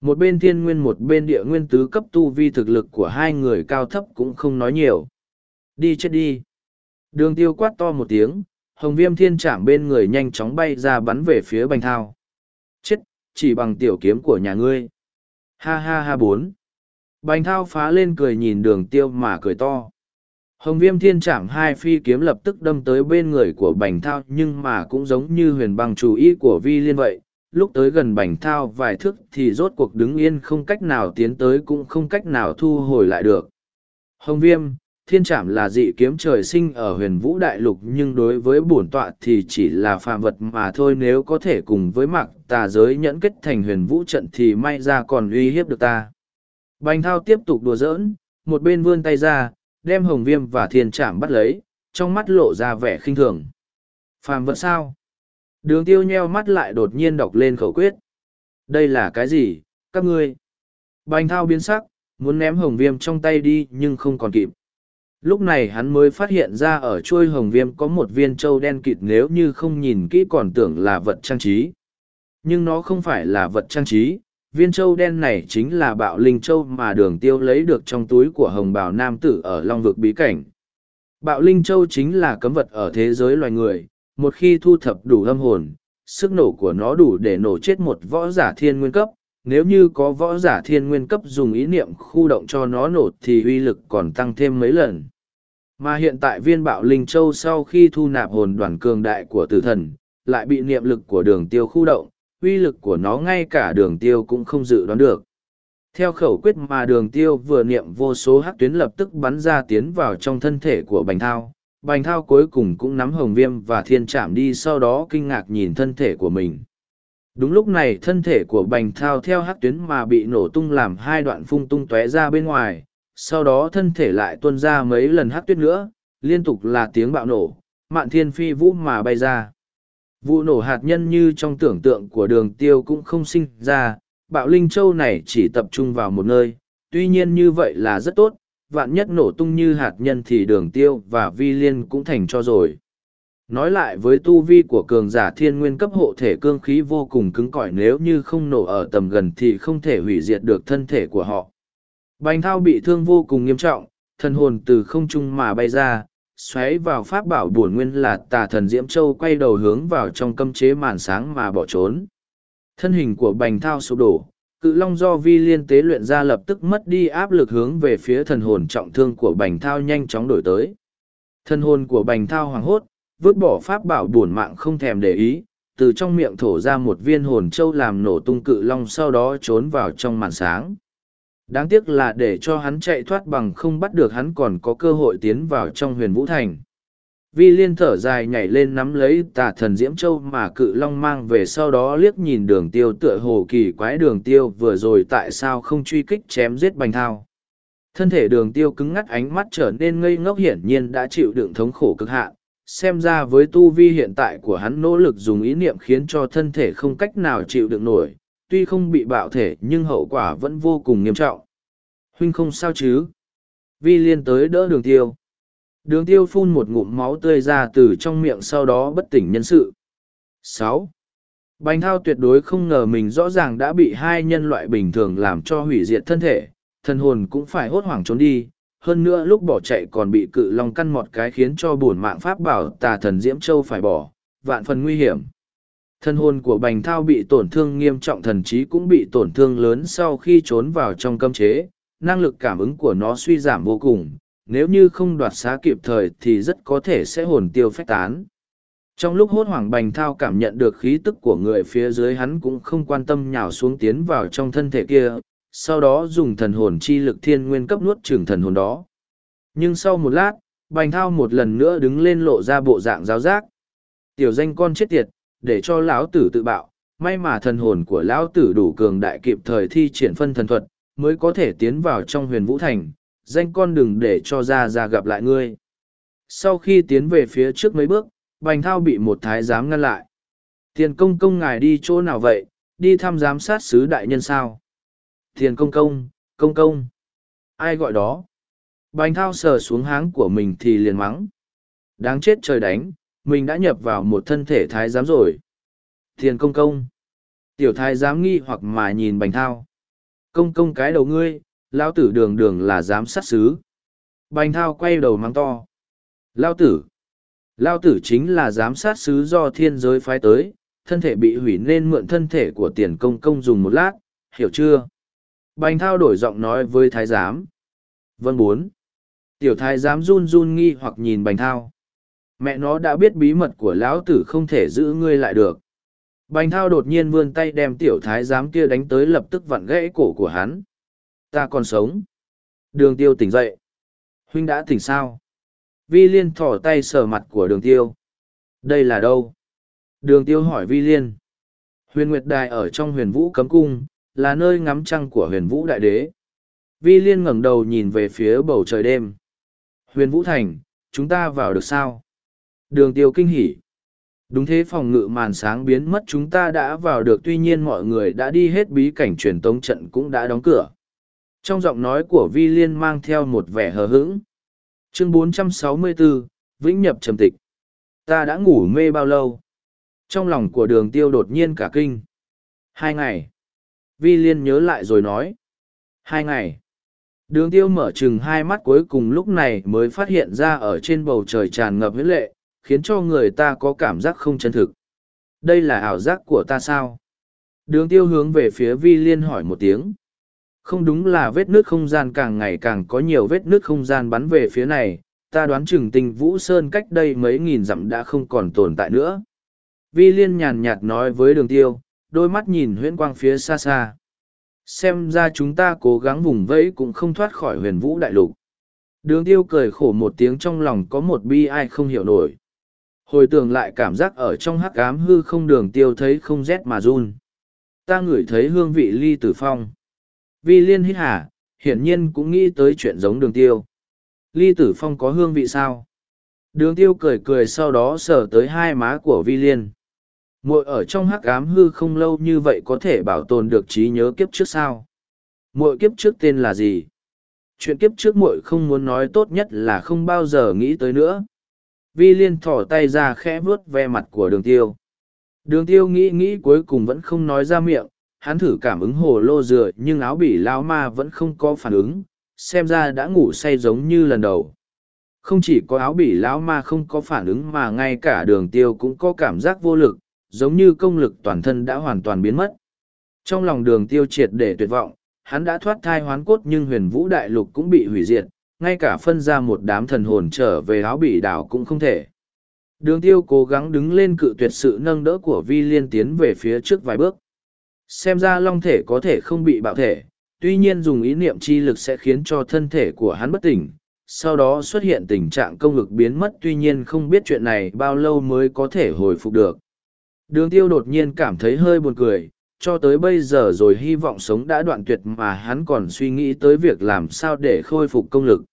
Một bên thiên nguyên một bên địa nguyên tứ cấp tu vi thực lực của hai người cao thấp cũng không nói nhiều. Đi chết đi. Đường tiêu quát to một tiếng, hồng viêm thiên trảm bên người nhanh chóng bay ra bắn về phía bành thao chết chỉ bằng tiểu kiếm của nhà ngươi ha ha ha bốn bành thao phá lên cười nhìn đường tiêu mà cười to Hồng viêm thiên trảm hai phi kiếm lập tức đâm tới bên người của bành thao nhưng mà cũng giống như huyền băng chủ ý của vi liên vậy. Lúc tới gần bành thao vài thước thì rốt cuộc đứng yên không cách nào tiến tới cũng không cách nào thu hồi lại được. Hồng viêm, thiên trảm là dị kiếm trời sinh ở huyền vũ đại lục nhưng đối với bổn tọa thì chỉ là phàm vật mà thôi nếu có thể cùng với mặc tà giới nhẫn kết thành huyền vũ trận thì may ra còn uy hiếp được ta. Bành thao tiếp tục đùa giỡn, một bên vươn tay ra, đem hồng viêm và thiên trảm bắt lấy, trong mắt lộ ra vẻ khinh thường. Phàm vật sao? Đường tiêu nheo mắt lại đột nhiên đọc lên khẩu quyết. Đây là cái gì, các ngươi? Bành thao biến sắc, muốn ném hồng viêm trong tay đi nhưng không còn kịp. Lúc này hắn mới phát hiện ra ở chuôi hồng viêm có một viên trâu đen kịt nếu như không nhìn kỹ còn tưởng là vật trang trí. Nhưng nó không phải là vật trang trí, viên châu đen này chính là bạo linh châu mà đường tiêu lấy được trong túi của hồng bào nam tử ở long vực bí cảnh. Bạo linh châu chính là cấm vật ở thế giới loài người, một khi thu thập đủ âm hồn, sức nổ của nó đủ để nổ chết một võ giả thiên nguyên cấp. Nếu như có võ giả thiên nguyên cấp dùng ý niệm khu động cho nó nổ thì uy lực còn tăng thêm mấy lần. Mà hiện tại viên bạo linh châu sau khi thu nạp hồn đoàn cường đại của tử thần, lại bị niệm lực của đường tiêu khu động, uy lực của nó ngay cả đường tiêu cũng không dự đoán được. Theo khẩu quyết mà đường tiêu vừa niệm vô số hắc tuyến lập tức bắn ra tiến vào trong thân thể của bành thao. Bành thao cuối cùng cũng nắm hồng viêm và thiên chạm đi sau đó kinh ngạc nhìn thân thể của mình. Đúng lúc này thân thể của bành thao theo hắc tuyến mà bị nổ tung làm hai đoạn phung tung tóe ra bên ngoài, sau đó thân thể lại tuôn ra mấy lần hắc tuyết nữa, liên tục là tiếng bạo nổ, mạn thiên phi vũ mà bay ra. Vụ nổ hạt nhân như trong tưởng tượng của đường tiêu cũng không sinh ra, bạo linh châu này chỉ tập trung vào một nơi, tuy nhiên như vậy là rất tốt, vạn nhất nổ tung như hạt nhân thì đường tiêu và vi liên cũng thành cho rồi. Nói lại với tu vi của cường giả thiên nguyên cấp hộ thể cương khí vô cùng cứng cỏi nếu như không nổ ở tầm gần thì không thể hủy diệt được thân thể của họ. Bành thao bị thương vô cùng nghiêm trọng, thân hồn từ không trung mà bay ra, xoáy vào pháp bảo bổn nguyên là tà thần diễm châu quay đầu hướng vào trong cấm chế màn sáng mà bỏ trốn. Thân hình của bành thao sụp đổ, cự long do vi liên tế luyện ra lập tức mất đi áp lực hướng về phía thần hồn trọng thương của bành thao nhanh chóng đổi tới. Thân hồn của bành thao hoảng hốt, vứt bỏ pháp bảo bổn mạng không thèm để ý, từ trong miệng thổ ra một viên hồn châu làm nổ tung cự long sau đó trốn vào trong màn sáng. Đáng tiếc là để cho hắn chạy thoát bằng không bắt được hắn còn có cơ hội tiến vào trong huyền vũ thành. Vi liên thở dài nhảy lên nắm lấy tà thần diễm châu mà cự long mang về sau đó liếc nhìn đường tiêu tựa hồ kỳ quái đường tiêu vừa rồi tại sao không truy kích chém giết bành thao. Thân thể đường tiêu cứng ngắt ánh mắt trở nên ngây ngốc hiển nhiên đã chịu đựng thống khổ cực hạn. Xem ra với tu vi hiện tại của hắn nỗ lực dùng ý niệm khiến cho thân thể không cách nào chịu đựng nổi, tuy không bị bạo thể nhưng hậu quả vẫn vô cùng nghiêm trọng. Huynh không sao chứ? Vi liên tới đỡ đường tiêu. Đường tiêu phun một ngụm máu tươi ra từ trong miệng sau đó bất tỉnh nhân sự. sáu Bành thao tuyệt đối không ngờ mình rõ ràng đã bị hai nhân loại bình thường làm cho hủy diệt thân thể, thân hồn cũng phải hốt hoảng trốn đi. Hơn nữa lúc bỏ chạy còn bị cự long căn một cái khiến cho bổn mạng pháp bảo tà thần Diễm Châu phải bỏ, vạn phần nguy hiểm. Thân hồn của bành thao bị tổn thương nghiêm trọng thần trí cũng bị tổn thương lớn sau khi trốn vào trong cấm chế, năng lực cảm ứng của nó suy giảm vô cùng, nếu như không đoạt xá kịp thời thì rất có thể sẽ hồn tiêu phách tán. Trong lúc hốt hoảng bành thao cảm nhận được khí tức của người phía dưới hắn cũng không quan tâm nhào xuống tiến vào trong thân thể kia, sau đó dùng thần hồn chi lực thiên nguyên cấp nuốt trường thần hồn đó. Nhưng sau một lát, bành thao một lần nữa đứng lên lộ ra bộ dạng giáo giác. Tiểu danh con chết tiệt, để cho lão tử tự bạo, may mà thần hồn của lão tử đủ cường đại kịp thời thi triển phân thần thuật, mới có thể tiến vào trong huyền vũ thành, danh con đừng để cho ra ra gặp lại ngươi. Sau khi tiến về phía trước mấy bước, bành thao bị một thái giám ngăn lại. Tiền công công ngài đi chỗ nào vậy, đi thăm giám sát sứ đại nhân sao? Tiền công công, công công. Ai gọi đó? Bành thao sờ xuống háng của mình thì liền mắng. Đáng chết trời đánh, mình đã nhập vào một thân thể thái giám rồi. Thiền công công. Tiểu thái giám nghi hoặc mà nhìn bành thao. Công công cái đầu ngươi, lao tử đường đường là giám sát sứ. Bành thao quay đầu mắng to. Lao tử. Lao tử chính là giám sát sứ do thiên giới phái tới, thân thể bị hủy nên mượn thân thể của tiền công công dùng một lát, hiểu chưa? Bành thao đổi giọng nói với thái giám. Vâng bốn. Tiểu thái giám run run nghi hoặc nhìn bành thao. Mẹ nó đã biết bí mật của lão tử không thể giữ ngươi lại được. Bành thao đột nhiên vươn tay đem tiểu thái giám kia đánh tới lập tức vặn gãy cổ của hắn. Ta còn sống. Đường tiêu tỉnh dậy. Huynh đã tỉnh sao? Vi liên thỏ tay sờ mặt của đường tiêu. Đây là đâu? Đường tiêu hỏi Vi liên. Huyền Nguyệt Đài ở trong huyền vũ cấm cung, là nơi ngắm trăng của huyền vũ đại đế. Vi liên ngẩng đầu nhìn về phía bầu trời đêm. Huyền vũ thành, chúng ta vào được sao? Đường tiêu kinh hỉ. Đúng thế phòng ngự màn sáng biến mất chúng ta đã vào được tuy nhiên mọi người đã đi hết bí cảnh truyền tống trận cũng đã đóng cửa. Trong giọng nói của Vi Liên mang theo một vẻ hờ hững. Chương 464, Vĩnh Nhập trầm tịch. Ta đã ngủ mê bao lâu? Trong lòng của đường tiêu đột nhiên cả kinh. Hai ngày. Vi Liên nhớ lại rồi nói. Hai ngày. Đường tiêu mở chừng hai mắt cuối cùng lúc này mới phát hiện ra ở trên bầu trời tràn ngập huyết lệ, khiến cho người ta có cảm giác không chân thực. Đây là ảo giác của ta sao? Đường tiêu hướng về phía vi liên hỏi một tiếng. Không đúng là vết nước không gian càng ngày càng có nhiều vết nước không gian bắn về phía này, ta đoán chừng tình Vũ Sơn cách đây mấy nghìn dặm đã không còn tồn tại nữa. Vi liên nhàn nhạt nói với đường tiêu, đôi mắt nhìn huyễn quang phía xa xa. Xem ra chúng ta cố gắng vùng vẫy cũng không thoát khỏi huyền vũ đại lục. Đường tiêu cười khổ một tiếng trong lòng có một bi ai không hiểu nổi hồi tưởng lại cảm giác ở trong hắc ám hư không đường tiêu thấy không rét mà run. Ta ngửi thấy hương vị ly tử phong. Vi liên hít hả hiển nhiên cũng nghĩ tới chuyện giống đường tiêu. Ly tử phong có hương vị sao? Đường tiêu cười cười sau đó sờ tới hai má của vi liên. Muội ở trong hắc ám hư không lâu như vậy có thể bảo tồn được trí nhớ kiếp trước sao? Muội kiếp trước tên là gì? Chuyện kiếp trước muội không muốn nói tốt nhất là không bao giờ nghĩ tới nữa vi liên thỏ tay ra khẽ vuốt ve mặt của đường tiêu. Đường tiêu nghĩ nghĩ cuối cùng vẫn không nói ra miệng, hắn thử cảm ứng hồ lô dừa nhưng áo bỉ lao ma vẫn không có phản ứng, xem ra đã ngủ say giống như lần đầu. Không chỉ có áo bỉ lão ma không có phản ứng mà ngay cả đường tiêu cũng có cảm giác vô lực, giống như công lực toàn thân đã hoàn toàn biến mất. Trong lòng đường tiêu triệt để tuyệt vọng, hắn đã thoát thai hoán cốt nhưng huyền vũ đại lục cũng bị hủy diệt ngay cả phân ra một đám thần hồn trở về áo bỉ đảo cũng không thể. Đường tiêu cố gắng đứng lên cự tuyệt sự nâng đỡ của vi liên tiến về phía trước vài bước. Xem ra long thể có thể không bị bạo thể, tuy nhiên dùng ý niệm chi lực sẽ khiến cho thân thể của hắn bất tỉnh, sau đó xuất hiện tình trạng công lực biến mất tuy nhiên không biết chuyện này bao lâu mới có thể hồi phục được. Đường tiêu đột nhiên cảm thấy hơi buồn cười, cho tới bây giờ rồi hy vọng sống đã đoạn tuyệt mà hắn còn suy nghĩ tới việc làm sao để khôi phục công lực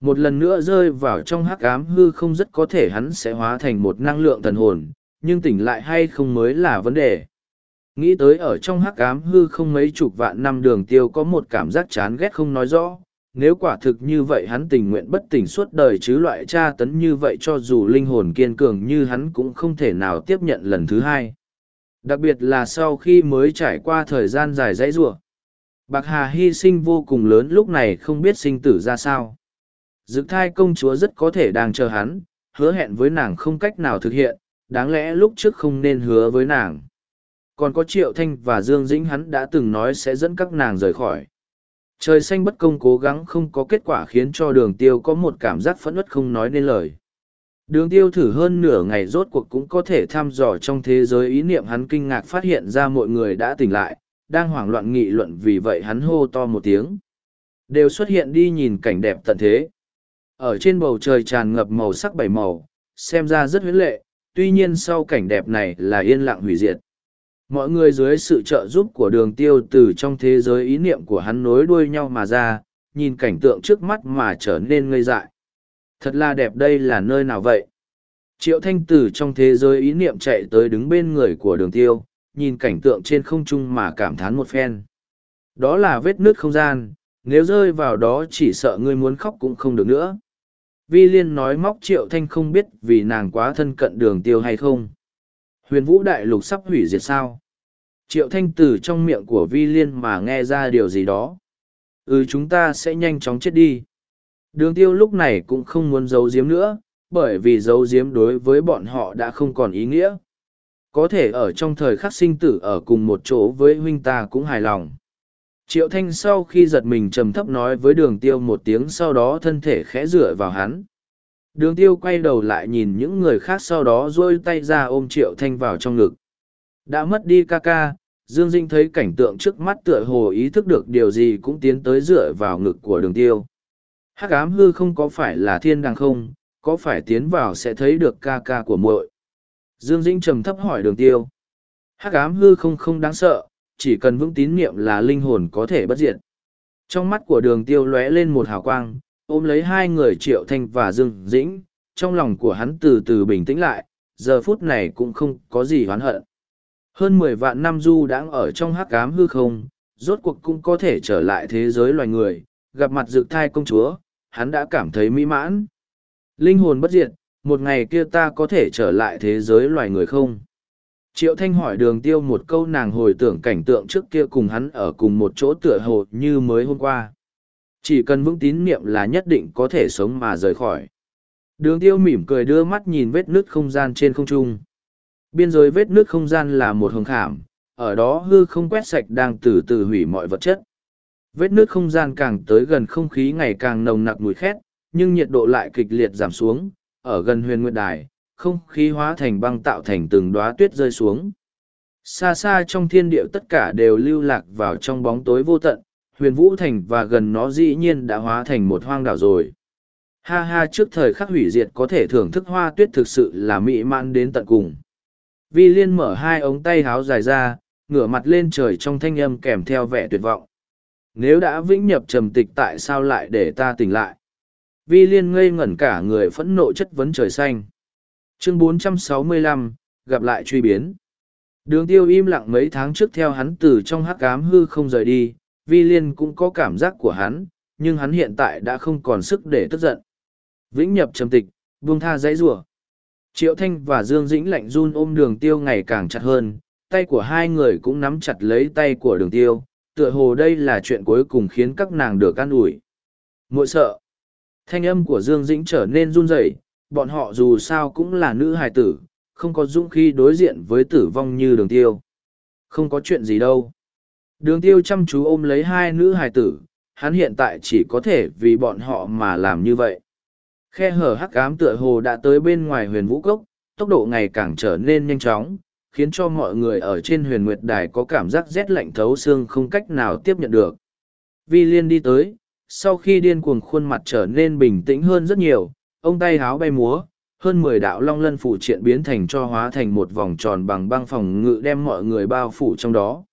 một lần nữa rơi vào trong hắc ám hư không rất có thể hắn sẽ hóa thành một năng lượng thần hồn, nhưng tỉnh lại hay không mới là vấn đề. Nghĩ tới ở trong hắc ám hư không mấy chục vạn năm đường tiêu có một cảm giác chán ghét không nói rõ, nếu quả thực như vậy hắn tình nguyện bất tỉnh suốt đời chứ loại tra tấn như vậy cho dù linh hồn kiên cường như hắn cũng không thể nào tiếp nhận lần thứ hai. Đặc biệt là sau khi mới trải qua thời gian dài dãy giụa bạc hà hy sinh vô cùng lớn lúc này không biết sinh tử ra sao. Dực thai công chúa rất có thể đang chờ hắn, hứa hẹn với nàng không cách nào thực hiện, đáng lẽ lúc trước không nên hứa với nàng. Còn có Triệu Thanh và Dương Dĩnh hắn đã từng nói sẽ dẫn các nàng rời khỏi. Trời xanh bất công cố gắng không có kết quả khiến cho đường tiêu có một cảm giác phẫn uất không nói nên lời. Đường tiêu thử hơn nửa ngày rốt cuộc cũng có thể thăm dò trong thế giới ý niệm hắn kinh ngạc phát hiện ra mọi người đã tỉnh lại, đang hoảng loạn nghị luận vì vậy hắn hô to một tiếng. Đều xuất hiện đi nhìn cảnh đẹp tận thế. Ở trên bầu trời tràn ngập màu sắc bảy màu, xem ra rất huyễn lệ, tuy nhiên sau cảnh đẹp này là yên lặng hủy diệt. Mọi người dưới sự trợ giúp của đường tiêu từ trong thế giới ý niệm của hắn nối đuôi nhau mà ra, nhìn cảnh tượng trước mắt mà trở nên ngây dại. Thật là đẹp đây là nơi nào vậy? Triệu thanh tử trong thế giới ý niệm chạy tới đứng bên người của đường tiêu, nhìn cảnh tượng trên không trung mà cảm thán một phen. Đó là vết nước không gian, nếu rơi vào đó chỉ sợ ngươi muốn khóc cũng không được nữa. Vi Liên nói móc Triệu Thanh không biết vì nàng quá thân cận đường tiêu hay không. Huyền vũ đại lục sắp hủy diệt sao? Triệu Thanh từ trong miệng của Vi Liên mà nghe ra điều gì đó. Ừ chúng ta sẽ nhanh chóng chết đi. Đường tiêu lúc này cũng không muốn giấu giếm nữa, bởi vì giấu giếm đối với bọn họ đã không còn ý nghĩa. Có thể ở trong thời khắc sinh tử ở cùng một chỗ với huynh ta cũng hài lòng. Triệu Thanh sau khi giật mình trầm thấp nói với đường tiêu một tiếng sau đó thân thể khẽ dựa vào hắn. Đường tiêu quay đầu lại nhìn những người khác sau đó rôi tay ra ôm Triệu Thanh vào trong ngực. Đã mất đi ca ca, Dương Dinh thấy cảnh tượng trước mắt tựa hồ ý thức được điều gì cũng tiến tới dựa vào ngực của đường tiêu. Hắc ám hư không có phải là thiên đàng không, có phải tiến vào sẽ thấy được ca ca của muội Dương Dinh trầm thấp hỏi đường tiêu. Hắc ám hư không không đáng sợ, chỉ cần vững tín niệm là linh hồn có thể bất diệt. Trong mắt của đường tiêu lóe lên một hào quang, ôm lấy hai người Triệu Thanh và Dương Dĩnh, trong lòng của hắn từ từ bình tĩnh lại, giờ phút này cũng không có gì hoán hận. Hơn mười vạn năm du đang ở trong hắc ám hư không, rốt cuộc cũng có thể trở lại thế giới loài người, gặp mặt dược thai công chúa, hắn đã cảm thấy mỹ mãn. Linh hồn bất diệt, một ngày kia ta có thể trở lại thế giới loài người không? Triệu Thanh hỏi đường tiêu một câu nàng hồi tưởng cảnh tượng trước kia cùng hắn ở cùng một chỗ tựa hồ như mới hôm qua. Chỉ cần vững tín niệm là nhất định có thể sống mà rời khỏi. Đường tiêu mỉm cười đưa mắt nhìn vết nước không gian trên không trung. Biên giới vết nước không gian là một hồng khảm, ở đó hư không quét sạch đang từ từ hủy mọi vật chất. Vết nước không gian càng tới gần không khí ngày càng nồng nặc mùi khét, nhưng nhiệt độ lại kịch liệt giảm xuống, ở gần huyền nguyệt đài, không khí hóa thành băng tạo thành từng đóa tuyết rơi xuống. Xa xa trong thiên địa tất cả đều lưu lạc vào trong bóng tối vô tận, huyền vũ thành và gần nó dĩ nhiên đã hóa thành một hoang đảo rồi. Ha ha trước thời khắc hủy diệt có thể thưởng thức hoa tuyết thực sự là mỹ mãn đến tận cùng. Vi liên mở hai ống tay háo dài ra, ngửa mặt lên trời trong thanh âm kèm theo vẻ tuyệt vọng. Nếu đã vĩnh nhập trầm tịch tại sao lại để ta tỉnh lại? Vi liên ngây ngẩn cả người phẫn nộ chất vấn trời xanh. Chương 465, gặp lại truy biến. Đường tiêu im lặng mấy tháng trước theo hắn từ trong hắc cám hư không rời đi, vi liên cũng có cảm giác của hắn, nhưng hắn hiện tại đã không còn sức để tức giận. Vĩnh nhập trầm tịch, buông tha dãy rủa Triệu Thanh và Dương Dĩnh lạnh run ôm đường tiêu ngày càng chặt hơn, tay của hai người cũng nắm chặt lấy tay của đường tiêu, tựa hồ đây là chuyện cuối cùng khiến các nàng được an ủi. Muội sợ. Thanh âm của Dương Dĩnh trở nên run rẩy, bọn họ dù sao cũng là nữ hài tử, không có dũng khí đối diện với tử vong như đường tiêu. Không có chuyện gì đâu. Đường tiêu chăm chú ôm lấy hai nữ hài tử, hắn hiện tại chỉ có thể vì bọn họ mà làm như vậy. Khe hở hắc ám tựa hồ đã tới bên ngoài huyền vũ cốc, tốc độ ngày càng trở nên nhanh chóng, khiến cho mọi người ở trên huyền nguyệt đài có cảm giác rét lạnh thấu xương không cách nào tiếp nhận được. Vi liên đi tới, sau khi điên cuồng khuôn mặt trở nên bình tĩnh hơn rất nhiều, ông tay háo bay múa, hơn mười đạo long lân phủ triện biến thành cho hóa thành một vòng tròn bằng băng phòng ngự đem mọi người bao phủ trong đó.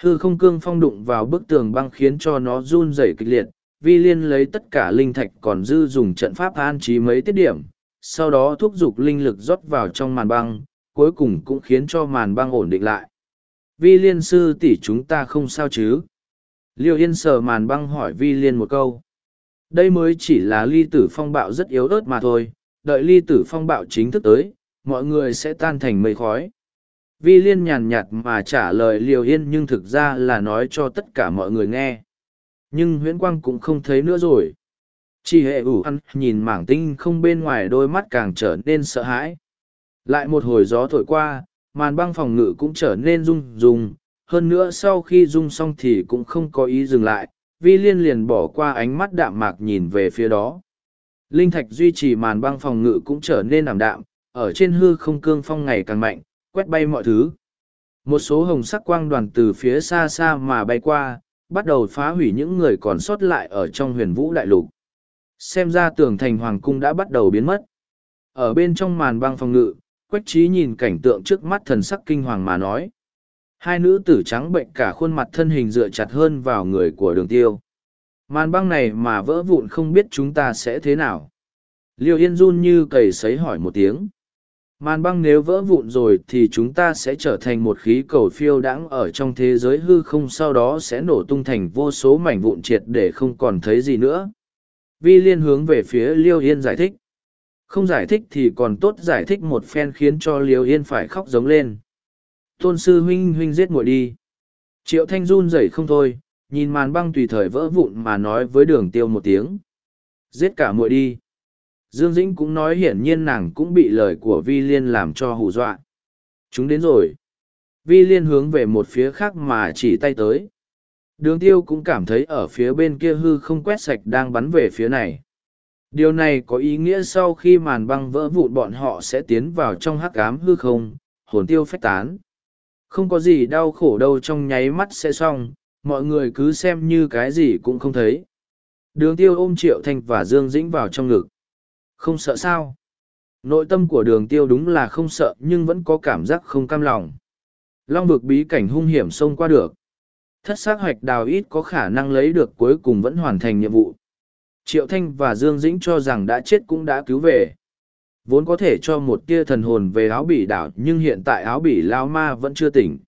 Hư không cương phong đụng vào bức tường băng khiến cho nó run rẩy kịch liệt, vi liên lấy tất cả linh thạch còn dư dùng trận pháp an trí mấy tiết điểm, sau đó thúc giục linh lực rót vào trong màn băng, cuối cùng cũng khiến cho màn băng ổn định lại. Vi liên sư tỷ chúng ta không sao chứ? Liêu Yên sờ màn băng hỏi Vi liên một câu. Đây mới chỉ là ly tử phong bạo rất yếu ớt mà thôi, đợi ly tử phong bạo chính thức tới, mọi người sẽ tan thành mây khói. Vi liên nhàn nhạt mà trả lời liều Yên nhưng thực ra là nói cho tất cả mọi người nghe. Nhưng huyễn quang cũng không thấy nữa rồi. Chỉ hệ ủ ăn nhìn mảng tinh không bên ngoài đôi mắt càng trở nên sợ hãi. Lại một hồi gió thổi qua màn băng phòng ngự cũng trở nên rung rung. Hơn nữa sau khi rung xong thì cũng không có ý dừng lại vi liên liền bỏ qua ánh mắt đạm mạc nhìn về phía đó linh thạch duy trì màn băng phòng ngự cũng trở nên ảm đạm ở trên hư không cương phong ngày càng mạnh quét bay mọi thứ một số hồng sắc quang đoàn từ phía xa xa mà bay qua bắt đầu phá hủy những người còn sót lại ở trong huyền vũ đại lục. Xem ra tường thành hoàng cung đã bắt đầu biến mất. Ở bên trong màn băng phòng ngự, Quách trí nhìn cảnh tượng trước mắt thần sắc kinh hoàng mà nói. Hai nữ tử trắng bệnh cả khuôn mặt thân hình dựa chặt hơn vào người của đường tiêu. Màn băng này mà vỡ vụn không biết chúng ta sẽ thế nào. Liêu Yên run như cầy sấy hỏi một tiếng. Màn băng nếu vỡ vụn rồi thì chúng ta sẽ trở thành một khí cầu phiêu đãng ở trong thế giới hư không, sau đó sẽ nổ tung thành vô số mảnh vụn triệt để không còn thấy gì nữa. Vi liên hướng về phía Liêu Yên giải thích. Không giải thích thì còn tốt giải thích một phen khiến cho Liêu Yên phải khóc giống lên. Tôn sư huynh huynh giết muội đi. Triệu Thanh run rẩy không thôi, nhìn màn băng tùy thời vỡ vụn mà nói với đường tiêu một tiếng. Giết cả muội đi. Dương Dĩnh cũng nói hiển nhiên nàng cũng bị lời của Vi Liên làm cho hù dọa. Chúng đến rồi. Vi Liên hướng về một phía khác mà chỉ tay tới. Đường tiêu cũng cảm thấy ở phía bên kia hư không quét sạch đang bắn về phía này. Điều này có ý nghĩa sau khi màn băng vỡ vụn bọn họ sẽ tiến vào trong hắc ám hư không, hồn tiêu phách tán. Không có gì đau khổ đâu trong nháy mắt sẽ xong, mọi người cứ xem như cái gì cũng không thấy. Đường tiêu ôm Triệu Thanh và Dương Dĩnh vào trong ngực. Không sợ sao? Nội tâm của đường tiêu đúng là không sợ nhưng vẫn có cảm giác không cam lòng. Long vực bí cảnh hung hiểm xông qua được. Thất xác hoạch đào ít có khả năng lấy được cuối cùng vẫn hoàn thành nhiệm vụ. Triệu Thanh và Dương Dĩnh cho rằng đã chết cũng đã cứu về. Vốn có thể cho một tia thần hồn về áo bỉ đảo nhưng hiện tại áo bỉ lao ma vẫn chưa tỉnh.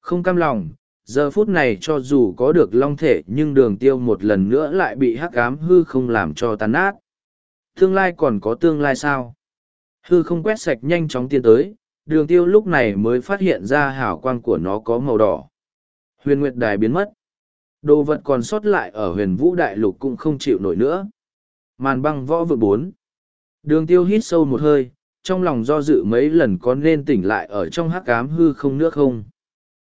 Không cam lòng, giờ phút này cho dù có được long thể nhưng đường tiêu một lần nữa lại bị hắc ám hư không làm cho tàn nát. Tương lai còn có tương lai sao? Hư không quét sạch nhanh chóng tiến tới, đường tiêu lúc này mới phát hiện ra hào quang của nó có màu đỏ. Huyền Nguyệt Đài biến mất. Đồ vật còn sót lại ở huyền vũ đại lục cũng không chịu nổi nữa. Màn băng võ vừa bốn. Đường tiêu hít sâu một hơi, trong lòng do dự mấy lần có nên tỉnh lại ở trong hắc ám hư không nước không.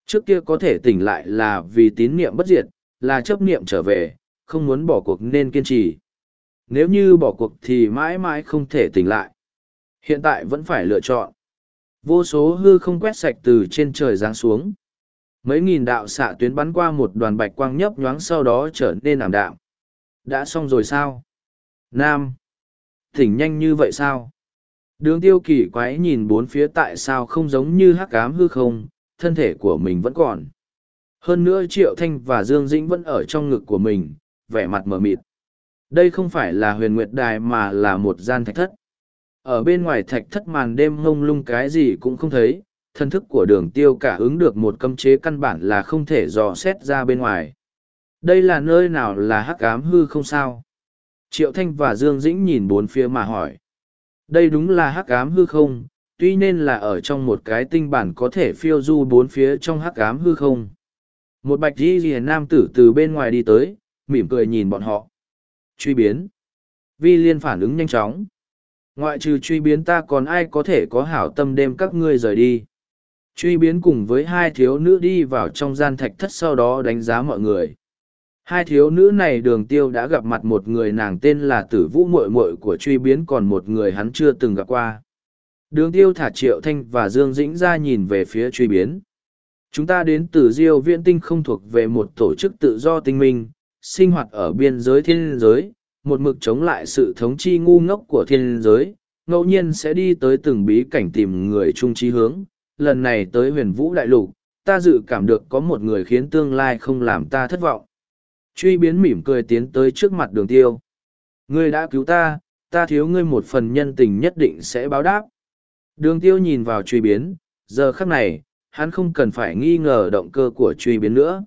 Trước kia có thể tỉnh lại là vì tín niệm bất diệt, là chấp niệm trở về, không muốn bỏ cuộc nên kiên trì. Nếu như bỏ cuộc thì mãi mãi không thể tỉnh lại. Hiện tại vẫn phải lựa chọn. Vô số hư không quét sạch từ trên trời giáng xuống. Mấy nghìn đạo xạ tuyến bắn qua một đoàn bạch quang nhấp nhoáng sau đó trở nên ảm đạm. Đã xong rồi sao? Nam. Thỉnh nhanh như vậy sao? Đường tiêu kỳ quái nhìn bốn phía tại sao không giống như hắc ám hư không, thân thể của mình vẫn còn. Hơn nữa Triệu Thanh và Dương Dĩnh vẫn ở trong ngực của mình, vẻ mặt mờ mịt. Đây không phải là huyền nguyệt đài mà là một gian thạch thất. Ở bên ngoài thạch thất màn đêm mông lung cái gì cũng không thấy, thân thức của đường tiêu cả ứng được một cấm chế căn bản là không thể dò xét ra bên ngoài. Đây là nơi nào là hắc ám hư không sao? Triệu Thanh và Dương Dĩnh nhìn bốn phía mà hỏi. Đây đúng là hắc ám hư không, tuy nên là ở trong một cái tinh bản có thể phiêu du bốn phía trong hắc ám hư không. Một bạch di rìa nam tử từ bên ngoài đi tới, mỉm cười nhìn bọn họ. Truy biến. Vi liên phản ứng nhanh chóng. Ngoại trừ truy biến ta còn ai có thể có hảo tâm đêm các ngươi rời đi. Truy biến cùng với hai thiếu nữ đi vào trong gian thạch thất sau đó đánh giá mọi người. Hai thiếu nữ này đường tiêu đã gặp mặt một người nàng tên là tử vũ muội muội của truy biến còn một người hắn chưa từng gặp qua. Đường tiêu thả triệu thanh và Dương Dĩnh ra nhìn về phía truy biến. Chúng ta đến từ Diêu Viễn Tinh không thuộc về một tổ chức tự do tinh minh, sinh hoạt ở biên giới thiên giới, một mực chống lại sự thống chi ngu ngốc của thiên giới, ngẫu nhiên sẽ đi tới từng bí cảnh tìm người chung trí hướng. Lần này tới huyền vũ đại lục, ta dự cảm được có một người khiến tương lai không làm ta thất vọng. Truy biến mỉm cười tiến tới trước mặt đường tiêu. Ngươi đã cứu ta, ta thiếu ngươi một phần nhân tình nhất định sẽ báo đáp. Đường tiêu nhìn vào truy biến, giờ khắc này, hắn không cần phải nghi ngờ động cơ của truy biến nữa.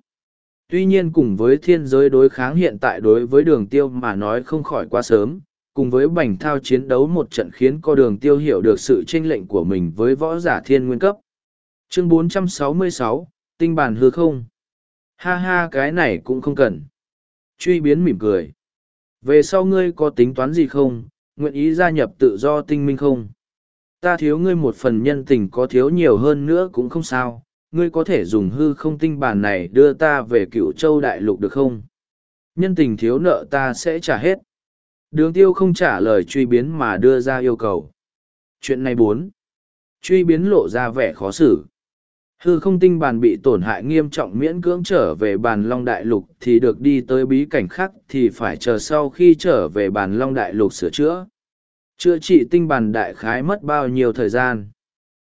Tuy nhiên cùng với thiên giới đối kháng hiện tại đối với đường tiêu mà nói không khỏi quá sớm, cùng với bành thao chiến đấu một trận khiến co đường tiêu hiểu được sự tranh lệnh của mình với võ giả thiên nguyên cấp. Chương 466, Tinh bản hư không? Ha ha cái này cũng không cần. Truy biến mỉm cười. Về sau ngươi có tính toán gì không, nguyện ý gia nhập tự do tinh minh không? Ta thiếu ngươi một phần nhân tình có thiếu nhiều hơn nữa cũng không sao, ngươi có thể dùng hư không tinh bản này đưa ta về cựu châu đại lục được không? Nhân tình thiếu nợ ta sẽ trả hết. Đường tiêu không trả lời truy biến mà đưa ra yêu cầu. Chuyện này bốn. Truy biến lộ ra vẻ khó xử. Hư không tinh bàn bị tổn hại nghiêm trọng miễn cưỡng trở về bàn long đại lục thì được đi tới bí cảnh khác thì phải chờ sau khi trở về bàn long đại lục sửa chữa. Chữa trị tinh bàn đại khái mất bao nhiêu thời gian.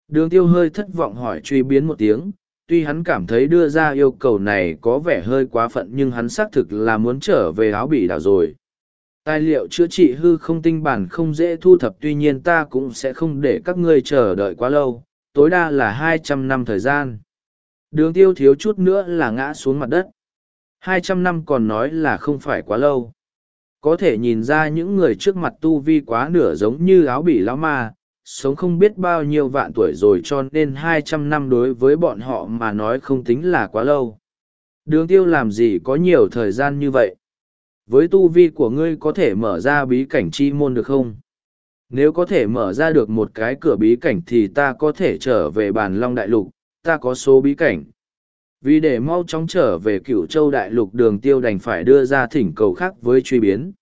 Đường tiêu hơi thất vọng hỏi truy biến một tiếng, tuy hắn cảm thấy đưa ra yêu cầu này có vẻ hơi quá phận nhưng hắn xác thực là muốn trở về áo bỉ đảo rồi. Tài liệu chữa trị hư không tinh bản không dễ thu thập tuy nhiên ta cũng sẽ không để các ngươi chờ đợi quá lâu, tối đa là hai trăm năm thời gian. Đường tiêu thiếu chút nữa là ngã xuống mặt đất. hai trăm năm còn nói là không phải quá lâu. Có thể nhìn ra những người trước mặt tu vi quá nửa giống như áo bỉ lão ma, sống không biết bao nhiêu vạn tuổi rồi cho nên hai trăm năm đối với bọn họ mà nói không tính là quá lâu. Đường tiêu làm gì có nhiều thời gian như vậy? Với tu vi của ngươi có thể mở ra bí cảnh chi môn được không? Nếu có thể mở ra được một cái cửa bí cảnh thì ta có thể trở về bàn long đại lục, ta có số bí cảnh. Vì để mau chóng trở về cựu châu đại lục đường tiêu đành phải đưa ra thỉnh cầu khác với truy biến.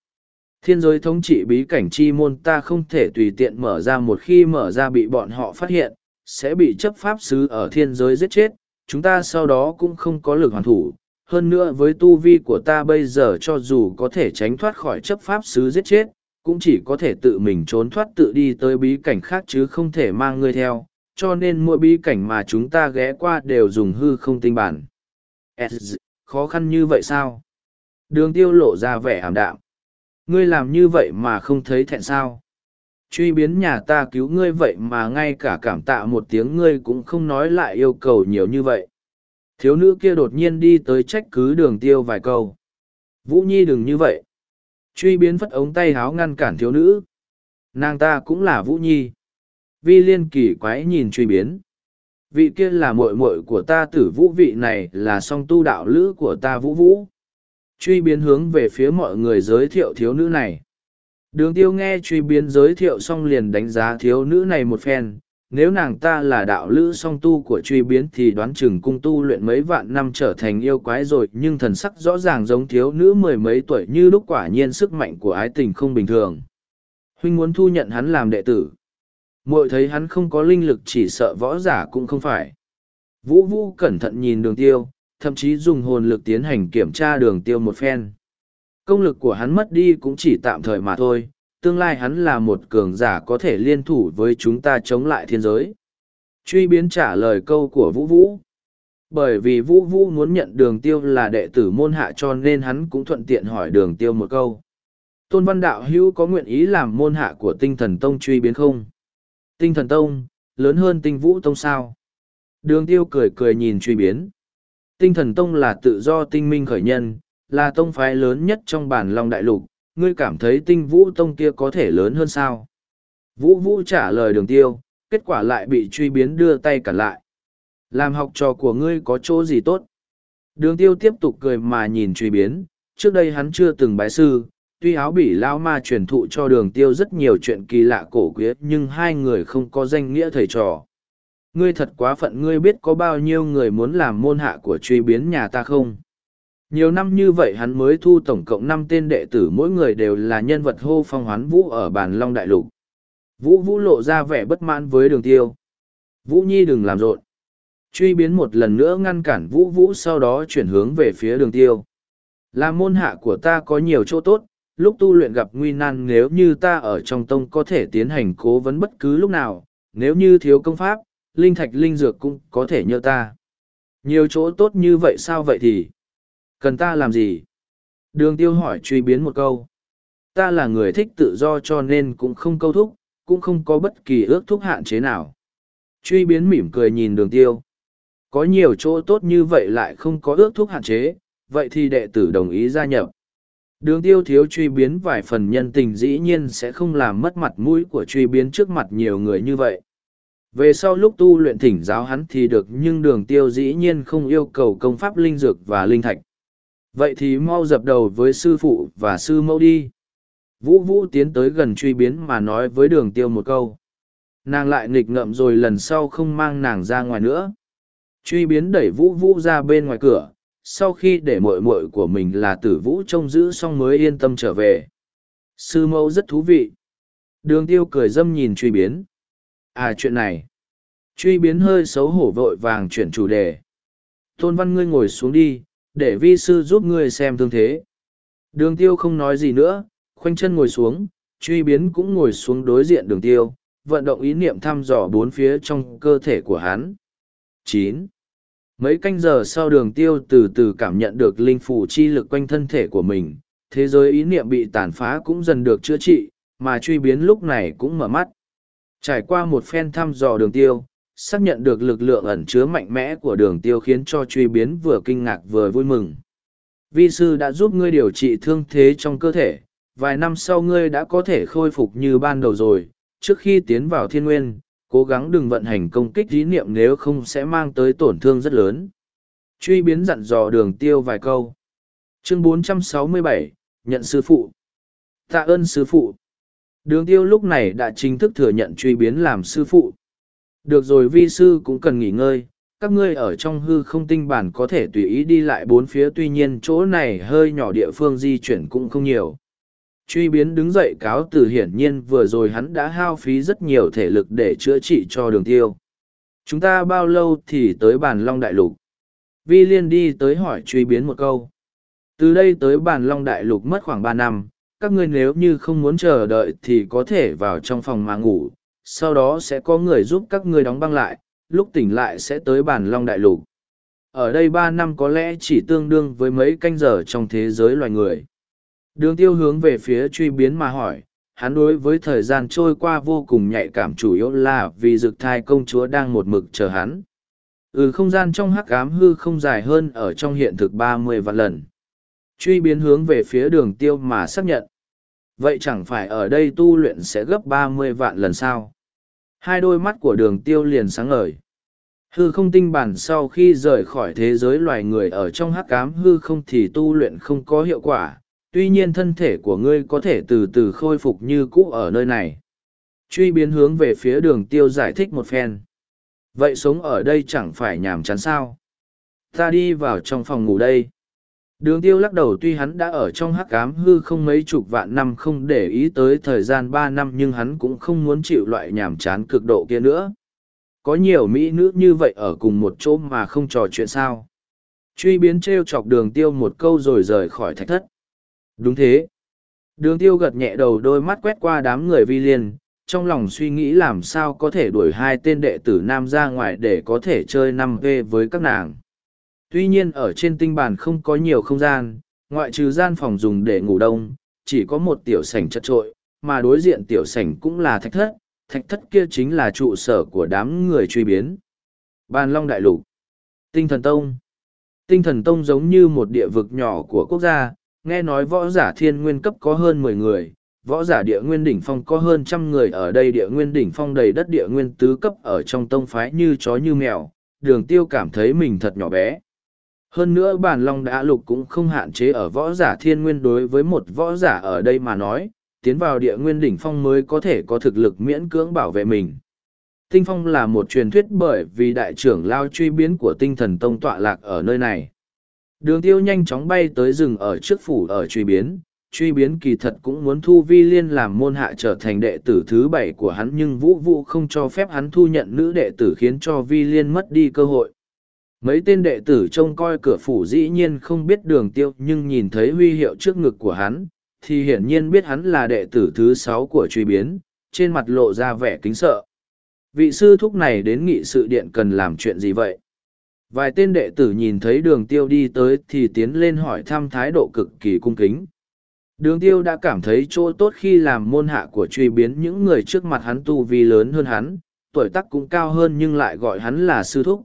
Thiên giới thống trị bí cảnh chi môn ta không thể tùy tiện mở ra một khi mở ra bị bọn họ phát hiện, sẽ bị chấp pháp sứ ở thiên giới giết chết, chúng ta sau đó cũng không có lực hoàn thủ. Hơn nữa với tu vi của ta bây giờ cho dù có thể tránh thoát khỏi chấp pháp sứ giết chết, cũng chỉ có thể tự mình trốn thoát tự đi tới bí cảnh khác chứ không thể mang ngươi theo, cho nên mỗi bí cảnh mà chúng ta ghé qua đều dùng hư không tinh bản. Khó khăn như vậy sao? Đường tiêu lộ ra vẻ hàm đạm. Ngươi làm như vậy mà không thấy thẹn sao? Truy biến nhà ta cứu ngươi vậy mà ngay cả cảm tạ một tiếng ngươi cũng không nói lại yêu cầu nhiều như vậy. Thiếu nữ kia đột nhiên đi tới trách cứ đường tiêu vài câu. Vũ Nhi đừng như vậy. Truy biến phất ống tay háo ngăn cản thiếu nữ. Nàng ta cũng là Vũ Nhi. Vi liên kỳ quái nhìn truy biến. Vị kia là muội muội của ta tử vũ, vị này là song tu đạo lữ của ta vũ vũ. Truy biến hướng về phía mọi người giới thiệu thiếu nữ này. Đường tiêu nghe truy biến giới thiệu xong liền đánh giá thiếu nữ này một phen. Nếu nàng ta là đạo lữ song tu của truy biến thì đoán chừng cung tu luyện mấy vạn năm trở thành yêu quái rồi, nhưng thần sắc rõ ràng giống thiếu nữ mười mấy tuổi như lúc quả nhiên sức mạnh của ái tình không bình thường. Huynh muốn thu nhận hắn làm đệ tử. Muội thấy hắn không có linh lực chỉ sợ võ giả cũng không phải. Vũ vũ cẩn thận nhìn đường tiêu, thậm chí dùng hồn lực tiến hành kiểm tra đường tiêu một phen. Công lực của hắn mất đi cũng chỉ tạm thời mà thôi tương lai hắn là một cường giả có thể liên thủ với chúng ta chống lại thiên giới truy biến trả lời câu của vũ vũ bởi vì vũ vũ muốn nhận đường tiêu là đệ tử môn hạ cho nên hắn cũng thuận tiện hỏi đường tiêu một câu tôn văn đạo hữu có nguyện ý làm môn hạ của tinh thần tông truy biến không Tinh thần tông, lớn hơn tinh vũ tông sao. Đường tiêu cười cười nhìn truy biến. Tinh thần tông là tự do tinh minh khởi nhân, là tông phái lớn nhất trong bản long đại lục. Ngươi cảm thấy tinh vũ tông kia có thể lớn hơn sao? Vũ vũ trả lời đường tiêu, kết quả lại bị truy biến đưa tay cản lại. Làm học trò của ngươi có chỗ gì tốt? Đường tiêu tiếp tục cười mà nhìn truy biến, trước đây hắn chưa từng bái sư, tuy áo bỉ lao ma truyền thụ cho đường tiêu rất nhiều chuyện kỳ lạ cổ quyết nhưng hai người không có danh nghĩa thầy trò. Ngươi thật quá phận ngươi biết có bao nhiêu người muốn làm môn hạ của truy biến nhà ta không? Nhiều năm như vậy hắn mới thu tổng cộng năm tên đệ tử mỗi người đều là nhân vật hô phong hoán vũ ở bàn long đại lục. Vũ vũ lộ ra vẻ bất mãn với đường tiêu. Vũ nhi đừng làm rộn. Truy biến một lần nữa ngăn cản vũ vũ sau đó chuyển hướng về phía đường tiêu. Là môn hạ của ta có nhiều chỗ tốt, lúc tu luyện gặp nguy nan nếu như ta ở trong tông có thể tiến hành cố vấn bất cứ lúc nào, nếu như thiếu công pháp, linh thạch linh dược cũng có thể nhờ ta. Nhiều chỗ tốt như vậy sao vậy thì? Cần ta làm gì? Đường tiêu hỏi truy biến một câu. Ta là người thích tự do cho nên cũng không câu thúc, cũng không có bất kỳ ước thúc hạn chế nào. Truy biến mỉm cười nhìn đường tiêu. Có nhiều chỗ tốt như vậy lại không có ước thúc hạn chế, vậy thì đệ tử đồng ý gia nhập. Đường tiêu thiếu truy biến vài phần nhân tình dĩ nhiên sẽ không làm mất mặt mũi của truy biến trước mặt nhiều người như vậy. Về sau lúc tu luyện thỉnh giáo hắn thì được nhưng đường tiêu dĩ nhiên không yêu cầu công pháp linh dược và linh thạch. Vậy thì mau dập đầu với sư phụ và sư mẫu đi. Vũ Vũ tiến tới gần truy biến mà nói với đường tiêu một câu. Nàng lại nghịch ngợm rồi lần sau không mang nàng ra ngoài nữa. Truy biến đẩy Vũ Vũ ra bên ngoài cửa, sau khi để mội mội của mình là tử vũ trông giữ xong mới yên tâm trở về sư mẫu rất thú vị đường tiêu cười dâm nhìn truy biến à chuyện này truy biến hơi xấu hổ vội vàng chuyển chủ đề tôn văn ngươi ngồi xuống đi để vi sư giúp ngươi xem thương thế. Đường tiêu không nói gì nữa khoanh chân ngồi xuống truy biến cũng ngồi xuống đối diện đường tiêu vận động ý niệm thăm dò bốn phía trong cơ thể của hắn. Chín. Mấy canh giờ sau đường tiêu từ từ cảm nhận được linh phủ chi lực quanh thân thể của mình, thế giới ý niệm bị tàn phá cũng dần được chữa trị, mà truy biến lúc này cũng mở mắt. Trải qua một phen thăm dò đường tiêu, xác nhận được lực lượng ẩn chứa mạnh mẽ của đường tiêu khiến cho truy biến vừa kinh ngạc vừa vui mừng. Vi sư đã giúp ngươi điều trị thương thế trong cơ thể, vài năm sau ngươi đã có thể khôi phục như ban đầu rồi, trước khi tiến vào thiên nguyên, cố gắng đừng vận hành công kích dí niệm nếu không sẽ mang tới tổn thương rất lớn. Truy biến dặn dò đường tiêu vài câu. Chương 467, nhận sư phụ. Tạ ơn sư phụ. Đường tiêu lúc này đã chính thức thừa nhận truy biến làm sư phụ. Được rồi vi sư cũng cần nghỉ ngơi, các ngươi ở trong hư không tinh bản có thể tùy ý đi lại bốn phía tuy nhiên chỗ này hơi nhỏ địa phương di chuyển cũng không nhiều. Truy biến đứng dậy cáo từ hiển nhiên vừa rồi hắn đã hao phí rất nhiều thể lực để chữa trị cho đường tiêu. Chúng ta bao lâu thì tới bàn long đại lục? Vi liên đi tới hỏi truy biến một câu. Từ đây tới bàn long đại lục mất khoảng ba năm, các ngươi nếu như không muốn chờ đợi thì có thể vào trong phòng mà ngủ, sau đó sẽ có người giúp các ngươi đóng băng lại, lúc tỉnh lại sẽ tới bản long đại lục. Ở đây ba năm có lẽ chỉ tương đương với mấy canh giờ trong thế giới loài người. Đường tiêu hướng về phía truy biến mà hỏi, hắn đối với thời gian trôi qua vô cùng nhạy cảm chủ yếu là vì dực thai công chúa đang một mực chờ hắn. Ừ không gian trong hắc ám hư không dài hơn ở trong hiện thực ba mươi vạn lần. Truy biến hướng về phía đường tiêu mà xác nhận. Vậy chẳng phải ở đây tu luyện sẽ gấp ba mươi vạn lần sao? Hai đôi mắt của đường tiêu liền sáng ngời. Hư không tinh bản sau khi rời khỏi thế giới loài người ở trong hắc cám hư không thì tu luyện không có hiệu quả, tuy nhiên thân thể của ngươi có thể từ từ khôi phục như cũ ở nơi này. Truy biến hướng về phía đường tiêu giải thích một phen. Vậy sống ở đây chẳng phải nhàm chán sao? Ta đi vào trong phòng ngủ đây. Đường tiêu lắc đầu tuy hắn đã ở trong hắc ám hư không mấy chục vạn năm không để ý tới thời gian ba năm nhưng hắn cũng không muốn chịu loại nhàm chán cực độ kia nữa. Có nhiều mỹ nữ như vậy ở cùng một chỗ mà không trò chuyện sao. Truy biến treo chọc đường tiêu một câu rồi rời khỏi thạch thất. Đúng thế. Đường tiêu gật nhẹ đầu đôi mắt quét qua đám người vi liên, trong lòng suy nghĩ làm sao có thể đuổi hai tên đệ tử nam ra ngoài để có thể chơi năm v với các nàng. Tuy nhiên ở trên tinh bàn không có nhiều không gian, ngoại trừ gian phòng dùng để ngủ đông, chỉ có một tiểu sảnh chật trội, mà đối diện tiểu sảnh cũng là thạch thất, thạch thất kia chính là trụ sở của đám người truy biến. Bàn Long Đại Lục Tinh Thần Tông Tinh Thần Tông giống như một địa vực nhỏ của quốc gia, nghe nói võ giả thiên nguyên cấp có hơn mười người, võ giả địa nguyên đỉnh phong có hơn trăm người ở đây địa nguyên đỉnh phong đầy đất địa nguyên tứ cấp ở trong tông phái như chó như mèo, đường tiêu cảm thấy mình thật nhỏ bé. Hơn nữa bản long đã lục cũng không hạn chế ở võ giả thiên nguyên đối với một võ giả ở đây mà nói, tiến vào địa nguyên đỉnh phong mới có thể có thực lực miễn cưỡng bảo vệ mình. Tinh phong là một truyền thuyết bởi vì đại trưởng lao truy biến của tinh thần tông tọa lạc ở nơi này. Đường tiêu nhanh chóng bay tới rừng ở trước phủ ở truy biến, truy biến kỳ thật cũng muốn thu vi liên làm môn hạ trở thành đệ tử thứ bảy của hắn nhưng vũ vũ không cho phép hắn thu nhận nữ đệ tử khiến cho vi liên mất đi cơ hội. Mấy tên đệ tử trông coi cửa phủ dĩ nhiên không biết đường tiêu nhưng nhìn thấy huy hiệu trước ngực của hắn, thì hiển nhiên biết hắn là đệ tử thứ sáu của truy biến, trên mặt lộ ra vẻ kính sợ. Vị sư thúc này đến nghị sự điện cần làm chuyện gì vậy? Vài tên đệ tử nhìn thấy đường tiêu đi tới thì tiến lên hỏi thăm thái độ cực kỳ cung kính. Đường tiêu đã cảm thấy chỗ tốt khi làm môn hạ của truy biến những người trước mặt hắn tu vi lớn hơn hắn, tuổi tác cũng cao hơn nhưng lại gọi hắn là sư thúc.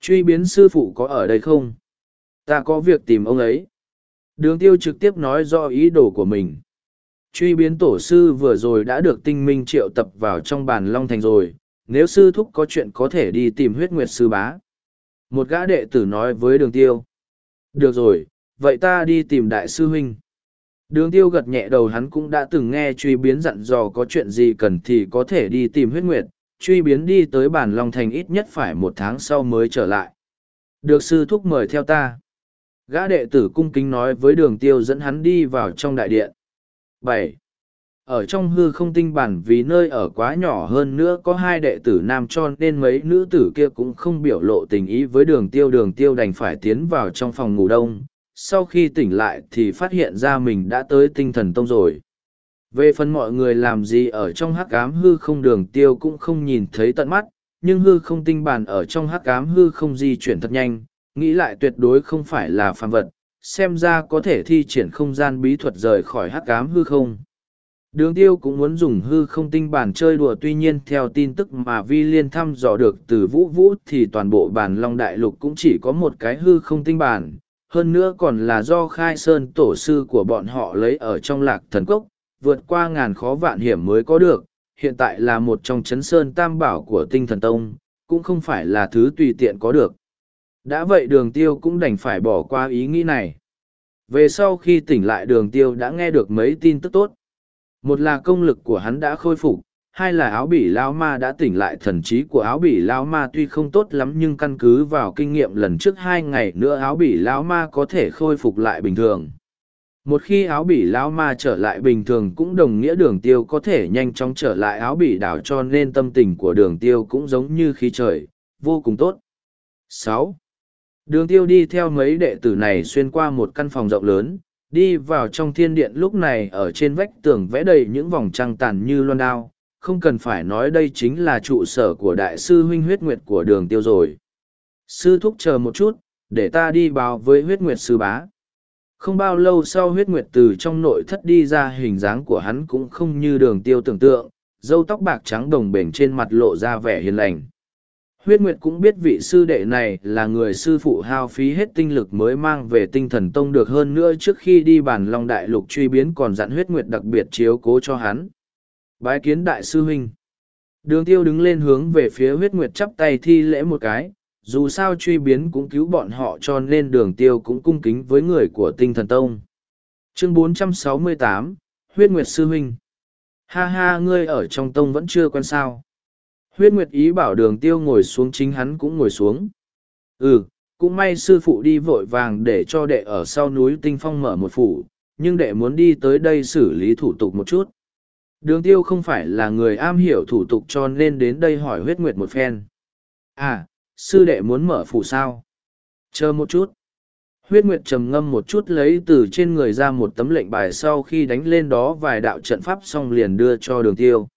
Truy biến sư phụ có ở đây không? Ta có việc tìm ông ấy. Đường tiêu trực tiếp nói do ý đồ của mình. Truy biến tổ sư vừa rồi đã được tinh minh triệu tập vào trong bàn long thành rồi, nếu sư thúc có chuyện có thể đi tìm huyết nguyệt sư bá. Một gã đệ tử nói với đường tiêu. Được rồi, vậy ta đi tìm đại sư huynh. Đường tiêu gật nhẹ đầu hắn cũng đã từng nghe truy biến dặn dò có chuyện gì cần thì có thể đi tìm huyết nguyệt, truy biến đi tới bản Long Thành ít nhất phải một tháng sau mới trở lại. Được sư thúc mời theo ta. Gã đệ tử cung kính nói với đường tiêu dẫn hắn đi vào trong đại điện. bảy Ở trong hư không tinh bản vì nơi ở quá nhỏ hơn nữa có hai đệ tử nam cho nên mấy nữ tử kia cũng không biểu lộ tình ý với đường tiêu đường tiêu đành phải tiến vào trong phòng ngủ đông. Sau khi tỉnh lại thì phát hiện ra mình đã tới tinh thần tông rồi. Về phần mọi người làm gì ở trong hắc cám hư không đường tiêu cũng không nhìn thấy tận mắt, nhưng hư không tinh bản ở trong hắc cám hư không di chuyển thật nhanh, nghĩ lại tuyệt đối không phải là phàm vật, xem ra có thể thi triển không gian bí thuật rời khỏi hắc cám hư không. Đường tiêu cũng muốn dùng hư không tinh bản chơi đùa tuy nhiên theo tin tức mà vi liên thăm dò được từ vũ vũ thì toàn bộ bản long đại lục cũng chỉ có một cái hư không tinh bản, hơn nữa còn là do khai sơn tổ sư của bọn họ lấy ở trong lạc thần cốc, vượt qua ngàn khó vạn hiểm mới có được, hiện tại là một trong chấn sơn tam bảo của tinh thần tông, cũng không phải là thứ tùy tiện có được. Đã vậy đường tiêu cũng đành phải bỏ qua ý nghĩ này. Về sau khi tỉnh lại đường tiêu đã nghe được mấy tin tức tốt. Một là công lực của hắn đã khôi phục, hai là áo bỉ lao ma đã tỉnh lại thần trí của áo bỉ lao ma tuy không tốt lắm nhưng căn cứ vào kinh nghiệm lần trước hai ngày nữa áo bỉ lao ma có thể khôi phục lại bình thường một khi áo bỉ lão ma trở lại bình thường cũng đồng nghĩa đường tiêu có thể nhanh chóng trở lại áo bỉ đảo cho nên tâm tình của đường tiêu cũng giống như khí trời vô cùng tốt sáu đường tiêu đi theo mấy đệ tử này xuyên qua một căn phòng rộng lớn đi vào trong thiên điện lúc này ở trên vách tường vẽ đầy những vòng trăng tàn như loan đao không cần phải nói đây chính là trụ sở của đại sư huynh huyết nguyệt của đường tiêu rồi. Sư thúc chờ một chút, để ta đi báo với huyết nguyệt sư bá. Không bao lâu sau huyết nguyệt từ trong nội thất đi ra hình dáng của hắn cũng không như đường tiêu tưởng tượng, dâu tóc bạc trắng đồng bền trên mặt lộ ra vẻ hiền lành. Huyết Nguyệt cũng biết vị sư đệ này là người sư phụ hao phí hết tinh lực mới mang về tinh thần tông được hơn nữa trước khi đi bản long đại lục truy biến còn dặn Huyết Nguyệt đặc biệt chiếu cố cho hắn. Bái kiến đại sư huynh. Đường tiêu đứng lên hướng về phía huyết nguyệt chắp tay thi lễ một cái, dù sao truy biến cũng cứu bọn họ cho nên đường tiêu cũng cung kính với người của tinh thần tông. Chương 468, Huyết Nguyệt Sư Huynh Ha ha ngươi ở trong tông vẫn chưa quen sao. Huyết Nguyệt ý bảo đường tiêu ngồi xuống chính hắn cũng ngồi xuống. Ừ, cũng may sư phụ đi vội vàng để cho đệ ở sau núi tinh phong mở một phủ, nhưng đệ muốn đi tới đây xử lý thủ tục một chút. Đường tiêu không phải là người am hiểu thủ tục cho nên đến đây hỏi huyết nguyệt một phen. À, sư đệ muốn mở phủ sao? Chờ một chút. Huyết nguyệt trầm ngâm một chút lấy từ trên người ra một tấm lệnh bài sau khi đánh lên đó vài đạo trận pháp xong liền đưa cho đường tiêu.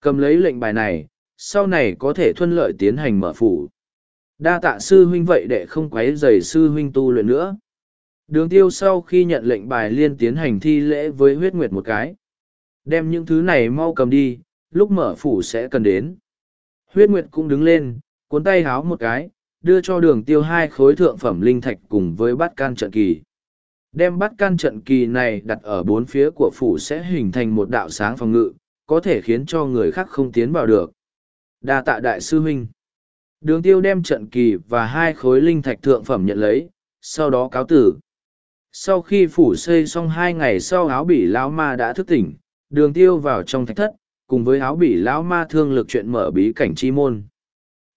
Cầm lấy lệnh bài này, sau này có thể thuận lợi tiến hành mở phủ. Đa tạ sư huynh vậy để không quấy rầy sư huynh tu luyện nữa. Đường tiêu sau khi nhận lệnh bài liên tiến hành thi lễ với huyết nguyệt một cái. Đem những thứ này mau cầm đi, lúc mở phủ sẽ cần đến. Huyết Nguyệt cũng đứng lên, cuốn tay háo một cái, đưa cho đường tiêu hai khối thượng phẩm linh thạch cùng với bát can trận kỳ. Đem bát can trận kỳ này đặt ở bốn phía của phủ sẽ hình thành một đạo sáng phòng ngự, có thể khiến cho người khác không tiến vào được. đa tạ đại sư huynh. Đường tiêu đem trận kỳ và hai khối linh thạch thượng phẩm nhận lấy, sau đó cáo tử. Sau khi phủ xây xong hai ngày sau áo bỉ lão ma đã thức tỉnh, đường tiêu vào trong thạch thất, cùng với áo bỉ lão ma thương lực chuyện mở bí cảnh chi môn.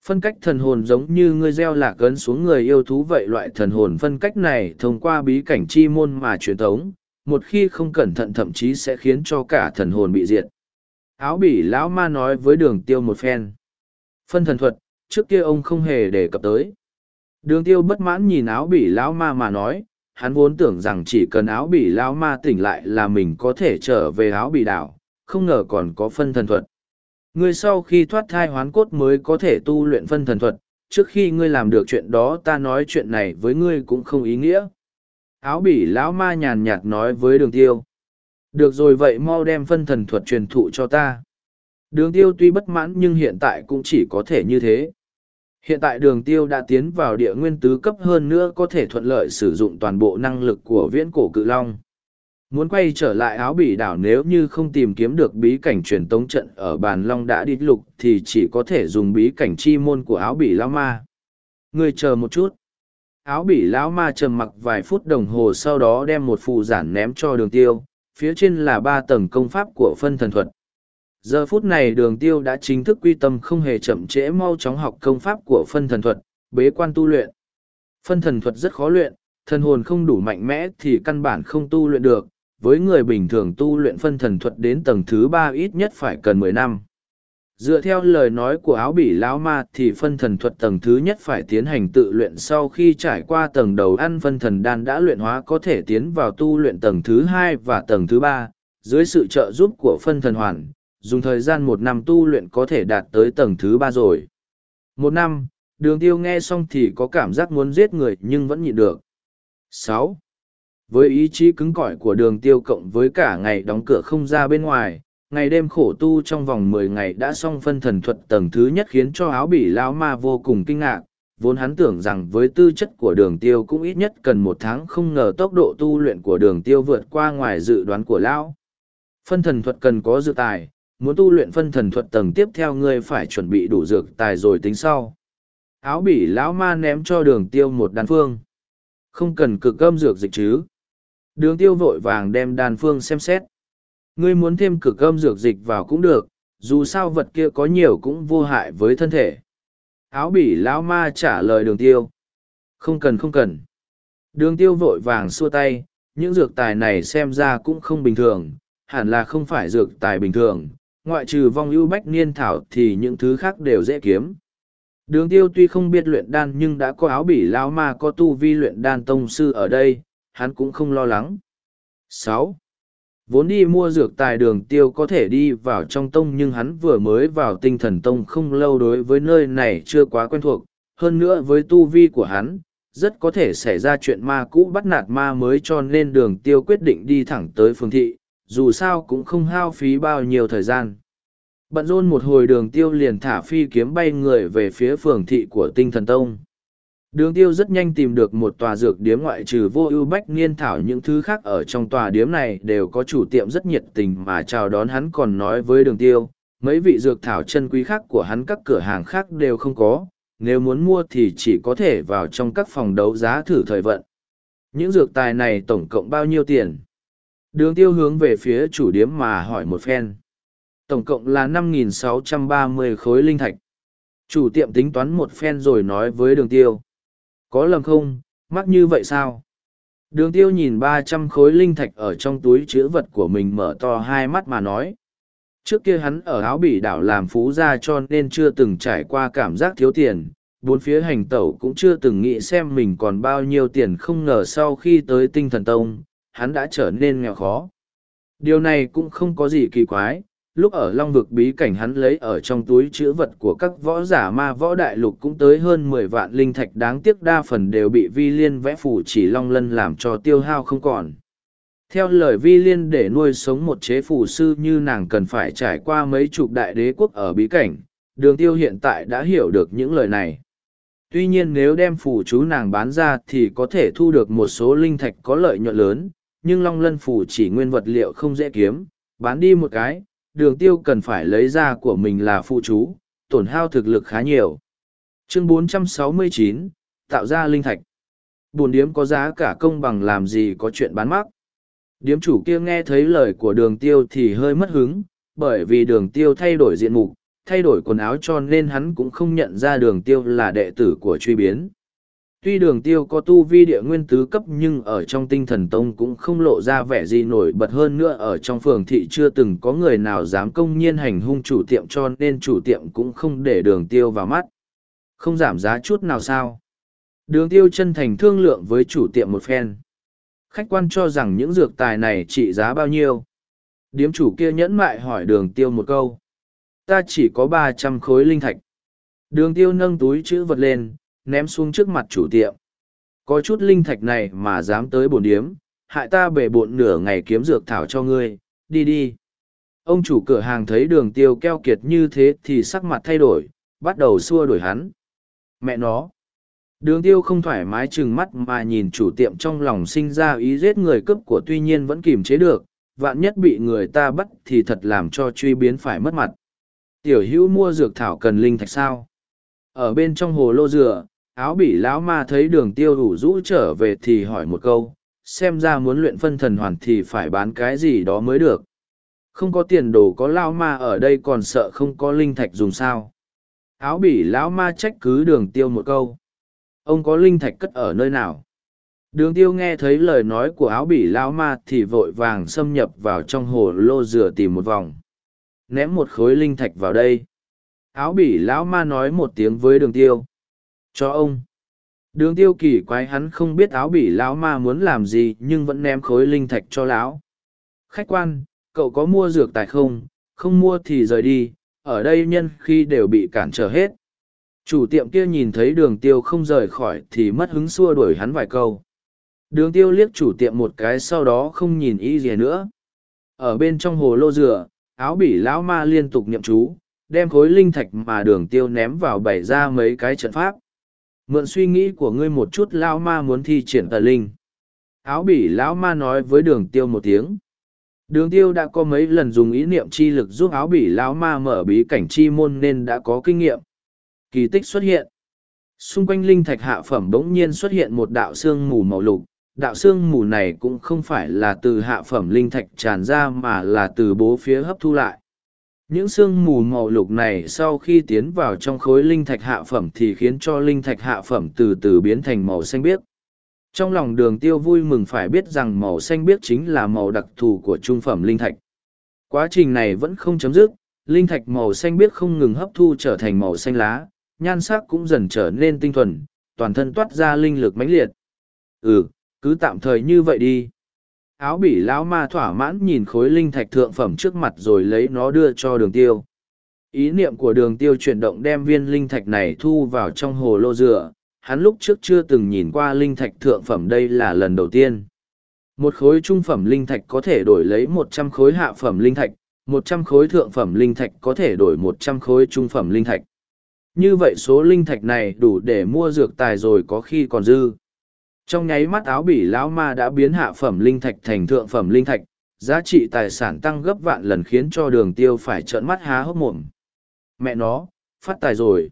Phân cách thần hồn giống như ngươi gieo lạc ấn xuống người yêu thú vậy loại thần hồn phân cách này thông qua bí cảnh chi môn mà truyền thống, một khi không cẩn thận thậm chí sẽ khiến cho cả thần hồn bị diệt. Áo bỉ lão ma nói với đường tiêu một phen. Phân thần thuật, trước kia ông không hề đề cập tới. Đường tiêu bất mãn nhìn áo bỉ lão ma mà nói, hắn vốn tưởng rằng chỉ cần áo bỉ lão ma tỉnh lại là mình có thể trở về áo bỉ đảo, không ngờ còn có phân thần thuật. Ngươi sau khi thoát thai hoán cốt mới có thể tu luyện phân thần thuật, trước khi ngươi làm được chuyện đó ta nói chuyện này với ngươi cũng không ý nghĩa. Áo bỉ lão ma nhàn nhạt nói với đường tiêu. Được rồi vậy mau đem phân thần thuật truyền thụ cho ta. Đường tiêu tuy bất mãn nhưng hiện tại cũng chỉ có thể như thế. Hiện tại đường tiêu đã tiến vào địa nguyên tứ cấp hơn nữa có thể thuận lợi sử dụng toàn bộ năng lực của viễn cổ cự long. Muốn quay trở lại áo bỉ đảo nếu như không tìm kiếm được bí cảnh truyền tống trận ở bàn long đã đi lục thì chỉ có thể dùng bí cảnh chi môn của áo bỉ lao ma. Người chờ một chút. Áo bỉ lão ma trầm mặc vài phút đồng hồ sau đó đem một phù giản ném cho đường tiêu, phía trên là ba tầng công pháp của phân thần thuật giờ phút này đường tiêu đã chính thức quy tâm không hề chậm trễ mau chóng học công pháp của phân thần thuật bế quan tu luyện phân thần thuật rất khó luyện thần hồn không đủ mạnh mẽ thì căn bản không tu luyện được với người bình thường tu luyện phân thần thuật đến tầng thứ ba ít nhất phải cần mười năm dựa theo lời nói của áo bỉ lão ma thì phân thần thuật tầng thứ nhất phải tiến hành tự luyện sau khi trải qua tầng đầu ăn phân thần đan đã luyện hóa có thể tiến vào tu luyện tầng thứ hai và tầng thứ ba dưới sự trợ giúp của phân thần hoàn dùng thời gian một năm tu luyện có thể đạt tới tầng thứ ba rồi. Một năm, đường tiêu nghe xong thì có cảm giác muốn giết người nhưng vẫn nhịn được. sáu với ý chí cứng cỏi của đường tiêu cộng với cả ngày đóng cửa không ra bên ngoài, ngày đêm khổ tu trong vòng mười ngày đã xong phân thần thuật tầng thứ nhất khiến cho áo bỉ lão ma vô cùng kinh ngạc. Vốn hắn tưởng rằng với tư chất của đường tiêu cũng ít nhất cần một tháng không ngờ tốc độ tu luyện của đường tiêu vượt qua ngoài dự đoán của lão. Phân thần thuật cần có dự tài, muốn tu luyện phân thần thuật tầng tiếp theo ngươi phải chuẩn bị đủ dược tài rồi tính sau. Áo bỉ lão ma ném cho đường tiêu một đan phương. Không cần cực âm dược dịch chứ. Đường tiêu vội vàng đem đàn phương xem xét. Ngươi muốn thêm cực âm dược dịch vào cũng được, dù sao vật kia có nhiều cũng vô hại với thân thể. Áo bỉ lão ma trả lời đường tiêu. Không cần không cần. Đường tiêu vội vàng xua tay những dược tài này xem ra cũng không bình thường hẳn là không phải dược tài bình thường ngoại trừ vong ưu bách niên thảo thì những thứ khác đều dễ kiếm. Đường tiêu tuy không biết luyện đan nhưng đã có áo bỉ lão ma có tu vi luyện đan tông sư ở đây hắn cũng không lo lắng sáu Vốn đi mua dược tài đường tiêu có thể đi vào trong tông nhưng hắn vừa mới vào tinh thần tông không lâu đối với nơi này chưa quá quen thuộc, hơn nữa với tu vi của hắn, rất có thể xảy ra chuyện ma cũ bắt nạt ma mới cho nên đường tiêu quyết định đi thẳng tới phương thị, dù sao cũng không hao phí bao nhiêu thời gian. Bận rôn một hồi đường tiêu liền thả phi kiếm bay người về phía phường thị của tinh thần tông. Đường tiêu rất nhanh tìm được một tòa dược điếm ngoại trừ vô ưu bách niên thảo những thứ khác ở trong tòa điếm này đều có chủ tiệm rất nhiệt tình mà chào đón hắn còn nói với đường tiêu. Mấy vị dược thảo chân quý khác của hắn các cửa hàng khác đều không có, nếu muốn mua thì chỉ có thể vào trong các phòng đấu giá thử thời vận. Những dược tài này tổng cộng bao nhiêu tiền? Đường tiêu hướng về phía chủ điếm mà hỏi một phen. Tổng cộng là 5.630 khối linh thạch. Chủ tiệm tính toán một phen rồi nói với đường tiêu có lầm không, mắc như vậy sao? Đường tiêu nhìn ba trăm khối linh thạch ở trong túi chữ vật của mình mở to hai mắt mà nói. Trước kia hắn ở áo bỉ đảo làm phú gia cho nên chưa từng trải qua cảm giác thiếu tiền, bốn phía hành tẩu cũng chưa từng nghĩ xem mình còn bao nhiêu tiền không ngờ sau khi tới tinh thần tông, hắn đã trở nên nghèo khó. Điều này cũng không có gì kỳ quái, lúc ở long vực bí cảnh hắn lấy ở trong túi chữ vật của các võ giả ma võ đại lục cũng tới hơn mười vạn linh thạch đáng tiếc đa phần đều bị vi liên vẽ phủ chỉ long lân làm cho tiêu hao không còn. Theo lời vi liên để nuôi sống một chế phù sư như nàng cần phải trải qua mấy chục đại đế quốc ở bí cảnh, đường tiêu hiện tại đã hiểu được những lời này. Tuy nhiên nếu đem phù chú nàng bán ra thì có thể thu được một số linh thạch có lợi nhuận lớn, nhưng long lân phù chỉ nguyên vật liệu không dễ kiếm, bán đi một cái, đường tiêu cần phải lấy ra của mình là phụ chú, tổn hao thực lực khá nhiều. Chương 469, tạo ra linh thạch. Buồn điếm có giá cả công bằng làm gì có chuyện bán mắc. Điếm chủ kia nghe thấy lời của đường tiêu thì hơi mất hứng, bởi vì đường tiêu thay đổi diện mục, thay đổi quần áo cho nên hắn cũng không nhận ra đường tiêu là đệ tử của truy biến. Tuy đường tiêu có tu vi địa nguyên tứ cấp nhưng ở trong tinh thần tông cũng không lộ ra vẻ gì nổi bật hơn nữa ở trong phường thị chưa từng có người nào dám công nhiên hành hung chủ tiệm cho nên chủ tiệm cũng không để đường tiêu vào mắt. Không giảm giá chút nào sao. Đường tiêu chân thành thương lượng với chủ tiệm một phen. Khách quan cho rằng những dược tài này trị giá bao nhiêu. Điếm chủ kia nhẫn mại hỏi đường tiêu một câu. Ta chỉ có ba trăm khối linh thạch. Đường tiêu nâng túi chữ vật lên, ném xuống trước mặt chủ tiệm. Có chút linh thạch này mà dám tới bổn điếm, hại ta bể bộn nửa ngày kiếm dược thảo cho ngươi, đi đi. Ông chủ cửa hàng thấy đường tiêu keo kiệt như thế thì sắc mặt thay đổi, bắt đầu xua đuổi hắn. Mẹ nó! Đường tiêu không thoải mái chừng mắt mà nhìn chủ tiệm trong lòng sinh ra ý giết người cướp của tuy nhiên vẫn kìm chế được, vạn nhất bị người ta bắt thì thật làm cho truy biến phải mất mặt. Tiểu hữu mua dược thảo cần linh thạch sao? Ở bên trong hồ lô dừa, áo bỉ lão ma thấy đường tiêu hủ rũ trở về thì hỏi một câu, xem ra muốn luyện phân thần hoàn thì phải bán cái gì đó mới được. Không có tiền đồ có lao ma ở đây còn sợ không có linh thạch dùng sao? Áo bỉ lão ma trách cứ đường tiêu một câu. Ông có linh thạch cất ở nơi nào? Đường tiêu nghe thấy lời nói của áo bỉ lão ma thì vội vàng xâm nhập vào trong hồ lô rửa tìm một vòng. Ném một khối linh thạch vào đây. Áo bỉ lão ma nói một tiếng với đường tiêu cho ông. Đường tiêu kỳ quái hắn không biết áo bỉ lão ma muốn làm gì nhưng vẫn ném khối linh thạch cho lão. Khách quan, cậu có mua dược tài không? Không mua thì rời đi, ở đây nhân khi đều bị cản trở hết. Chủ tiệm kia nhìn thấy đường tiêu không rời khỏi thì mất hứng xua đuổi hắn vài câu. Đường tiêu liếc chủ tiệm một cái sau đó không nhìn ý gì nữa. Ở bên trong hồ lô dừa, áo bỉ lão ma liên tục niệm chú, đem khối linh thạch mà đường tiêu ném vào bày ra mấy cái trận pháp. Mượn suy nghĩ của ngươi một chút, lão ma muốn thi triển tờ linh. Áo bỉ lão ma nói với đường tiêu một tiếng. Đường tiêu đã có mấy lần dùng ý niệm chi lực giúp áo bỉ lão ma mở bí cảnh chi môn nên đã có kinh nghiệm. Kỳ tích xuất hiện. Xung quanh linh thạch hạ phẩm bỗng nhiên xuất hiện một đạo xương mù màu lục. Đạo xương mù này cũng không phải là từ hạ phẩm linh thạch tràn ra mà là từ bố phía hấp thu lại những sương mù màu lục này sau khi tiến vào trong khối linh thạch hạ phẩm thì khiến cho linh thạch hạ phẩm từ từ biến thành màu xanh biếc. Trong lòng đường tiêu vui mừng phải biết rằng màu xanh biếc chính là màu đặc thù của trung phẩm linh thạch. Quá trình này vẫn không chấm dứt, linh thạch màu xanh biếc không ngừng hấp thu trở thành màu xanh lá, nhan sắc cũng dần trở nên tinh thuần, toàn thân toát ra linh lực mãnh liệt. Ừ cứ tạm thời như vậy đi áo bỉ lão ma thỏa mãn nhìn khối linh thạch thượng phẩm trước mặt rồi lấy nó đưa cho đường tiêu. Ý niệm của đường tiêu chuyển động đem viên linh thạch này thu vào trong hồ lô dựa, hắn lúc trước chưa từng nhìn qua linh thạch thượng phẩm đây là lần đầu tiên. Một khối trung phẩm linh thạch có thể đổi lấy một trăm khối hạ phẩm linh thạch, một trăm khối thượng phẩm linh thạch có thể đổi một trăm khối trung phẩm linh thạch. Như vậy số linh thạch này đủ để mua dược tài rồi có khi còn dư trong nháy mắt áo bỉ lão ma đã biến hạ phẩm linh thạch thành thượng phẩm linh thạch, giá trị tài sản tăng gấp vạn lần khiến cho đường tiêu phải trợn mắt há hốc mồm. Mẹ nó, phát tài rồi.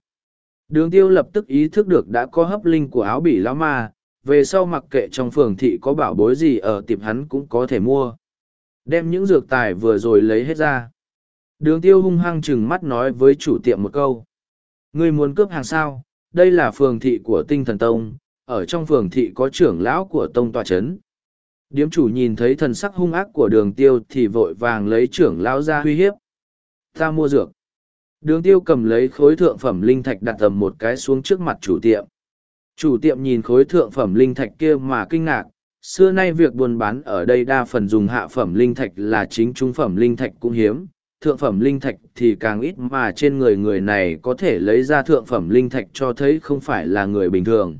Đường tiêu lập tức ý thức được đã có hấp linh của áo bỉ lão ma, về sau mặc kệ trong phường thị có bảo bối gì ở tiệm hắn cũng có thể mua. Đem những dược tài vừa rồi lấy hết ra. Đường tiêu hung hăng chừng mắt nói với chủ tiệm một câu. Ngươi muốn cướp hàng sao? Đây là phường thị của tinh thần tông ở trong phường thị có trưởng lão của tông tòa chấn. Điếm chủ nhìn thấy thần sắc hung ác của đường tiêu thì vội vàng lấy trưởng lão ra huy hiếp. Ta mua dược. Đường tiêu cầm lấy khối thượng phẩm linh thạch đặt tầm một cái xuống trước mặt chủ tiệm. Chủ tiệm nhìn khối thượng phẩm linh thạch kia mà kinh ngạc, xưa nay việc buôn bán ở đây đa phần dùng hạ phẩm linh thạch là chính trung phẩm linh thạch cũng hiếm, thượng phẩm linh thạch thì càng ít mà trên người người này có thể lấy ra thượng phẩm linh thạch cho thấy không phải là người bình thường.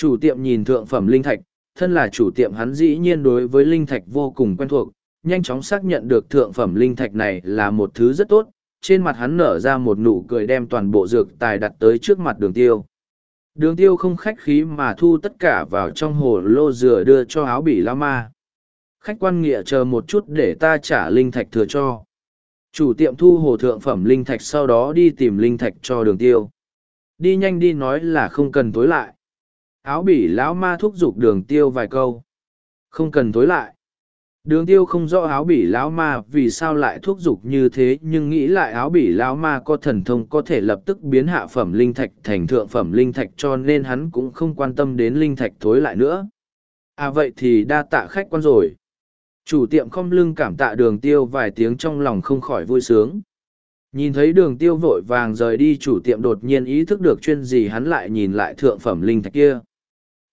Chủ tiệm nhìn thượng phẩm linh thạch, thân là chủ tiệm hắn dĩ nhiên đối với linh thạch vô cùng quen thuộc, nhanh chóng xác nhận được thượng phẩm linh thạch này là một thứ rất tốt, trên mặt hắn nở ra một nụ cười đem toàn bộ dược tài đặt tới trước mặt đường tiêu. Đường tiêu không khách khí mà thu tất cả vào trong hồ lô dừa đưa cho áo bỉ la ma. Khách quan nghĩa chờ một chút để ta trả linh thạch thừa cho. Chủ tiệm thu hồ thượng phẩm linh thạch sau đó đi tìm linh thạch cho đường tiêu. Đi nhanh đi nói là không cần tối lại áo bỉ lão ma thúc giục đường tiêu vài câu. Không cần tối lại. Đường tiêu không rõ áo bỉ lão ma vì sao lại thúc giục như thế, nhưng nghĩ lại áo bỉ lão ma có thần thông có thể lập tức biến hạ phẩm linh thạch thành thượng phẩm linh thạch cho nên hắn cũng không quan tâm đến linh thạch thối lại nữa. À vậy thì đa tạ khách quan rồi. Chủ tiệm không lưng cảm tạ đường tiêu vài tiếng trong lòng không khỏi vui sướng. Nhìn thấy đường tiêu vội vàng rời đi, chủ tiệm đột nhiên ý thức được chuyên gì hắn lại nhìn lại thượng phẩm linh thạch kia.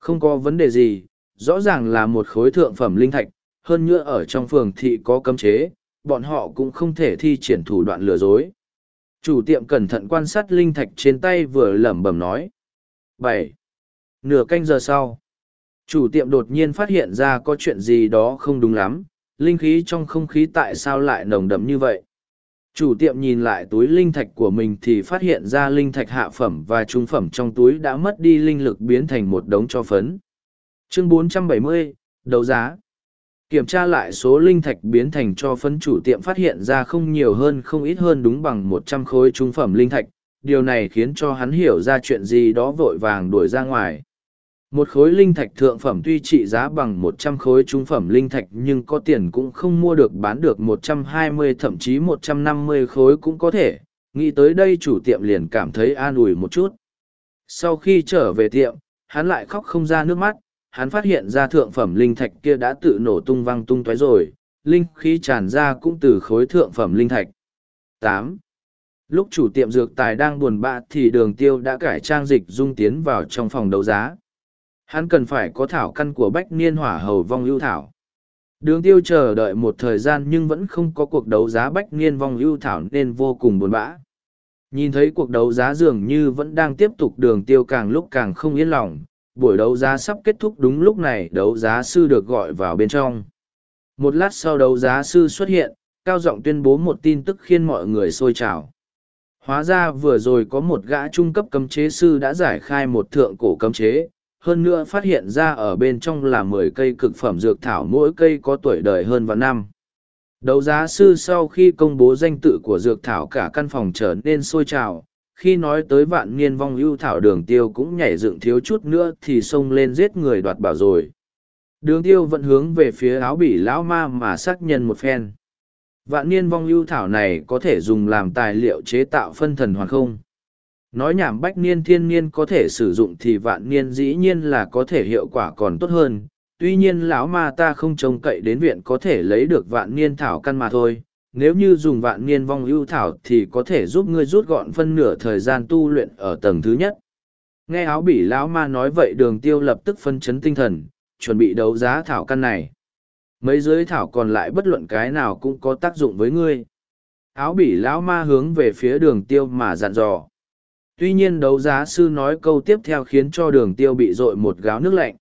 Không có vấn đề gì, rõ ràng là một khối thượng phẩm linh thạch, hơn nữa ở trong phường thị có cấm chế, bọn họ cũng không thể thi triển thủ đoạn lừa dối. Chủ tiệm cẩn thận quan sát linh thạch trên tay vừa lẩm bẩm nói. bảy Nửa canh giờ sau, chủ tiệm đột nhiên phát hiện ra có chuyện gì đó không đúng lắm, linh khí trong không khí tại sao lại nồng đậm như vậy. Chủ tiệm nhìn lại túi linh thạch của mình thì phát hiện ra linh thạch hạ phẩm và trung phẩm trong túi đã mất đi linh lực biến thành một đống cho phấn. Chương 470, đấu giá. Kiểm tra lại số linh thạch biến thành cho phấn chủ tiệm phát hiện ra không nhiều hơn không ít hơn đúng bằng một trăm khối trung phẩm linh thạch. Điều này khiến cho hắn hiểu ra chuyện gì đó vội vàng đuổi ra ngoài. Một khối linh thạch thượng phẩm tuy trị giá bằng một trăm khối trung phẩm linh thạch nhưng có tiền cũng không mua được bán được một trăm hai mươi thậm chí một trăm năm mươi khối cũng có thể. Nghĩ tới đây chủ tiệm liền cảm thấy an ủi một chút. Sau khi trở về tiệm, hắn lại khóc không ra nước mắt, hắn phát hiện ra thượng phẩm linh thạch kia đã tự nổ tung văng tung tóe rồi, linh khí tràn ra cũng từ khối thượng phẩm linh thạch. tám Lúc chủ tiệm dược tài đang buồn bã thì đường tiêu đã cải trang dịch dung tiến vào trong phòng đấu giá. Hắn cần phải có thảo căn của bách niên hỏa hầu vong ưu thảo. Đường tiêu chờ đợi một thời gian nhưng vẫn không có cuộc đấu giá bách niên vong ưu thảo nên vô cùng buồn bã. Nhìn thấy cuộc đấu giá dường như vẫn đang tiếp tục đường tiêu càng lúc càng không yên lòng, buổi đấu giá sắp kết thúc đúng lúc này đấu giá sư được gọi vào bên trong. Một lát sau đấu giá sư xuất hiện, cao giọng tuyên bố một tin tức khiến mọi người sôi trào. Hóa ra vừa rồi có một gã trung cấp cấm chế sư đã giải khai một thượng cổ cấm chế, hơn nữa phát hiện ra ở bên trong là mười cây cực phẩm dược thảo mỗi cây có tuổi đời hơn vạn năm. Đấu giá sư sau khi công bố danh tự của dược thảo cả căn phòng trở nên sôi trào, khi nói tới vạn niên vong ưu thảo đường tiêu cũng nhảy dựng thiếu chút nữa thì xông lên giết người đoạt bảo rồi. Đường tiêu vẫn hướng về phía áo bỉ lão ma mà xác nhận một phen. Vạn niên vong ưu thảo này có thể dùng làm tài liệu chế tạo phân thần hoặc không? Nói nhảm bách niên thiên niên có thể sử dụng thì vạn niên dĩ nhiên là có thể hiệu quả còn tốt hơn. Tuy nhiên lão ma ta không trông cậy đến viện có thể lấy được vạn niên thảo căn mà thôi. Nếu như dùng vạn niên vong ưu thảo thì có thể giúp ngươi rút gọn phân nửa thời gian tu luyện ở tầng thứ nhất. Nghe áo bỉ lão ma nói vậy đường tiêu lập tức phân chấn tinh thần, chuẩn bị đấu giá thảo căn này. Mấy giới thảo còn lại bất luận cái nào cũng có tác dụng với ngươi. Áo bỉ lão ma hướng về phía đường tiêu mà dặn dò. Tuy nhiên đấu giá sư nói câu tiếp theo khiến cho đường tiêu bị dội một gáo nước lạnh.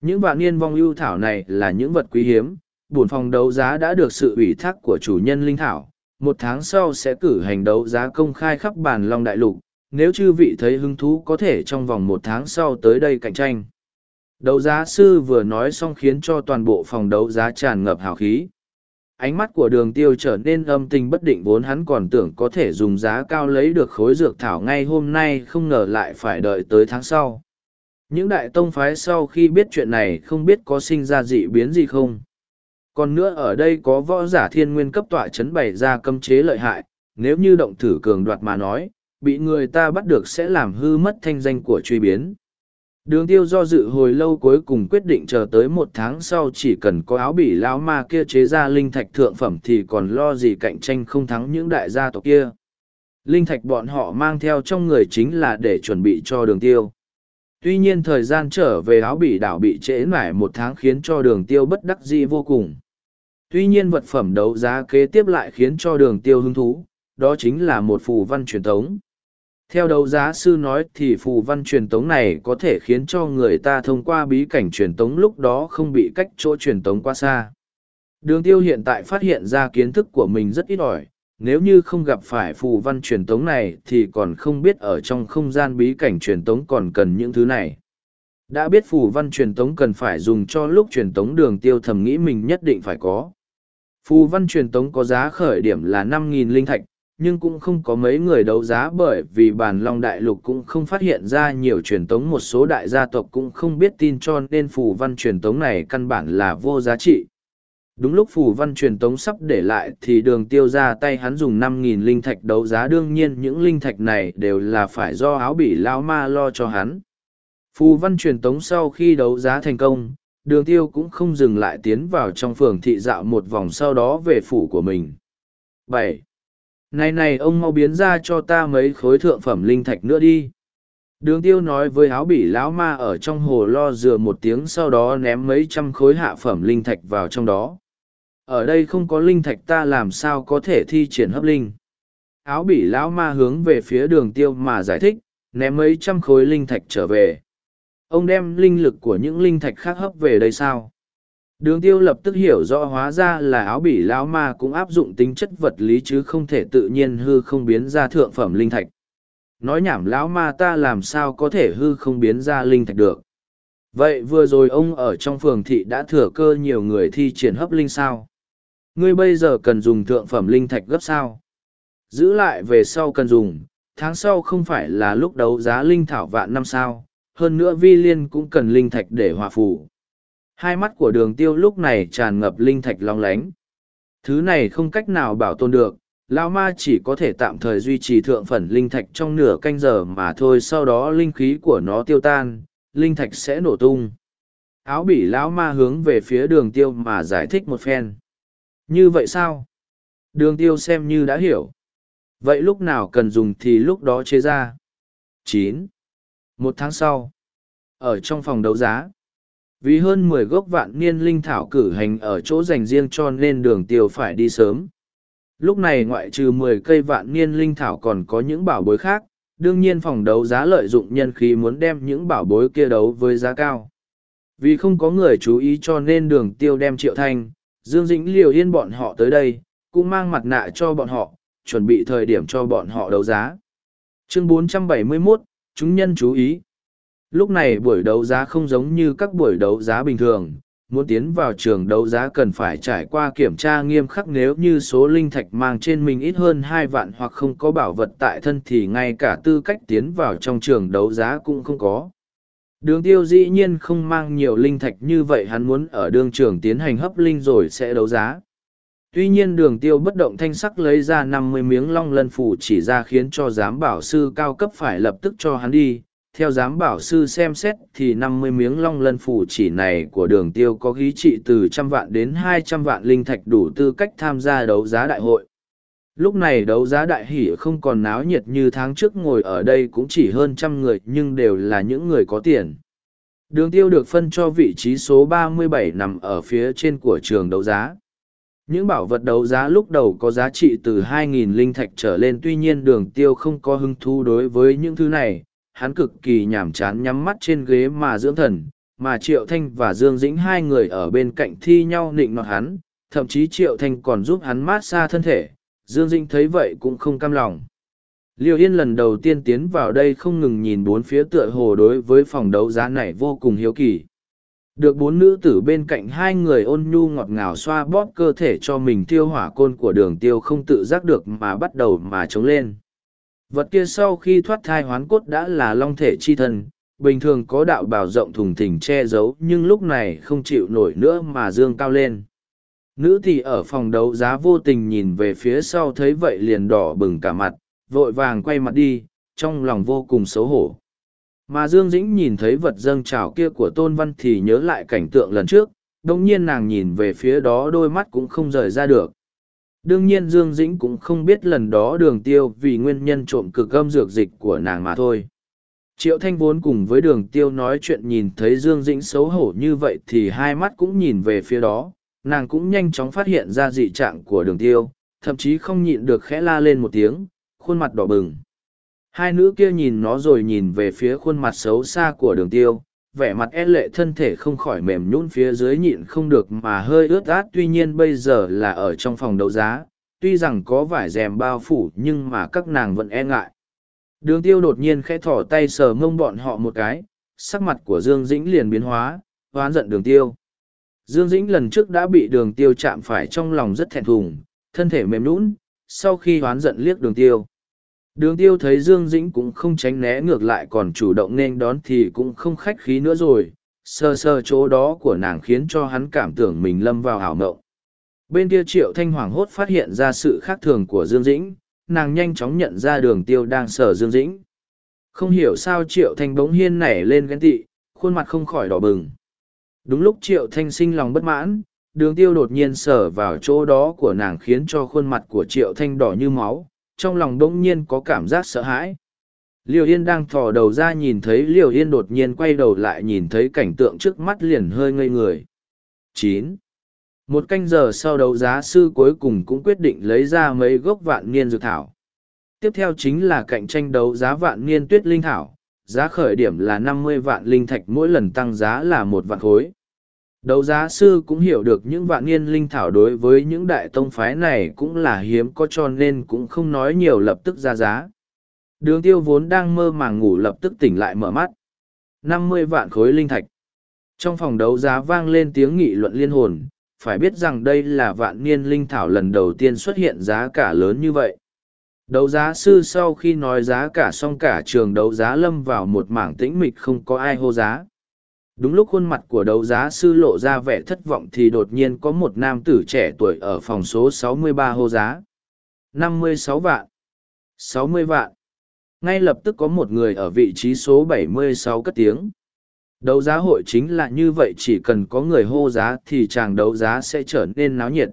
Những vạn niên vong ưu thảo này là những vật quý hiếm, bổn phòng đấu giá đã được sự ủy thác của chủ nhân linh thảo. Một tháng sau sẽ cử hành đấu giá công khai khắp bản Long Đại Lục, nếu chư vị thấy hứng thú có thể trong vòng một tháng sau tới đây cạnh tranh. Đấu giá sư vừa nói xong khiến cho toàn bộ phòng đấu giá tràn ngập hào khí. Ánh mắt của đường tiêu trở nên âm tình bất định vốn hắn còn tưởng có thể dùng giá cao lấy được khối dược thảo ngay hôm nay không ngờ lại phải đợi tới tháng sau. Những đại tông phái sau khi biết chuyện này không biết có sinh ra dị biến gì không. Còn nữa ở đây có võ giả thiên nguyên cấp tọa chấn bày ra cấm chế lợi hại, nếu như động thử cường đoạt mà nói, bị người ta bắt được sẽ làm hư mất thanh danh của truy biến. Đường tiêu do dự hồi lâu cuối cùng quyết định chờ tới một tháng sau chỉ cần có áo bỉ lão ma kia chế ra linh thạch thượng phẩm thì còn lo gì cạnh tranh không thắng những đại gia tộc kia. Linh thạch bọn họ mang theo trong người chính là để chuẩn bị cho đường tiêu. Tuy nhiên thời gian trở về áo bỉ đảo bị trễ mãi một tháng khiến cho đường tiêu bất đắc dĩ vô cùng. Tuy nhiên vật phẩm đấu giá kế tiếp lại khiến cho đường tiêu hứng thú, đó chính là một phù văn truyền thống. Theo đấu giá sư nói thì phù văn truyền tống này có thể khiến cho người ta thông qua bí cảnh truyền tống lúc đó không bị cách chỗ truyền tống quá xa. Đường tiêu hiện tại phát hiện ra kiến thức của mình rất ít ỏi, nếu như không gặp phải phù văn truyền tống này thì còn không biết ở trong không gian bí cảnh truyền tống còn cần những thứ này. Đã biết phù văn truyền tống cần phải dùng cho lúc truyền tống đường tiêu thầm nghĩ mình nhất định phải có. Phù văn truyền tống có giá khởi điểm là 5.000 linh thạch, nhưng cũng không có mấy người đấu giá bởi vì bản long đại lục cũng không phát hiện ra nhiều truyền tống một số đại gia tộc cũng không biết tin cho nên phù văn truyền tống này căn bản là vô giá trị. Đúng lúc phù văn truyền tống sắp để lại thì đường tiêu ra tay hắn dùng năm nghìn linh thạch đấu giá đương nhiên những linh thạch này đều là phải do áo bỉ lao ma lo cho hắn. Phù văn truyền tống sau khi đấu giá thành công, đường tiêu cũng không dừng lại tiến vào trong phường thị dạo một vòng sau đó về phủ của mình. bảy này này ông mau biến ra cho ta mấy khối thượng phẩm linh thạch nữa đi. Đường tiêu nói với áo bỉ lão ma ở trong hồ lo dừa một tiếng sau đó ném mấy trăm khối hạ phẩm linh thạch vào trong đó. Ở đây không có linh thạch ta làm sao có thể thi triển hấp linh. Áo bỉ lão ma hướng về phía đường tiêu mà giải thích, ném mấy trăm khối linh thạch trở về. Ông đem linh lực của những linh thạch khác hấp về đây sao? Đường tiêu lập tức hiểu rõ hóa ra là áo bỉ lão ma cũng áp dụng tính chất vật lý chứ không thể tự nhiên hư không biến ra thượng phẩm linh thạch. Nói nhảm lão ma ta làm sao có thể hư không biến ra linh thạch được. Vậy vừa rồi ông ở trong phường thị đã thừa cơ nhiều người thi triển hấp linh sao? Ngươi bây giờ cần dùng thượng phẩm linh thạch gấp sao? Giữ lại về sau cần dùng, tháng sau không phải là lúc đấu giá linh thảo vạn năm sao, hơn nữa vi liên cũng cần linh thạch để hòa phủ Hai mắt của đường tiêu lúc này tràn ngập linh thạch long lánh. Thứ này không cách nào bảo tồn được, Lao Ma chỉ có thể tạm thời duy trì thượng phần linh thạch trong nửa canh giờ mà thôi sau đó linh khí của nó tiêu tan, linh thạch sẽ nổ tung. Áo bỉ lão ma hướng về phía đường tiêu mà giải thích một phen. Như vậy sao? Đường tiêu xem như đã hiểu. Vậy lúc nào cần dùng thì lúc đó chế ra. chín Một tháng sau. Ở trong phòng đấu giá vì hơn mười gốc vạn niên linh thảo cử hành ở chỗ dành riêng cho nên đường tiêu phải đi sớm. Lúc này ngoại trừ mười cây vạn niên linh thảo còn có những bảo bối khác đương nhiên phòng đấu giá lợi dụng nhân khí muốn đem những bảo bối kia đấu với giá cao. Vì không có người chú ý cho nên đường tiêu đem triệu thanh dương dĩnh liều yên bọn họ tới đây cũng mang mặt nạ cho bọn họ chuẩn bị thời điểm cho bọn họ đấu giá. Chương 471, chúng nhân chú ý. Lúc này buổi đấu giá không giống như các buổi đấu giá bình thường, muốn tiến vào trường đấu giá cần phải trải qua kiểm tra nghiêm khắc nếu như số linh thạch mang trên mình ít hơn hai vạn hoặc không có bảo vật tại thân thì ngay cả tư cách tiến vào trong trường đấu giá cũng không có. Đường tiêu dĩ nhiên không mang nhiều linh thạch như vậy hắn muốn ở đường trường tiến hành hấp linh rồi sẽ đấu giá. Tuy nhiên đường tiêu bất động thanh sắc lấy ra năm mươi miếng long lân phủ chỉ ra khiến cho giám bảo sư cao cấp phải lập tức cho hắn đi. Theo giám bảo sư xem xét thì năm mươi miếng long lân phủ chỉ này của đường tiêu có ghi trị từ trăm vạn đến hai trăm vạn linh thạch đủ tư cách tham gia đấu giá đại hội. Lúc này đấu giá đại hỷ không còn náo nhiệt như tháng trước ngồi ở đây cũng chỉ hơn trăm người nhưng đều là những người có tiền. Đường tiêu được phân cho vị trí số 37 nằm ở phía trên của trường đấu giá. Những bảo vật đấu giá lúc đầu có giá trị từ 2.000 linh thạch trở lên tuy nhiên đường tiêu không có hứng thú đối với những thứ này, hắn cực kỳ nhàm chán nhắm mắt trên ghế mà dưỡng thần, mà Triệu Thanh và Dương Dĩnh hai người ở bên cạnh thi nhau nịnh nọt hắn, thậm chí Triệu Thanh còn giúp hắn mát xa thân thể, Dương Dĩnh thấy vậy cũng không cam lòng. Liêu Yên lần đầu tiên tiến vào đây không ngừng nhìn bốn phía tựa hồ đối với phòng đấu giá này vô cùng hiếu kỳ. Được bốn nữ tử bên cạnh hai người ôn nhu ngọt ngào xoa bóp cơ thể cho mình tiêu hỏa côn của đường tiêu không tự giác được mà bắt đầu mà chống lên. Vật kia sau khi thoát thai hoán cốt đã là long thể chi thân, bình thường có đạo bào rộng thùng thình che giấu nhưng lúc này không chịu nổi nữa mà dương cao lên. Nữ thì ở phòng đấu giá vô tình nhìn về phía sau thấy vậy liền đỏ bừng cả mặt, vội vàng quay mặt đi, trong lòng vô cùng xấu hổ. Mà Dương Dĩnh nhìn thấy vật dâng trào kia của Tôn Văn thì nhớ lại cảnh tượng lần trước, đồng nhiên nàng nhìn về phía đó đôi mắt cũng không rời ra được. Đương nhiên Dương Dĩnh cũng không biết lần đó đường tiêu vì nguyên nhân trộm cực gâm dược dịch của nàng mà thôi. Triệu Thanh vốn cùng với đường tiêu nói chuyện nhìn thấy Dương Dĩnh xấu hổ như vậy thì hai mắt cũng nhìn về phía đó, nàng cũng nhanh chóng phát hiện ra dị trạng của đường tiêu, thậm chí không nhịn được khẽ la lên một tiếng, khuôn mặt đỏ bừng. Hai nữ kia nhìn nó rồi nhìn về phía khuôn mặt xấu xa của đường tiêu, vẻ mặt e lệ thân thể không khỏi mềm nhũn phía dưới nhịn không được mà hơi ướt át tuy nhiên bây giờ là ở trong phòng đấu giá, tuy rằng có vải rèm bao phủ nhưng mà các nàng vẫn e ngại. Đường tiêu đột nhiên khẽ thỏ tay sờ mông bọn họ một cái, sắc mặt của Dương Dĩnh liền biến hóa, hoán giận đường tiêu. Dương Dĩnh lần trước đã bị đường tiêu chạm phải trong lòng rất thẹn thùng, thân thể mềm nũng, sau khi hoán giận liếc đường tiêu. Đường tiêu thấy Dương Dĩnh cũng không tránh né ngược lại còn chủ động nên đón thì cũng không khách khí nữa rồi, sơ sơ chỗ đó của nàng khiến cho hắn cảm tưởng mình lâm vào ảo mộng. Bên kia triệu thanh hoàng hốt phát hiện ra sự khác thường của Dương Dĩnh, nàng nhanh chóng nhận ra đường tiêu đang sờ Dương Dĩnh. Không hiểu sao triệu thanh bỗng hiên nảy lên ghen tị, khuôn mặt không khỏi đỏ bừng. Đúng lúc triệu thanh sinh lòng bất mãn, đường tiêu đột nhiên sờ vào chỗ đó của nàng khiến cho khuôn mặt của triệu thanh đỏ như máu, trong lòng bỗng nhiên có cảm giác sợ hãi. Liều Yên đang thò đầu ra nhìn thấy Liều Yên đột nhiên quay đầu lại nhìn thấy cảnh tượng trước mắt liền hơi ngây người. chín Một canh giờ sau đấu giá sư cuối cùng cũng quyết định lấy ra mấy gốc vạn niên dược thảo. Tiếp theo chính là cạnh tranh đấu giá vạn niên tuyết linh thảo, giá khởi điểm là năm mươi vạn linh thạch mỗi lần tăng giá là một vạn khối. Đấu giá sư cũng hiểu được những vạn niên linh thảo đối với những đại tông phái này cũng là hiếm có cho nên cũng không nói nhiều lập tức ra giá. Đường tiêu vốn đang mơ màng ngủ lập tức tỉnh lại mở mắt. năm mươi vạn khối linh thạch. Trong phòng đấu giá vang lên tiếng nghị luận liên hồn, phải biết rằng đây là vạn niên linh thảo lần đầu tiên xuất hiện giá cả lớn như vậy. Đấu giá sư sau khi nói giá cả xong cả trường đấu giá lâm vào một mảng tĩnh mịch không có ai hô giá. Đúng lúc khuôn mặt của đấu giá sư lộ ra vẻ thất vọng thì đột nhiên có một nam tử trẻ tuổi ở phòng số 63 hô giá. 56 vạn. 60 vạn. Ngay lập tức có một người ở vị trí số 76 cất tiếng. Đấu giá hội chính là như vậy chỉ cần có người hô giá thì chàng đấu giá sẽ trở nên náo nhiệt.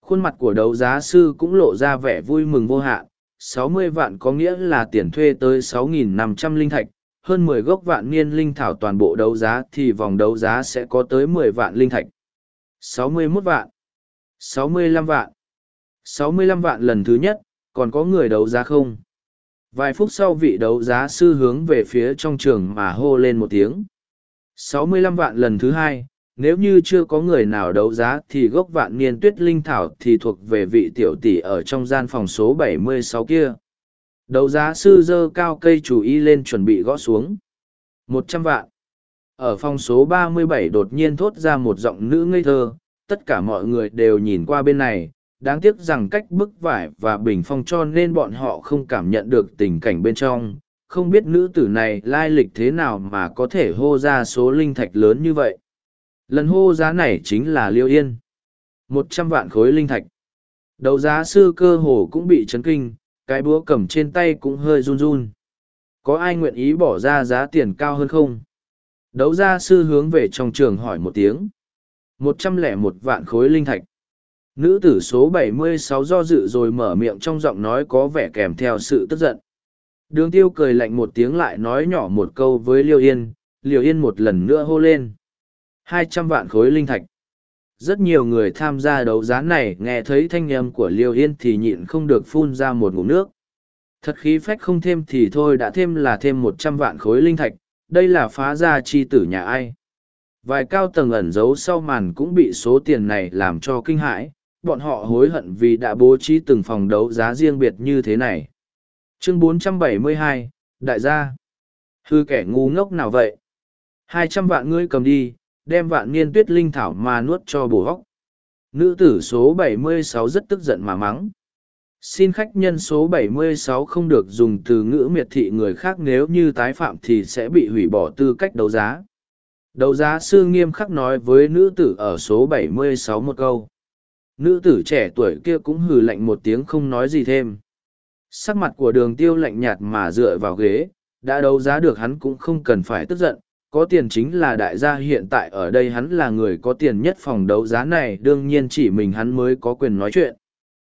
Khuôn mặt của đấu giá sư cũng lộ ra vẻ vui mừng vô hạn. 60 vạn có nghĩa là tiền thuê tới 6.500 linh thạch, hơn mười gốc vạn niên linh thảo toàn bộ đấu giá thì vòng đấu giá sẽ có tới mười vạn linh thạch. sáu mươi 61 vạn, sáu mươi lăm vạn, sáu mươi lăm vạn lần thứ nhất, còn có người đấu giá không? Vài phút sau vị đấu giá sư hướng về phía trong trường mà hô lên một tiếng. sáu mươi lăm vạn lần thứ hai, nếu như chưa có người nào đấu giá thì gốc vạn niên tuyết linh thảo thì thuộc về vị tiểu tỷ ở trong gian phòng số 76 kia. Đấu giá sư dơ cao cây chủ y lên chuẩn bị gõ xuống. một trăm vạn. Ở phòng số ba mươi bảy đột nhiên thốt ra một giọng nữ ngây thơ, tất cả mọi người đều nhìn qua bên này, đáng tiếc rằng cách bức vải và bình phong cho nên bọn họ không cảm nhận được tình cảnh bên trong, không biết nữ tử này lai lịch thế nào mà có thể hô ra số linh thạch lớn như vậy. Lần hô giá này chính là Liêu Yên. một trăm vạn khối linh thạch. Đấu giá sư cơ hồ cũng bị chấn kinh, cái búa cầm trên tay cũng hơi run run. Có ai nguyện ý bỏ ra giá tiền cao hơn không? Đấu gia sư hướng về trong trường hỏi một tiếng. một trăm lẻ một vạn khối linh thạch. Nữ tử số bảy mươi sáu do dự rồi mở miệng trong giọng nói có vẻ kèm theo sự tức giận. Đường tiêu cười lạnh một tiếng lại nói nhỏ một câu với Liêu Yên, Liêu Yên một lần nữa hô lên. hai trăm vạn khối linh thạch. Rất nhiều người tham gia đấu giá này nghe thấy thanh âm của Liêu Yên thì nhịn không được phun ra một ngụm nước. Thật khí phách không thêm thì thôi đã thêm là thêm một trăm vạn khối linh thạch, đây là phá ra chi tử nhà ai. Vài cao tầng ẩn giấu sau màn cũng bị số tiền này làm cho kinh hãi, bọn họ hối hận vì đã bố trí từng phòng đấu giá riêng biệt như thế này. Chương 472, Đại gia. Hư kẻ ngu ngốc nào vậy? hai trăm vạn ngươi cầm đi, đem vạn niên tuyết linh thảo mà nuốt cho bổ hóc. Nữ tử số 76 rất tức giận mà mắng. Xin khách nhân số 76 không được dùng từ ngữ miệt thị người khác nếu như tái phạm thì sẽ bị hủy bỏ tư cách đấu giá. Đấu giá sư nghiêm khắc nói với nữ tử ở số 76 một câu. Nữ tử trẻ tuổi kia cũng hừ lạnh một tiếng không nói gì thêm. Sắc mặt của đường tiêu lạnh nhạt mà dựa vào ghế, đã đấu giá được hắn cũng không cần phải tức giận, có tiền chính là đại gia hiện tại ở đây hắn là người có tiền nhất phòng đấu giá này đương nhiên chỉ mình hắn mới có quyền nói chuyện.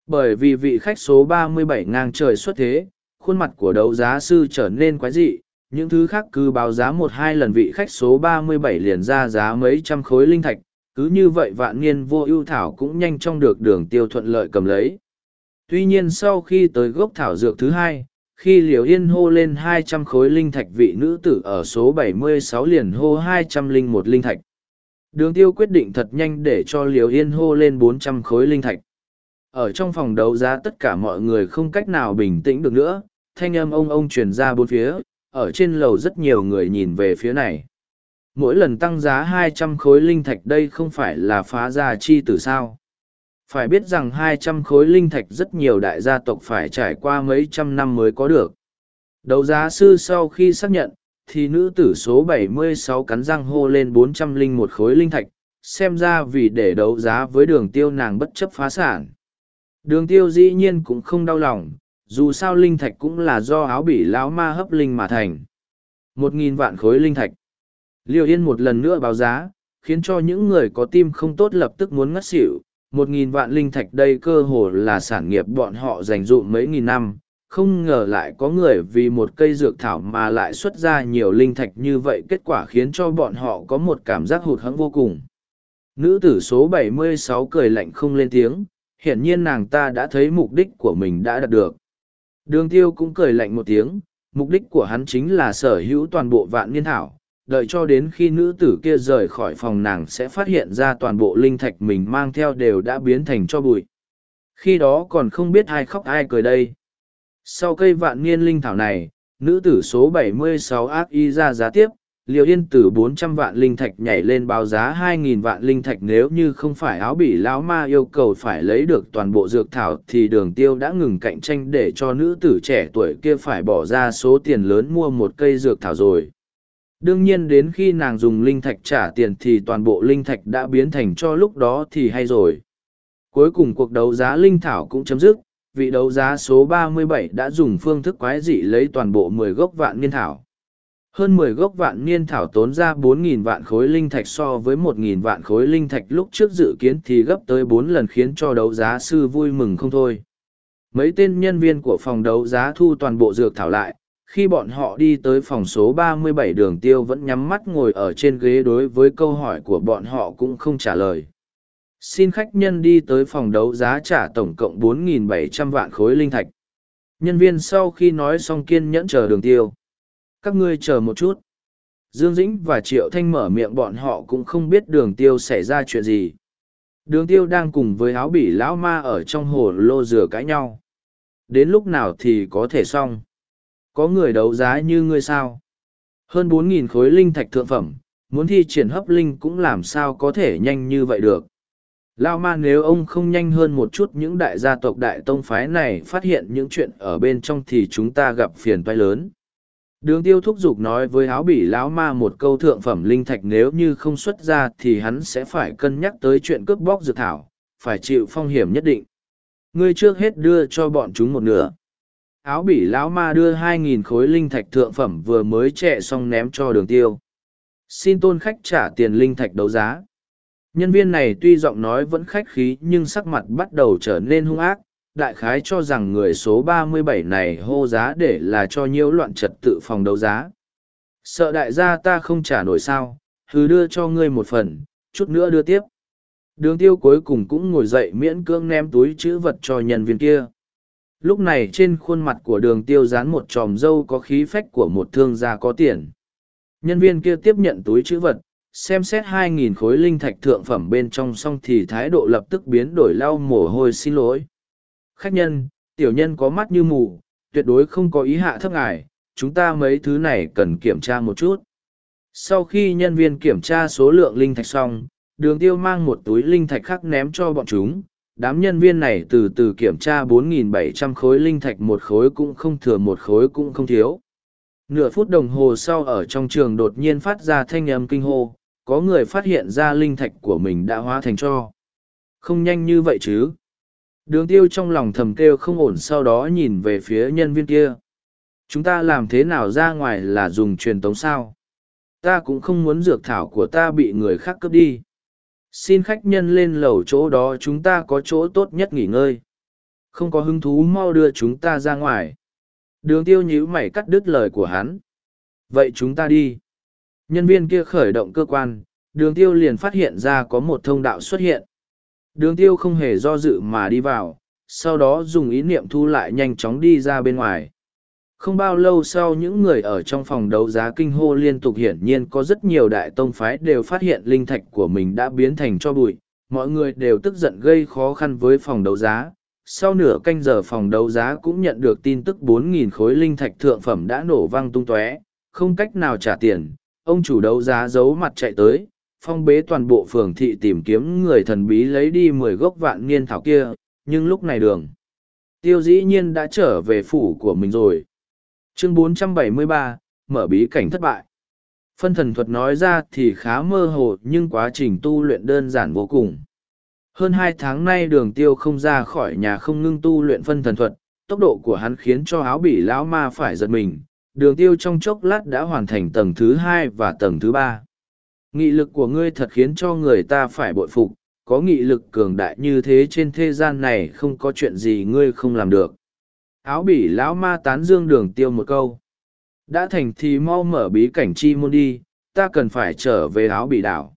Bởi vì vị khách số 37 ngang trời xuất thế, khuôn mặt của đấu giá sư trở nên quái dị, những thứ khác cứ báo giá một hai lần vị khách số 37 liền ra giá mấy trăm khối linh thạch, cứ như vậy vạn niên vô ưu thảo cũng nhanh chóng được đường tiêu thuận lợi cầm lấy. Tuy nhiên sau khi tới gốc thảo dược thứ hai, khi liều yên hô lên hai trăm khối linh thạch vị nữ tử ở số 76 liền hô hai trăm linh một linh thạch. Đường tiêu quyết định thật nhanh để cho liều yên hô lên bốn trăm khối linh thạch. Ở trong phòng đấu giá tất cả mọi người không cách nào bình tĩnh được nữa, thanh âm ông ông truyền ra bốn phía, ở trên lầu rất nhiều người nhìn về phía này. Mỗi lần tăng giá hai trăm khối linh thạch đây không phải là phá ra chi từ sao phải biết rằng hai trăm khối linh thạch rất nhiều đại gia tộc phải trải qua mấy trăm năm mới có được. Đấu giá sư sau khi xác nhận, thì nữ tử số 76 cắn răng hô lên 401 khối linh thạch, xem ra vì để đấu giá với đường tiêu nàng bất chấp phá sản. Đường tiêu dĩ nhiên cũng không đau lòng, dù sao linh thạch cũng là do áo bỉ lão ma hấp linh mà thành. Một nghìn vạn khối linh thạch. Liêu Yên một lần nữa báo giá, khiến cho những người có tim không tốt lập tức muốn ngất xỉu, một nghìn vạn linh thạch đây cơ hồ là sản nghiệp bọn họ dành dụm mấy nghìn năm. Không ngờ lại có người vì một cây dược thảo mà lại xuất ra nhiều linh thạch như vậy, kết quả khiến cho bọn họ có một cảm giác hụt hẫng vô cùng. Nữ tử số 76 cười lạnh không lên tiếng, hiển nhiên nàng ta đã thấy mục đích của mình đã đạt được. Đường tiêu cũng cười lạnh một tiếng, mục đích của hắn chính là sở hữu toàn bộ vạn niên thảo đợi cho đến khi nữ tử kia rời khỏi phòng nàng sẽ phát hiện ra toàn bộ linh thạch mình mang theo đều đã biến thành cho bụi. Khi đó còn không biết ai khóc ai cười đây. Sau cây vạn niên linh thảo này, nữ tử số 76 ác y ra giá tiếp, liều yên tử 400 vạn linh thạch nhảy lên báo giá 2.000 vạn linh thạch nếu như không phải áo bỉ lão ma yêu cầu phải lấy được toàn bộ dược thảo thì đường tiêu đã ngừng cạnh tranh để cho nữ tử trẻ tuổi kia phải bỏ ra số tiền lớn mua một cây dược thảo rồi đương nhiên đến khi nàng dùng linh thạch trả tiền thì toàn bộ linh thạch đã biến thành cho lúc đó thì hay rồi cuối cùng cuộc đấu giá linh thảo cũng chấm dứt vị đấu giá số 37 đã dùng phương thức quái dị lấy toàn bộ 10 gốc vạn niên thảo hơn 10 gốc vạn niên thảo tốn ra 4.000 vạn khối linh thạch so với 1.000 vạn khối linh thạch lúc trước dự kiến thì gấp tới 4 lần khiến cho đấu giá sư vui mừng không thôi. Mấy tên nhân viên của phòng đấu giá thu toàn bộ dược thảo lại, khi bọn họ đi tới phòng số 37 đường tiêu vẫn nhắm mắt ngồi ở trên ghế đối với câu hỏi của bọn họ cũng không trả lời. Xin khách nhân đi tới phòng đấu giá trả tổng cộng 4.700 vạn khối linh thạch. Nhân viên sau khi nói xong kiên nhẫn chờ đường tiêu. Các ngươi chờ một chút. Dương Dĩnh và Triệu Thanh mở miệng bọn họ cũng không biết đường tiêu xảy ra chuyện gì. Đường tiêu đang cùng với áo bỉ lão ma ở trong hồ lô dừa cãi nhau. Đến lúc nào thì có thể xong có người đấu giá như ngươi sao? Hơn bốn nghìn khối linh thạch thượng phẩm, muốn thi triển hấp linh cũng làm sao có thể nhanh như vậy được? Lao ma nếu ông không nhanh hơn một chút những đại gia tộc đại tông phái này phát hiện những chuyện ở bên trong thì chúng ta gặp phiền toái lớn. Đường tiêu thúc giục nói với áo bỉ lão ma một câu thượng phẩm linh thạch nếu như không xuất ra thì hắn sẽ phải cân nhắc tới chuyện cướp bóc dược thảo, phải chịu phong hiểm nhất định. Ngươi trước hết đưa cho bọn chúng một nửa áo bỉ lão ma đưa hai nghìn khối linh thạch thượng phẩm vừa mới chạy xong ném cho đường tiêu. Xin tôn khách trả tiền linh thạch đấu giá. Nhân viên này tuy giọng nói vẫn khách khí nhưng sắc mặt bắt đầu trở nên hung ác. Đại khái cho rằng người số ba mươi bảy này hô giá để là cho nhiễu loạn trật tự phòng đấu giá. Sợ đại gia ta không trả nổi sao, hừ đưa cho ngươi một phần, chút nữa đưa tiếp. Đường tiêu cuối cùng cũng ngồi dậy miễn cưỡng ném túi chữ vật cho nhân viên kia lúc này trên khuôn mặt của đường tiêu dán một tròm dâu có khí phách của một thương gia có tiền. Nhân viên kia tiếp nhận túi chữ vật, xem xét hai nghìn khối linh thạch thượng phẩm bên trong xong thì thái độ lập tức biến đổi lau mồ hôi xin lỗi. Khách nhân, tiểu nhân có mắt như mù, tuyệt đối không có ý hạ thấp ngài, chúng ta mấy thứ này cần kiểm tra một chút. Sau khi nhân viên kiểm tra số lượng linh thạch xong, đường tiêu mang một túi linh thạch khác ném cho bọn chúng đám nhân viên này từ từ kiểm tra 4.700 khối linh thạch, một khối cũng không thừa, một khối cũng không thiếu. Nửa phút đồng hồ sau ở trong trường đột nhiên phát ra thanh âm kinh hô, có người phát hiện ra linh thạch của mình đã hóa thành cho không nhanh như vậy chứ? Đường tiêu trong lòng thầm kêu không ổn, sau đó nhìn về phía nhân viên kia. Chúng ta làm thế nào ra ngoài là dùng truyền tống sao? Ta cũng không muốn dược thảo của ta bị người khác cướp đi xin khách nhân lên lầu chỗ đó chúng ta có chỗ tốt nhất nghỉ ngơi. Không có hứng thú mau đưa chúng ta ra ngoài. Đường tiêu nhíu mày cắt đứt lời của hắn. Vậy chúng ta đi. Nhân viên kia khởi động cơ quan, đường tiêu liền phát hiện ra có một thông đạo xuất hiện. Đường tiêu không hề do dự mà đi vào, sau đó dùng ý niệm thu lại nhanh chóng đi ra bên ngoài không bao lâu sau những người ở trong phòng đấu giá kinh hô liên tục hiển nhiên có rất nhiều đại tông phái đều phát hiện linh thạch của mình đã biến thành cho bụi. Mọi người đều tức giận gây khó khăn với phòng đấu giá. Sau nửa canh giờ phòng đấu giá cũng nhận được tin tức 4.000 khối linh thạch thượng phẩm đã nổ văng tung tóe. Không cách nào trả tiền. Ông chủ đấu giá giấu mặt chạy tới. Phong bế toàn bộ phường thị tìm kiếm người thần bí lấy đi mười gốc vạn niên thảo kia. Nhưng lúc này đường, tiêu dĩ nhiên đã trở về phủ của mình rồi chương 473, mở bí cảnh thất bại. Phân thần thuật nói ra thì khá mơ hồ nhưng quá trình tu luyện đơn giản vô cùng. Hơn hai tháng nay đường tiêu không ra khỏi nhà không ngưng tu luyện phân thần thuật tốc độ của hắn khiến cho áo bỉ lão ma phải giật mình. Đường tiêu trong chốc lát đã hoàn thành tầng thứ hai và tầng thứ ba. Nghị lực của ngươi thật khiến cho người ta phải bội phục có nghị lực cường đại như thế trên thế gian này không có chuyện gì ngươi không làm được áo bỉ lão ma tán dương đường tiêu một câu. Đã thành thì mau mở bí cảnh chi môn đi, ta cần phải trở về áo bỉ đảo.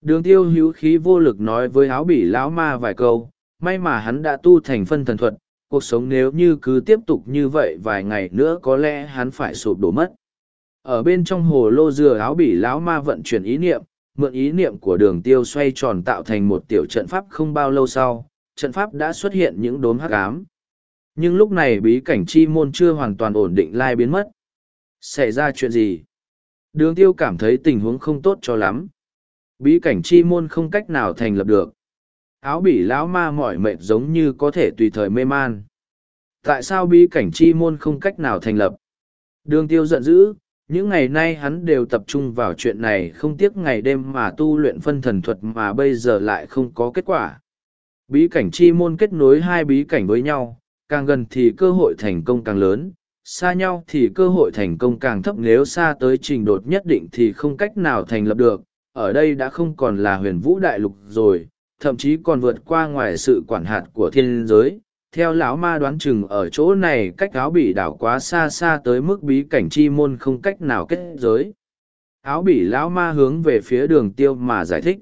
Đường tiêu hữu khí vô lực nói với áo bỉ lão ma vài câu, may mà hắn đã tu thành phân thần thuật, cuộc sống nếu như cứ tiếp tục như vậy vài ngày nữa có lẽ hắn phải sụp đổ mất. Ở bên trong hồ lô dừa áo bỉ lão ma vận chuyển ý niệm, mượn ý niệm của đường tiêu xoay tròn tạo thành một tiểu trận pháp không bao lâu sau, trận pháp đã xuất hiện những đốm hắc ám nhưng lúc này bí cảnh chi môn chưa hoàn toàn ổn định lai biến mất. Xảy ra chuyện gì? Đường tiêu cảm thấy tình huống không tốt cho lắm. Bí cảnh chi môn không cách nào thành lập được. Áo bỉ lão ma mỏi mệt giống như có thể tùy thời mê man. Tại sao bí cảnh chi môn không cách nào thành lập? Đường tiêu giận dữ, những ngày nay hắn đều tập trung vào chuyện này, không tiếc ngày đêm mà tu luyện phân thần thuật mà bây giờ lại không có kết quả. Bí cảnh chi môn kết nối hai bí cảnh với nhau càng gần thì cơ hội thành công càng lớn, xa nhau thì cơ hội thành công càng thấp, nếu xa tới trình độ nhất định thì không cách nào thành lập được, ở đây đã không còn là huyền vũ đại lục rồi, thậm chí còn vượt qua ngoài sự quản hạt của thiên giới, theo lão ma đoán chừng ở chỗ này cách áo bỉ đảo quá xa xa tới mức bí cảnh chi môn không cách nào kết giới. Áo bỉ lão ma hướng về phía đường tiêu mà giải thích,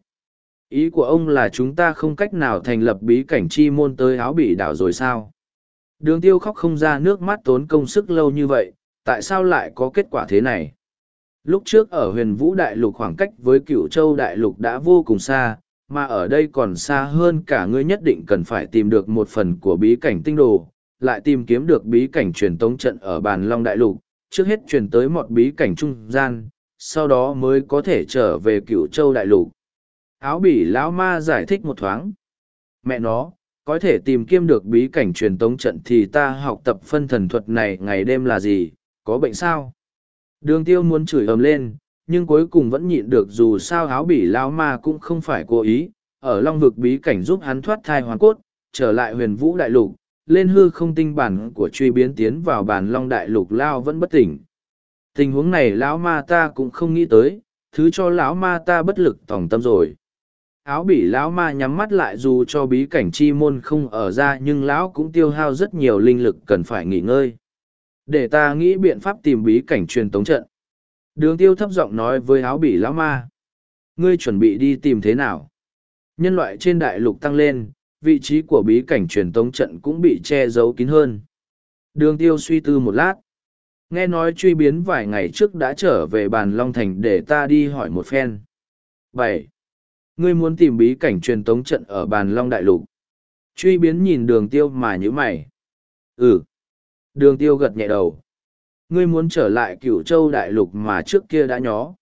ý của ông là chúng ta không cách nào thành lập bí cảnh chi môn tới áo bỉ đảo rồi sao? Đường tiêu khóc không ra nước mắt tốn công sức lâu như vậy, tại sao lại có kết quả thế này? Lúc trước ở huyền vũ đại lục khoảng cách với cửu châu đại lục đã vô cùng xa, mà ở đây còn xa hơn cả ngươi nhất định cần phải tìm được một phần của bí cảnh tinh đồ, lại tìm kiếm được bí cảnh truyền tống trận ở bàn long đại lục, trước hết truyền tới một bí cảnh trung gian, sau đó mới có thể trở về cửu châu đại lục. Áo bỉ lão ma giải thích một thoáng. Mẹ nó, có thể tìm kiếm được bí cảnh truyền tống trận thì ta học tập phân thần thuật này ngày đêm là gì, có bệnh sao? Đường tiêu muốn chửi ầm lên, nhưng cuối cùng vẫn nhịn được dù sao áo bỉ lao ma cũng không phải cố ý, ở long vực bí cảnh giúp hắn thoát thai hoàn cốt, trở lại huyền vũ đại lục, lên hư không tinh bản của truy biến tiến vào bản long đại lục lao vẫn bất tỉnh. Tình huống này lão ma ta cũng không nghĩ tới, thứ cho lão ma ta bất lực tòng tâm rồi. Áo bỉ lão ma nhắm mắt lại dù cho bí cảnh chi môn không ở ra nhưng lão cũng tiêu hao rất nhiều linh lực cần phải nghỉ ngơi. Để ta nghĩ biện pháp tìm bí cảnh truyền tống trận. Đường tiêu thấp giọng nói với áo bỉ lão ma. Ngươi chuẩn bị đi tìm thế nào? Nhân loại trên đại lục tăng lên, vị trí của bí cảnh truyền tống trận cũng bị che giấu kín hơn. Đường tiêu suy tư một lát. Nghe nói truy biến vài ngày trước đã trở về bàn Long Thành để ta đi hỏi một phen. bảy Ngươi muốn tìm bí cảnh truyền tống trận ở bàn Long Đại Lục. Truy biến nhìn đường tiêu mà như mày. Ừ. Đường tiêu gật nhẹ đầu. Ngươi muốn trở lại cửu châu đại lục mà trước kia đã nhó.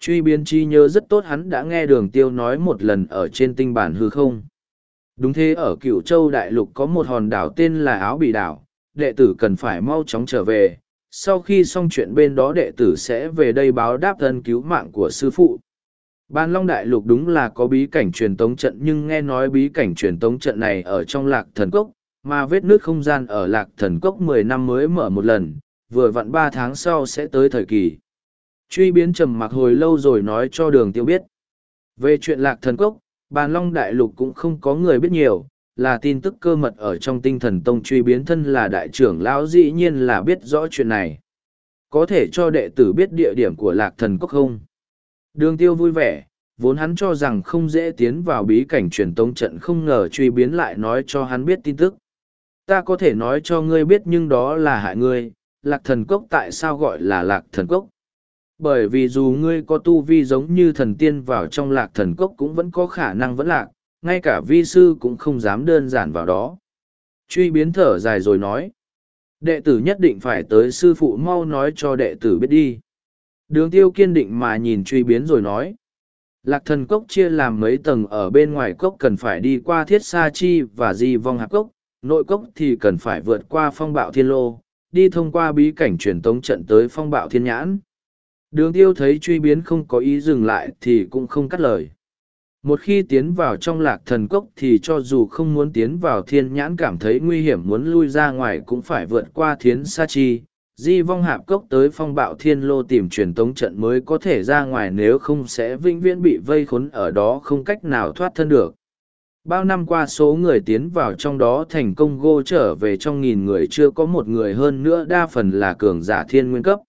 Truy biến chi nhớ rất tốt hắn đã nghe đường tiêu nói một lần ở trên tinh bản hư không. Đúng thế ở cửu châu đại lục có một hòn đảo tên là áo Bỉ đảo, đệ tử cần phải mau chóng trở về. Sau khi xong chuyện bên đó đệ tử sẽ về đây báo đáp thân cứu mạng của sư phụ. Ban Long Đại Lục đúng là có bí cảnh truyền tống trận nhưng nghe nói bí cảnh truyền tống trận này ở trong lạc thần cốc, mà vết nước không gian ở lạc thần cốc mười năm mới mở một lần, vừa vặn ba tháng sau sẽ tới thời kỳ. Truy biến trầm mặc hồi lâu rồi nói cho đường tiêu biết. Về chuyện lạc thần cốc, bàn long đại lục cũng không có người biết nhiều, là tin tức cơ mật ở trong tinh thần tông truy biến thân là đại trưởng lão dĩ nhiên là biết rõ chuyện này. Có thể cho đệ tử biết địa điểm của lạc thần cốc không? Đường tiêu vui vẻ, vốn hắn cho rằng không dễ tiến vào bí cảnh truyền tống trận không ngờ truy biến lại nói cho hắn biết tin tức. Ta có thể nói cho ngươi biết nhưng đó là hại ngươi, lạc thần cốc tại sao gọi là lạc thần cốc? Bởi vì dù ngươi có tu vi giống như thần tiên vào trong lạc thần cốc cũng vẫn có khả năng vẫn lạc, ngay cả vi sư cũng không dám đơn giản vào đó. Truy biến thở dài rồi nói. Đệ tử nhất định phải tới sư phụ mau nói cho đệ tử biết đi. Đường tiêu kiên định mà nhìn truy biến rồi nói. Lạc thần cốc chia làm mấy tầng ở bên ngoài cốc cần phải đi qua thiết sa chi và di vong hạp cốc, nội cốc thì cần phải vượt qua phong bạo thiên lô, đi thông qua bí cảnh truyền tống trận tới phong bạo thiên nhãn. Đường tiêu thấy truy biến không có ý dừng lại thì cũng không cắt lời. Một khi tiến vào trong lạc thần cốc thì cho dù không muốn tiến vào thiên nhãn cảm thấy nguy hiểm muốn lui ra ngoài cũng phải vượt qua thiến sa chi. Di vong hạp cốc tới phong bạo thiên lô tìm truyền tống trận mới có thể ra ngoài nếu không sẽ vĩnh viễn bị vây khốn ở đó không cách nào thoát thân được. Bao năm qua số người tiến vào trong đó thành công gô trở về trong nghìn người chưa có một người hơn nữa đa phần là cường giả thiên nguyên cấp.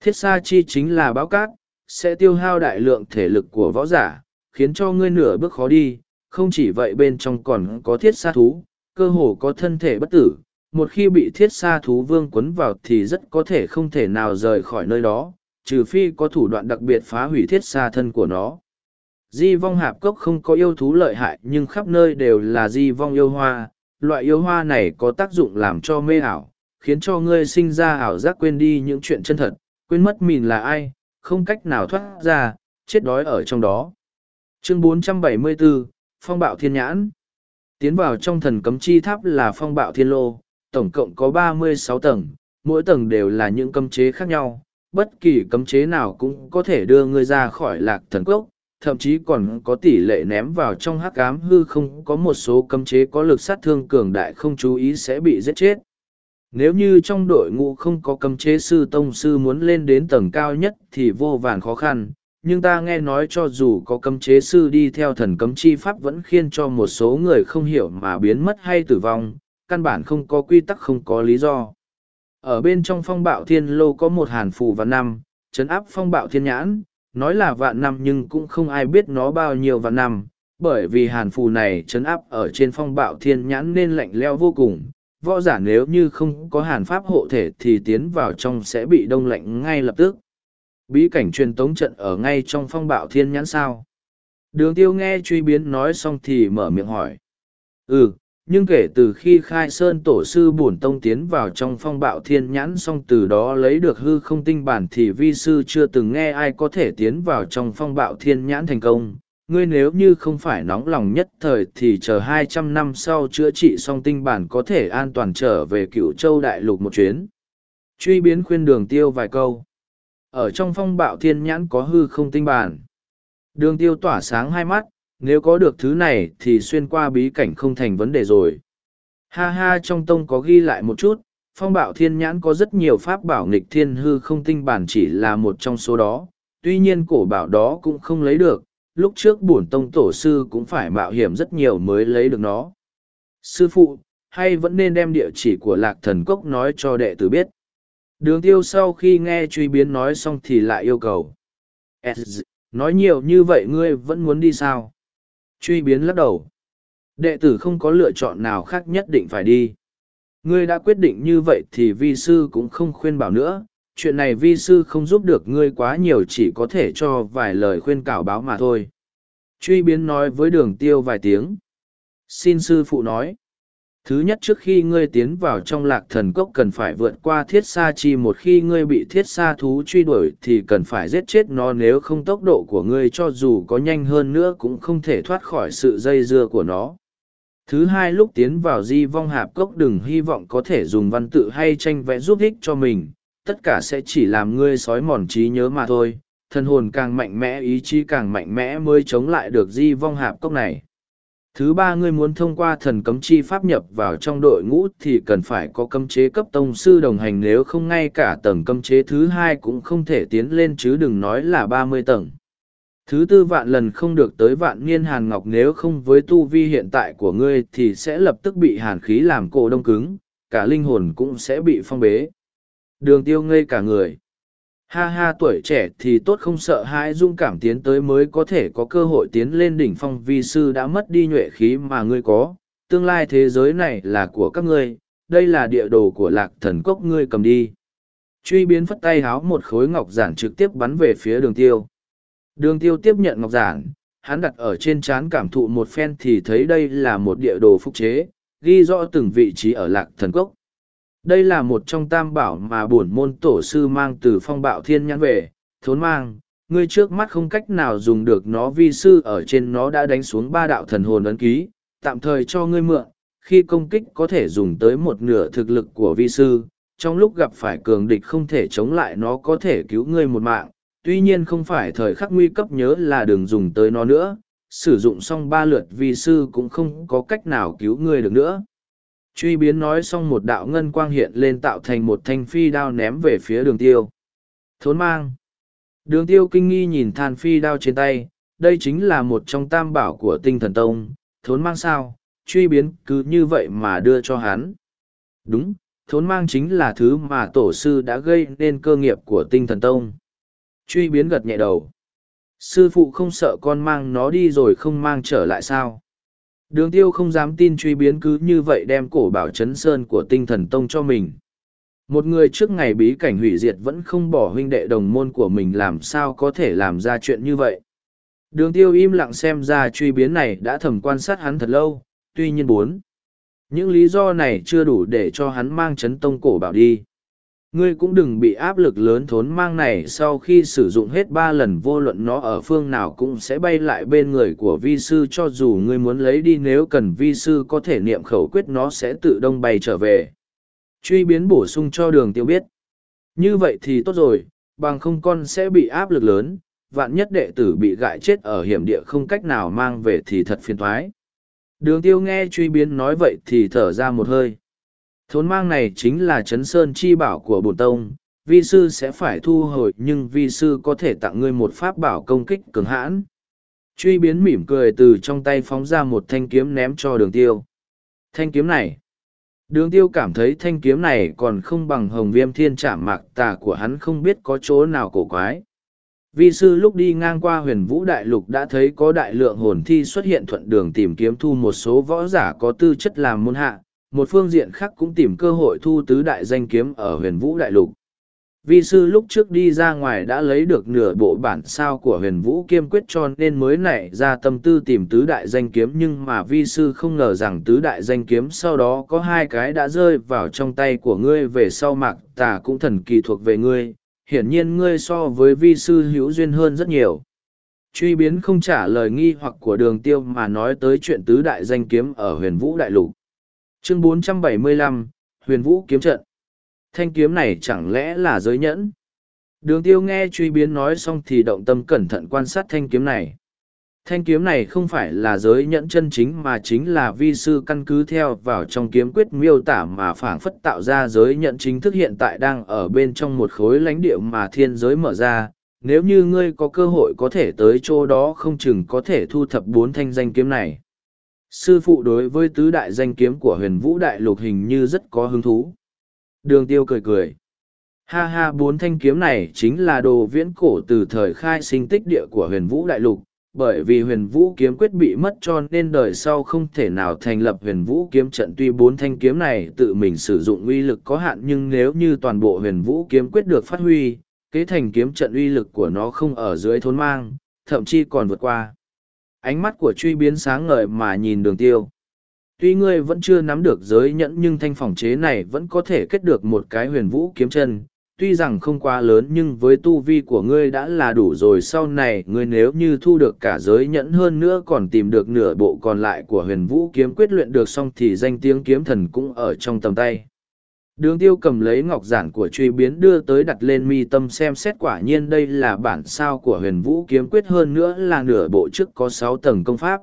Thiết sa chi chính là báo cát, sẽ tiêu hao đại lượng thể lực của võ giả, khiến cho ngươi nửa bước khó đi, không chỉ vậy bên trong còn có thiết sa thú, cơ hồ có thân thể bất tử, một khi bị thiết xa thú vương quấn vào thì rất có thể không thể nào rời khỏi nơi đó, trừ phi có thủ đoạn đặc biệt phá hủy thiết xa thân của nó. Di vong hạp cốc không có yêu thú lợi hại nhưng khắp nơi đều là di vong yêu hoa, loại yêu hoa này có tác dụng làm cho mê ảo, khiến cho ngươi sinh ra ảo giác quên đi những chuyện chân thật, quên mất mình là ai, không cách nào thoát ra, chết đói ở trong đó. Chương 474, Phong bạo thiên nhãn Tiến vào trong thần cấm chi tháp là phong bạo thiên lô, tổng cộng có 36 tầng, mỗi tầng đều là những cấm chế khác nhau, bất kỳ cấm chế nào cũng có thể đưa ngươi ra khỏi lạc thần cốc, thậm chí còn có tỷ lệ ném vào trong hắc ám hư không có một số cấm chế có lực sát thương cường đại không chú ý sẽ bị giết chết. Nếu như trong đội ngũ không có cấm chế sư tông sư muốn lên đến tầng cao nhất thì vô vàn khó khăn, nhưng ta nghe nói cho dù có cấm chế sư đi theo thần cấm chi pháp vẫn khiến cho một số người không hiểu mà biến mất hay tử vong, căn bản không có quy tắc không có lý do. Ở bên trong phong bạo thiên lô có một hàn phù và năm, chấn áp phong bạo thiên nhãn, nói là vạn năm nhưng cũng không ai biết nó bao nhiêu vạn năm, bởi vì hàn phù này chấn áp ở trên phong bạo thiên nhãn nên lạnh leo vô cùng. Võ giả nếu như không có hàn pháp hộ thể thì tiến vào trong sẽ bị đông lạnh ngay lập tức. Bí cảnh truyền tống trận ở ngay trong phong bạo thiên nhãn sao. Đường tiêu nghe truy biến nói xong thì mở miệng hỏi. Ừ, nhưng kể từ khi khai sơn tổ sư bổn tông tiến vào trong phong bạo thiên nhãn xong từ đó lấy được hư không tinh bản thì vi sư chưa từng nghe ai có thể tiến vào trong phong bạo thiên nhãn thành công. Ngươi nếu như không phải nóng lòng nhất thời thì chờ hai trăm năm sau chữa trị xong tinh bản có thể an toàn trở về cựu châu đại lục một chuyến. Truy biến khuyên đường tiêu vài câu. Ở trong phong bạo thiên nhãn có hư không tinh bản. Đường tiêu tỏa sáng hai mắt nếu có được thứ này thì xuyên qua bí cảnh không thành vấn đề rồi. Ha ha trong tông có ghi lại một chút, phong bảo thiên nhãn có rất nhiều pháp bảo nghịch thiên hư không tinh bản chỉ là một trong số đó, tuy nhiên cổ bảo đó cũng không lấy được, lúc trước bổn tông tổ sư cũng phải mạo hiểm rất nhiều mới lấy được nó. Sư phụ, hay vẫn nên đem địa chỉ của lạc thần cốc nói cho đệ tử biết. Đường tiêu sau khi nghe truy biến nói xong thì lại yêu cầu. Nói nhiều như vậy ngươi vẫn muốn đi sao? Truy biến lắc đầu. Đệ tử không có lựa chọn nào khác nhất định phải đi. Ngươi đã quyết định như vậy thì vi sư cũng không khuyên bảo nữa. Chuyện này vi sư không giúp được ngươi quá nhiều, chỉ có thể cho vài lời khuyên cảo báo mà thôi. Truy biến nói với đường tiêu vài tiếng. Xin sư phụ nói. Thứ nhất trước khi ngươi tiến vào trong lạc thần cốc cần phải vượt qua thiết sa chi một khi ngươi bị thiết sa thú truy đuổi thì cần phải giết chết nó nếu không tốc độ của ngươi cho dù có nhanh hơn nữa cũng không thể thoát khỏi sự dây dưa của nó. Thứ hai lúc tiến vào di vong hạp cốc đừng hy vọng có thể dùng văn tự hay tranh vẽ giúp ích cho mình, tất cả sẽ chỉ làm ngươi sói mòn trí nhớ mà thôi, thân hồn càng mạnh mẽ ý chí càng mạnh mẽ mới chống lại được di vong hạp cốc này. Thứ ba ngươi muốn thông qua thần cấm chi pháp nhập vào trong đội ngũ thì cần phải có cấm chế cấp tông sư đồng hành nếu không ngay cả tầng cấm chế thứ hai cũng không thể tiến lên chứ đừng nói là ba mươi tầng. Thứ tư vạn lần không được tới vạn niên hàn ngọc nếu không với tu vi hiện tại của ngươi thì sẽ lập tức bị hàn khí làm cổ đông cứng, cả linh hồn cũng sẽ bị phong bế. Đường tiêu ngây cả người. Ha ha tuổi trẻ thì tốt không sợ hãi dung cảm tiến tới mới có thể có cơ hội tiến lên đỉnh phong vi sư đã mất đi nhuệ khí mà ngươi có. Tương lai thế giới này là của các ngươi, đây là địa đồ của lạc thần cốc ngươi cầm đi. Truy biến phất tay háo một khối ngọc giản trực tiếp bắn về phía đường tiêu. Đường tiêu tiếp nhận ngọc giản, hắn đặt ở trên chán cảm thụ một phen thì thấy đây là một địa đồ phúc chế, ghi rõ từng vị trí ở lạc thần cốc. Đây là một trong tam bảo mà bổn môn tổ sư mang từ phong bạo thiên nhãn về, thốn mang, ngươi trước mắt không cách nào dùng được nó vi sư ở trên nó đã đánh xuống ba đạo thần hồn ấn ký, tạm thời cho ngươi mượn, khi công kích có thể dùng tới một nửa thực lực của vi sư, trong lúc gặp phải cường địch không thể chống lại nó có thể cứu ngươi một mạng, tuy nhiên không phải thời khắc nguy cấp nhớ là đừng dùng tới nó nữa, sử dụng xong ba lượt vi sư cũng không có cách nào cứu ngươi được nữa. Truy biến nói xong một đạo ngân quang hiện lên tạo thành một thanh phi đao ném về phía đường tiêu. Thốn mang. Đường tiêu kinh nghi nhìn than phi đao trên tay, đây chính là một trong tam bảo của tinh thần tông, thốn mang sao, truy biến cứ như vậy mà đưa cho hắn. Đúng, thốn mang chính là thứ mà tổ sư đã gây nên cơ nghiệp của tinh thần tông. Truy biến gật nhẹ đầu. Sư phụ không sợ con mang nó đi rồi không mang trở lại sao? Đường tiêu không dám tin truy biến cứ như vậy đem cổ bảo chấn sơn của tinh thần tông cho mình. Một người trước ngày bí cảnh hủy diệt vẫn không bỏ huynh đệ đồng môn của mình làm sao có thể làm ra chuyện như vậy. Đường tiêu im lặng xem ra truy biến này đã thầm quan sát hắn thật lâu, tuy nhiên bốn. Những lý do này chưa đủ để cho hắn mang chấn tông cổ bảo đi. Ngươi cũng đừng bị áp lực lớn thốn mang này sau khi sử dụng hết ba lần vô luận nó ở phương nào cũng sẽ bay lại bên người của vi sư cho dù ngươi muốn lấy đi nếu cần vi sư có thể niệm khẩu quyết nó sẽ tự đông bay trở về. Truy biến bổ sung cho đường tiêu biết. Như vậy thì tốt rồi, bằng không con sẽ bị áp lực lớn, vạn nhất đệ tử bị gại chết ở hiểm địa không cách nào mang về thì thật phiền thoái. Đường tiêu nghe truy biến nói vậy thì thở ra một hơi. Thốn mang này chính là chấn sơn chi bảo của bổn tông, vi sư sẽ phải thu hồi nhưng vi sư có thể tặng ngươi một pháp bảo công kích cường hãn. Truy biến mỉm cười từ trong tay phóng ra một thanh kiếm ném cho đường tiêu. Thanh kiếm này. Đường tiêu cảm thấy thanh kiếm này còn không bằng hồng viêm thiên trảm mạc tà của hắn không biết có chỗ nào cổ quái. Vi sư lúc đi ngang qua huyền vũ đại lục đã thấy có đại lượng hồn thi xuất hiện thuận đường tìm kiếm thu một số võ giả có tư chất làm môn hạ, một phương diện khác cũng tìm cơ hội thu tứ đại danh kiếm ở huyền vũ đại lục. Vi sư lúc trước đi ra ngoài đã lấy được nửa bộ bản sao của huyền vũ kiêm quyết cho nên mới nảy ra tâm tư tìm tứ đại danh kiếm, nhưng mà vi sư không ngờ rằng tứ đại danh kiếm sau đó có hai cái đã rơi vào trong tay của ngươi về sau mạc tà cũng thần kỳ thuộc về ngươi, hiển nhiên ngươi so với vi sư hữu duyên hơn rất nhiều truy biến không trả lời nghi hoặc của đường tiêu mà nói tới chuyện tứ đại danh kiếm ở huyền vũ đại lục chương 475, huyền vũ kiếm trận thanh kiếm này chẳng lẽ là giới nhẫn đường tiêu nghe truy biến nói xong thì động tâm cẩn thận quan sát thanh kiếm này Thanh kiếm này không phải là giới nhẫn chân chính mà chính là vi sư căn cứ theo vào trong kiếm quyết miêu tả mà phảng phất tạo ra giới nhẫn chính thức hiện tại đang ở bên trong một khối lãnh địa mà thiên giới mở ra. Nếu như ngươi có cơ hội có thể tới chỗ đó không chừng có thể thu thập bốn thanh danh kiếm này. Sư phụ đối với tứ đại danh kiếm của huyền vũ đại lục hình như rất có hứng thú. Đường tiêu cười cười. Ha ha bốn thanh kiếm này chính là đồ viễn cổ từ thời khai sinh tích địa của huyền vũ đại lục, bởi vì huyền vũ kiếm quyết bị mất cho nên đời sau không thể nào thành lập huyền vũ kiếm trận tuy bốn thanh kiếm này tự mình sử dụng uy lực có hạn nhưng nếu như toàn bộ huyền vũ kiếm quyết được phát huy, kế thành kiếm trận uy lực của nó không ở dưới thốn mang, thậm chí còn vượt qua. Ánh mắt của truy biến sáng ngời mà nhìn đường tiêu. Tuy ngươi vẫn chưa nắm được giới nhẫn nhưng thanh phòng chế này vẫn có thể kết được một cái huyền vũ kiếm chân, tuy rằng không quá lớn nhưng với tu vi của ngươi đã là đủ rồi sau này ngươi nếu như thu được cả giới nhẫn hơn nữa còn tìm được nửa bộ còn lại của huyền vũ kiếm quyết luyện được xong thì danh tiếng kiếm thần cũng ở trong tầm tay đường tiêu cầm lấy ngọc giản của truy biến đưa tới đặt lên mi tâm xem xét quả nhiên đây là bản sao của huyền vũ kiếm quyết hơn nữa là nửa bộ trước có sáu tầng công pháp.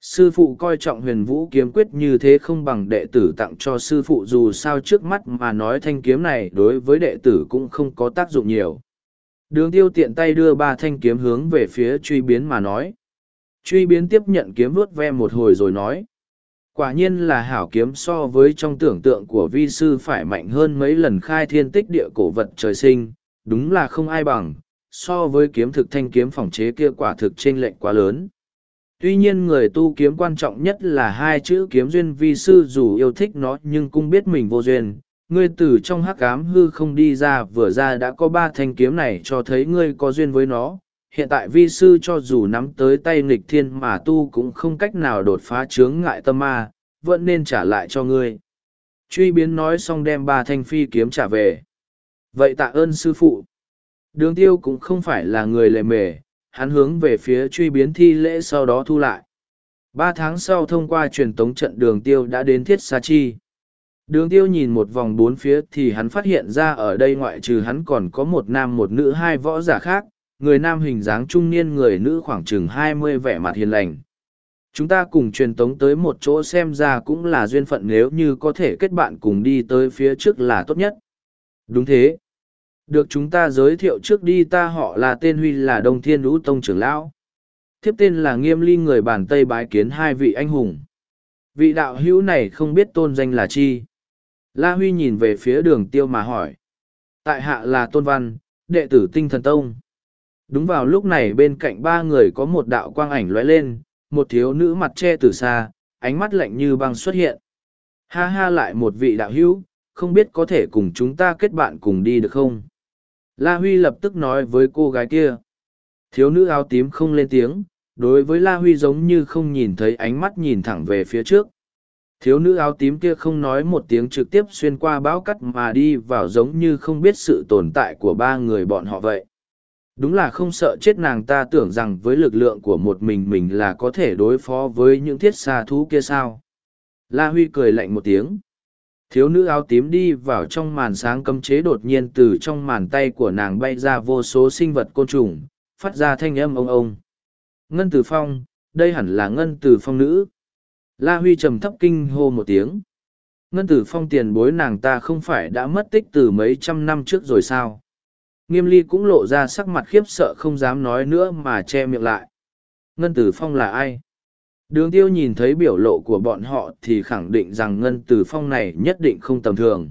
Sư phụ coi trọng huyền vũ kiếm quyết như thế không bằng đệ tử tặng cho sư phụ dù sao trước mắt mà nói thanh kiếm này đối với đệ tử cũng không có tác dụng nhiều. Đường tiêu tiện tay đưa ba thanh kiếm hướng về phía truy biến mà nói. Truy biến tiếp nhận kiếm vuốt ve một hồi rồi nói quả nhiên là hảo kiếm so với trong tưởng tượng của vi sư phải mạnh hơn mấy lần khai thiên tích địa cổ vật trời sinh, đúng là không ai bằng, so với kiếm thực thanh kiếm phòng chế kia quả thực t r ê n lệch quá lớn Tuy nhiên người tu kiếm quan trọng nhất là hai chữ kiếm duyên vi sư dù yêu thích nó nhưng cũng biết mình vô duyên. Ngươi từ trong hắc cám hư không đi ra vừa ra đã có ba thanh kiếm này cho thấy ngươi có duyên với nó. Hiện tại vi sư cho dù nắm tới tay nghịch thiên mà tu cũng không cách nào đột phá chướng ngại tâm ma, vẫn nên trả lại cho ngươi. Truy biến nói xong đem ba thanh phi kiếm trả về. Vậy tạ ơn sư phụ. Đường tiêu cũng không phải là người lề mề, hắn hướng về phía truy biến thi lễ sau đó thu lại. Ba tháng sau thông qua truyền tống trận đường tiêu đã đến thiết sa chi. Đường tiêu nhìn một vòng bốn phía thì hắn phát hiện ra ở đây ngoại trừ hắn còn có một nam một nữ hai võ giả khác, người nam hình dáng trung niên người nữ khoảng chừng hai mươi vẻ mặt hiền lành. Chúng ta cùng truyền tống tới một chỗ xem ra cũng là duyên phận nếu như có thể kết bạn cùng đi tới phía trước là tốt nhất. Đúng thế. Được chúng ta giới thiệu trước đi ta họ là tên Huy là Đông Thiên Lũ Tông trưởng lão. Thiếp tên là Nghiêm Ly người bản Tây bái kiến hai vị anh hùng. Vị đạo hữu này không biết tôn danh là chi. La Huy nhìn về phía đường tiêu mà hỏi. Tại hạ là Tôn Văn, đệ tử tinh thần tông. Đúng vào lúc này bên cạnh ba người có một đạo quang ảnh lóe lên, một thiếu nữ mặt che từ xa, ánh mắt lạnh như băng xuất hiện. Ha ha lại một vị đạo hữu, không biết có thể cùng chúng ta kết bạn cùng đi được không? La Huy lập tức nói với cô gái kia. Thiếu nữ áo tím không lên tiếng, đối với La Huy giống như không nhìn thấy ánh mắt nhìn thẳng về phía trước. Thiếu nữ áo tím kia không nói một tiếng trực tiếp xuyên qua bão cắt mà đi vào giống như không biết sự tồn tại của ba người bọn họ vậy. Đúng là không sợ chết nàng ta tưởng rằng với lực lượng của một mình mình là có thể đối phó với những thiết xa thú kia sao. La Huy cười lạnh một tiếng. Thiếu nữ áo tím đi vào trong màn sáng cấm chế đột nhiên từ trong màn tay của nàng bay ra vô số sinh vật côn trùng, phát ra thanh âm ông ông. Ngân Tử phong, đây hẳn là ngân Tử phong nữ. La huy trầm thấp kinh hô một tiếng. Ngân tử phong tiền bối nàng ta không phải đã mất tích từ mấy trăm năm trước rồi sao? Nghiêm ly cũng lộ ra sắc mặt khiếp sợ không dám nói nữa mà che miệng lại ngân tử phong là ai Đường tiêu nhìn thấy biểu lộ của bọn họ thì khẳng định rằng ngân tử phong này nhất định không tầm thường.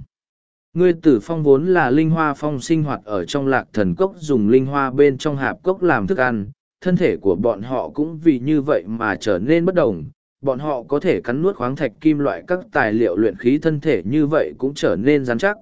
Ngươi tử phong vốn là linh hoa phong sinh hoạt ở trong lạc thần cốc dùng linh hoa bên trong hạp cốc làm thức ăn, thân thể của bọn họ cũng vì như vậy mà trở nên bất đồng. Bọn họ có thể cắn nuốt khoáng thạch kim loại các tài liệu luyện khí thân thể như vậy cũng trở nên rắn chắc.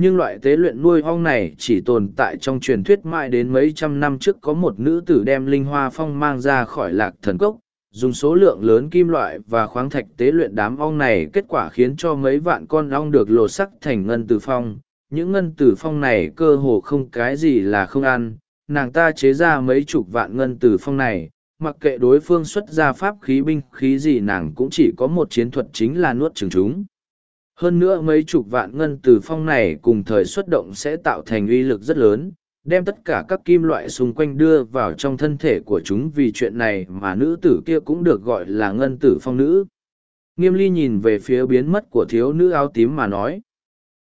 Nhưng loại tế luyện nuôi ong này chỉ tồn tại trong truyền thuyết mãi đến mấy trăm năm trước có một nữ tử đem linh hoa phong mang ra khỏi lạc thần cốc, dùng số lượng lớn kim loại và khoáng thạch tế luyện đám ong này kết quả khiến cho mấy vạn con ong được lột sắc thành ngân tử phong. Những ngân tử phong này cơ hồ không cái gì là không ăn nàng ta chế ra mấy chục vạn ngân tử phong này. Mặc kệ đối phương xuất ra pháp khí binh khí gì nàng cũng chỉ có một chiến thuật chính là nuốt chừng chúng hơn nữa mấy chục vạn ngân tử phong này cùng thời xuất động sẽ tạo thành uy lực rất lớn đem tất cả các kim loại xung quanh đưa vào trong thân thể của chúng vì chuyện này mà nữ tử kia cũng được gọi là ngân tử phong nữ. Nghiêm ly nhìn về phía biến mất của thiếu nữ áo tím mà nói.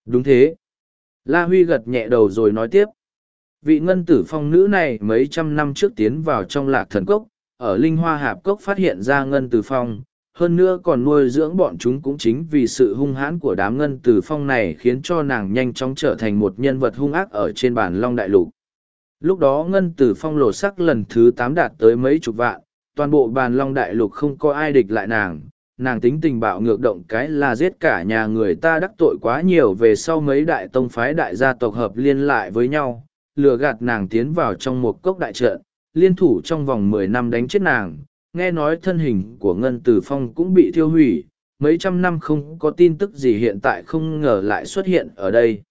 Đúng thế. La Huy gật nhẹ đầu rồi nói tiếp. Vị ngân tử phong nữ này mấy trăm năm trước tiến vào trong lạc thần cốc, ở Linh Hoa Hạp Cốc phát hiện ra ngân tử phong, hơn nữa còn nuôi dưỡng bọn chúng cũng chính vì sự hung hãn của đám ngân tử phong này khiến cho nàng nhanh chóng trở thành một nhân vật hung ác ở trên bản long đại lục. Lúc đó ngân tử phong lột sắc lần thứ tám đạt tới mấy chục vạn, toàn bộ bàn long đại lục không có ai địch lại nàng. Nàng tính tình bạo ngược động cái là giết cả nhà người ta đắc tội quá nhiều về sau mấy đại tông phái đại gia tộc hợp liên lại với nhau, lừa gạt nàng tiến vào trong một cốc đại trợn liên thủ trong vòng mười năm đánh chết nàng nghe nói thân hình của ngân tử phong cũng bị thiêu hủy, mấy trăm năm không có tin tức gì hiện tại không ngờ lại xuất hiện ở đây.